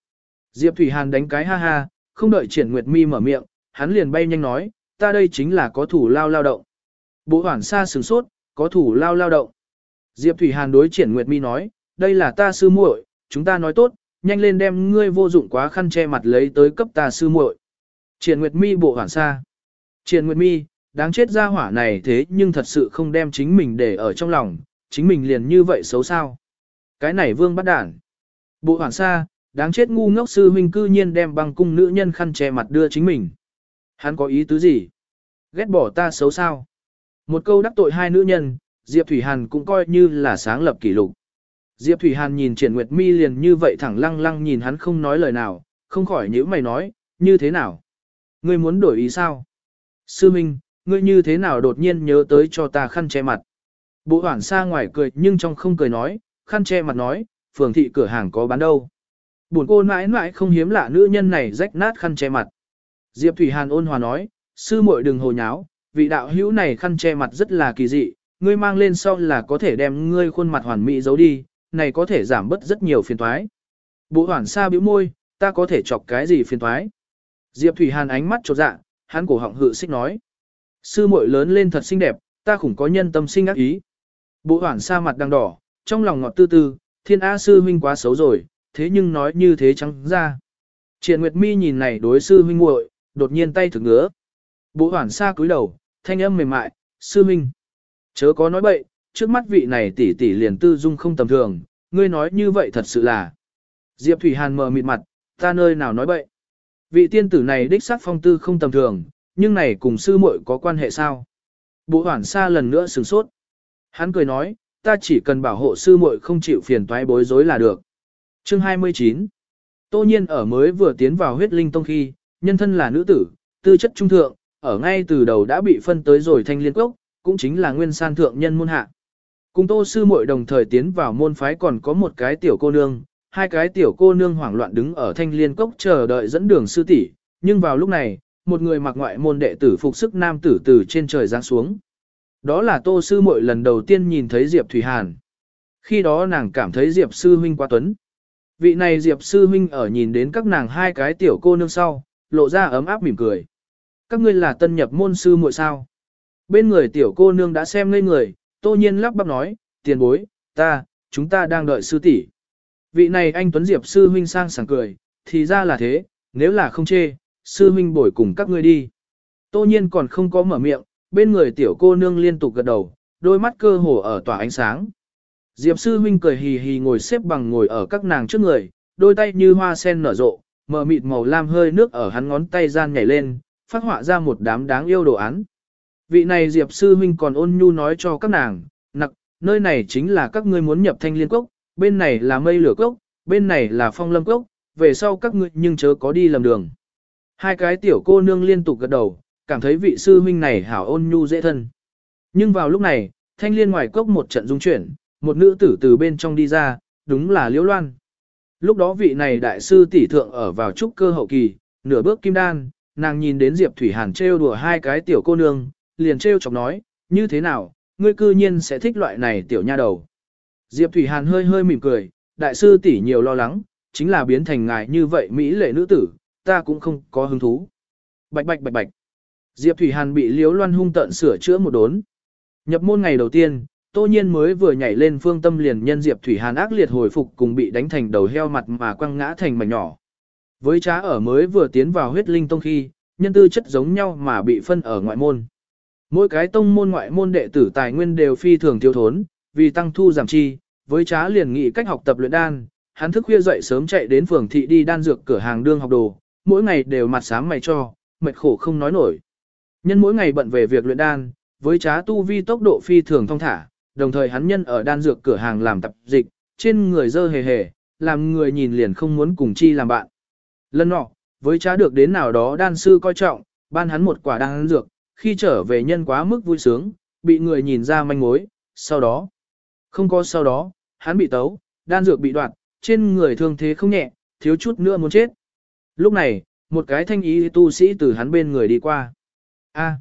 Speaker 1: Diệp Thủy Hàn đánh cái ha ha, không đợi triển Nguyệt Mi mở miệng, hắn liền bay nhanh nói, ta đây chính là có thủ lao lao động. Bộ hoảng xa sửng sốt, có thủ lao lao động. Diệp Thủy Hàn đối triển Nguyệt Mi nói, đây là ta sư muội, chúng ta nói tốt, nhanh lên đem ngươi vô dụng quá khăn che mặt lấy tới cấp ta sư muội. Triển Nguyệt Mi bộ hoảng xa. Triển Nguyệt Mi, đáng chết ra hỏa này thế nhưng thật sự không đem chính mình để ở trong lòng, chính mình liền như vậy xấu sao. Cái này vương bắt đản. Bộ hoảng xa, đáng chết ngu ngốc sư huynh cư nhiên đem băng cung nữ nhân khăn che mặt đưa chính mình. Hắn có ý tứ gì? Ghét bỏ ta xấu sao? Một câu đắc tội hai nữ nhân, Diệp Thủy Hàn cũng coi như là sáng lập kỷ lục. Diệp Thủy Hàn nhìn Triển Nguyệt Mi liền như vậy thẳng lăng lăng nhìn hắn không nói lời nào, không khỏi nhíu mày nói, như thế nào? Ngươi muốn đổi ý sao? Sư Minh, ngươi như thế nào đột nhiên nhớ tới cho ta khăn che mặt? Bộ hoảng xa ngoài cười nhưng trong không cười nói, khăn che mặt nói, phường thị cửa hàng có bán đâu. Buồn cô mãi mãi không hiếm lạ nữ nhân này rách nát khăn che mặt. Diệp Thủy Hàn ôn hòa nói, sư muội đừng hồ nháo, vị đạo hữu này khăn che mặt rất là kỳ dị, ngươi mang lên sau là có thể đem ngươi khuôn mặt hoàn mỹ giấu đi, này có thể giảm bớt rất nhiều phiền toái. Bộ hoảng xa bĩu môi, ta có thể chọc cái gì phiền toái? Diệp Thủy Hàn ánh mắt trột dạ, hắn cổ họng hự xích nói. Sư muội lớn lên thật xinh đẹp, ta khủng có nhân tâm sinh ác ý. Bộ hoảng xa mặt đang đỏ, trong lòng ngọt tư tư, thiên A sư huynh quá xấu rồi, thế nhưng nói như thế trắng ra. Triển Nguyệt Mi nhìn này đối sư huynh muội, đột nhiên tay thực ngứa. Bộ hoảng xa cúi đầu, thanh âm mềm mại, sư huynh. Chớ có nói bậy, trước mắt vị này tỷ tỷ liền tư dung không tầm thường, ngươi nói như vậy thật sự là. Diệp Thủy Hàn mờ mịt mặt, ta nơi nào nói bậy. Vị tiên tử này đích xác phong tư không tầm thường, nhưng này cùng sư muội có quan hệ sao? Bộ hoảng xa lần nữa sửng sốt. Hắn cười nói, ta chỉ cần bảo hộ sư muội không chịu phiền toái bối rối là được. Chương 29 Tô nhiên ở mới vừa tiến vào huyết linh tông khi, nhân thân là nữ tử, tư chất trung thượng, ở ngay từ đầu đã bị phân tới rồi thanh liên quốc, cũng chính là nguyên san thượng nhân môn hạ. Cùng tô sư muội đồng thời tiến vào môn phái còn có một cái tiểu cô nương, hai cái tiểu cô nương hoảng loạn đứng ở thanh liên cốc chờ đợi dẫn đường sư tỷ, nhưng vào lúc này, một người mặc ngoại môn đệ tử phục sức nam tử từ trên trời giáng xuống. Đó là tô sư muội lần đầu tiên nhìn thấy Diệp Thủy Hàn. Khi đó nàng cảm thấy Diệp sư huynh quá tuấn. Vị này Diệp sư huynh ở nhìn đến các nàng hai cái tiểu cô nương sau, lộ ra ấm áp mỉm cười. Các ngươi là tân nhập môn sư muội sao? Bên người tiểu cô nương đã xem ngây người, tô nhiên lắp bắp nói, tiền bối, ta, chúng ta đang đợi sư tỷ. Vị này anh Tuấn Diệp sư huynh sang sảng cười, thì ra là thế, nếu là không chê, sư huynh bồi cùng các ngươi đi. Tô nhiên còn không có mở miệng, bên người tiểu cô nương liên tục gật đầu, đôi mắt cơ hồ ở tỏa ánh sáng. Diệp sư huynh cười hì hì ngồi xếp bằng ngồi ở các nàng trước người, đôi tay như hoa sen nở rộ, mờ mịt màu lam hơi nước ở hắn ngón tay gian nhảy lên, phát họa ra một đám đáng yêu đồ án. Vị này Diệp sư huynh còn ôn nhu nói cho các nàng, nặc, nơi này chính là các ngươi muốn nhập thanh liên cốc, bên này là mây lửa cốc, bên này là phong lâm cốc, về sau các ngươi nhưng chớ có đi lầm đường. Hai cái tiểu cô nương liên tục gật đầu, cảm thấy vị sư huynh này hảo ôn nhu dễ thân. Nhưng vào lúc này, thanh liên ngoài cốc một trận dung chuyển, một nữ tử từ bên trong đi ra, đúng là Liễu Loan. Lúc đó vị này đại sư tỷ thượng ở vào trúc cơ hậu kỳ, nửa bước kim đan, nàng nhìn đến Diệp Thủy Hàn trêu đùa hai cái tiểu cô nương, liền trêu chọc nói, như thế nào, ngươi cư nhiên sẽ thích loại này tiểu nha đầu. Diệp Thủy Hàn hơi hơi mỉm cười, đại sư tỷ nhiều lo lắng, chính là biến thành ngài như vậy mỹ lệ nữ tử, ta cũng không có hứng thú. Bạch bạch bạch bạch. Diệp Thủy Hàn bị Liễu Loan hung tận sửa chữa một đốn. Nhập môn ngày đầu tiên, Tô Nhiên mới vừa nhảy lên phương tâm liền nhân Diệp Thủy Hàn ác liệt hồi phục cùng bị đánh thành đầu heo mặt mà quăng ngã thành mảnh nhỏ. Với trá ở mới vừa tiến vào huyết linh tông khi, nhân tư chất giống nhau mà bị phân ở ngoại môn. Mỗi cái tông môn ngoại môn đệ tử tài nguyên đều phi thường thiếu thốn, vì tăng thu giảm chi, với trá liền nghị cách học tập luyện đan, hắn thức khuya dậy sớm chạy đến phường thị đi đan dược cửa hàng đương học đồ, mỗi ngày đều mặt sáng mày cho, mệt khổ không nói nổi. Nhân mỗi ngày bận về việc luyện đan, với trá tu vi tốc độ phi thường thông thả, đồng thời hắn nhân ở đan dược cửa hàng làm tập dịch, trên người dơ hề hề, làm người nhìn liền không muốn cùng chi làm bạn. Lần nọ, với trá được đến nào đó đan sư coi trọng, ban hắn một quả đan dược, khi trở về nhân quá mức vui sướng, bị người nhìn ra manh mối, sau đó, không có sau đó, hắn bị tấu, đan dược bị đoạt, trên người thương thế không nhẹ, thiếu chút nữa muốn chết. Lúc này, một cái thanh ý tu sĩ từ hắn bên người đi qua. A.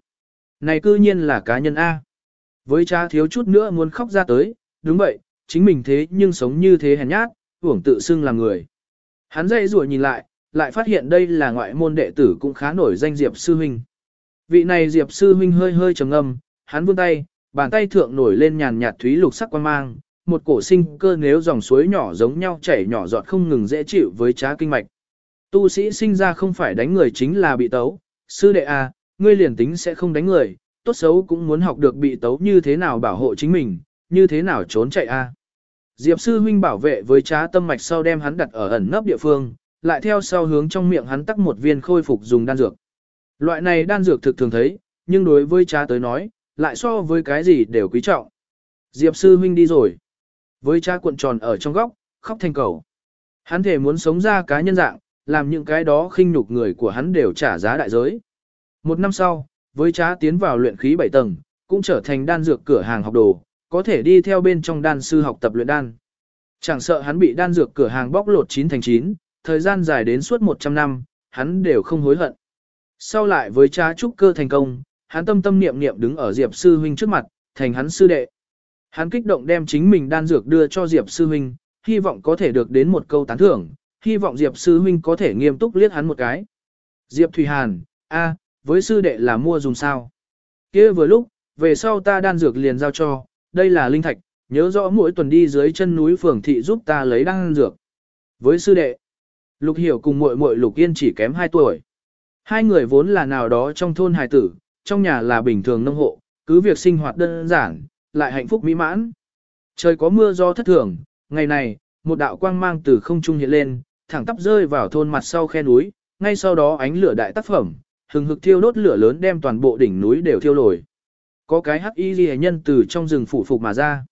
Speaker 1: này cư nhiên là cá nhân A. Với cha thiếu chút nữa muốn khóc ra tới, đúng vậy, chính mình thế nhưng sống như thế hèn nhát, hưởng tự xưng là người. Hắn dây rùa nhìn lại, lại phát hiện đây là ngoại môn đệ tử cũng khá nổi danh Diệp Sư Huynh. Vị này Diệp Sư Huynh hơi hơi trầm ngâm, hắn vươn tay, bàn tay thượng nổi lên nhàn nhạt thúy lục sắc quan mang, một cổ sinh cơ nếu dòng suối nhỏ giống nhau chảy nhỏ giọt không ngừng dễ chịu với trá kinh mạch. Tu sĩ sinh ra không phải đánh người chính là bị tấu, sư đệ à, ngươi liền tính sẽ không đánh người, tốt xấu cũng muốn học được bị tấu như thế nào bảo hộ chính mình, như thế nào trốn chạy a. À. Diệp sư huynh bảo vệ với trá tâm mạch sau đem hắn đặt ở ẩn nấp địa phương, lại theo sau hướng trong miệng hắn tắc một viên khôi phục dùng đan dược. Loại này đan dược thực thường thấy, nhưng đối với trá tới nói, lại so với cái gì đều quý trọng. Diệp sư huynh đi rồi. Với cha cuộn tròn ở trong góc, khóc thành cầu. Hắn thể muốn sống ra cá nhân dạng, làm những cái đó khinh nhục người của hắn đều trả giá đại giới. Một năm sau, với cha tiến vào luyện khí 7 tầng, cũng trở thành đan dược cửa hàng học đồ, có thể đi theo bên trong đan sư học tập luyện đan. Chẳng sợ hắn bị đan dược cửa hàng bóc lột 9 thành 9, thời gian dài đến suốt 100 năm, hắn đều không hối hận. Sau lại với cha trúc cơ thành công, hắn tâm tâm niệm niệm đứng ở Diệp sư huynh trước mặt, thành hắn sư đệ. Hắn kích động đem chính mình đan dược đưa cho Diệp sư huynh, hy vọng có thể được đến một câu tán thưởng, hy vọng Diệp sư huynh có thể nghiêm túc liếc hắn một cái. Diệp Thủy Hàn, a, với sư đệ là mua dùng sao? Kia vừa lúc, về sau ta đan dược liền giao cho, đây là linh thạch, nhớ rõ mỗi tuần đi dưới chân núi phường thị giúp ta lấy đan dược. Với sư đệ, Lục Hiểu cùng muội muội Lục Yên chỉ kém 2 tuổi. Hai người vốn là nào đó trong thôn hài tử, trong nhà là bình thường nông hộ, cứ việc sinh hoạt đơn giản, lại hạnh phúc mỹ mãn. Trời có mưa do thất thường, ngày này, một đạo quang mang từ không trung hiện lên, thẳng tắp rơi vào thôn mặt sau khe núi, ngay sau đó ánh lửa đại tác phẩm, hừng hực thiêu đốt lửa lớn đem toàn bộ đỉnh núi đều thiêu lồi. Có cái hắc y ghi nhân từ trong rừng phủ phục mà ra.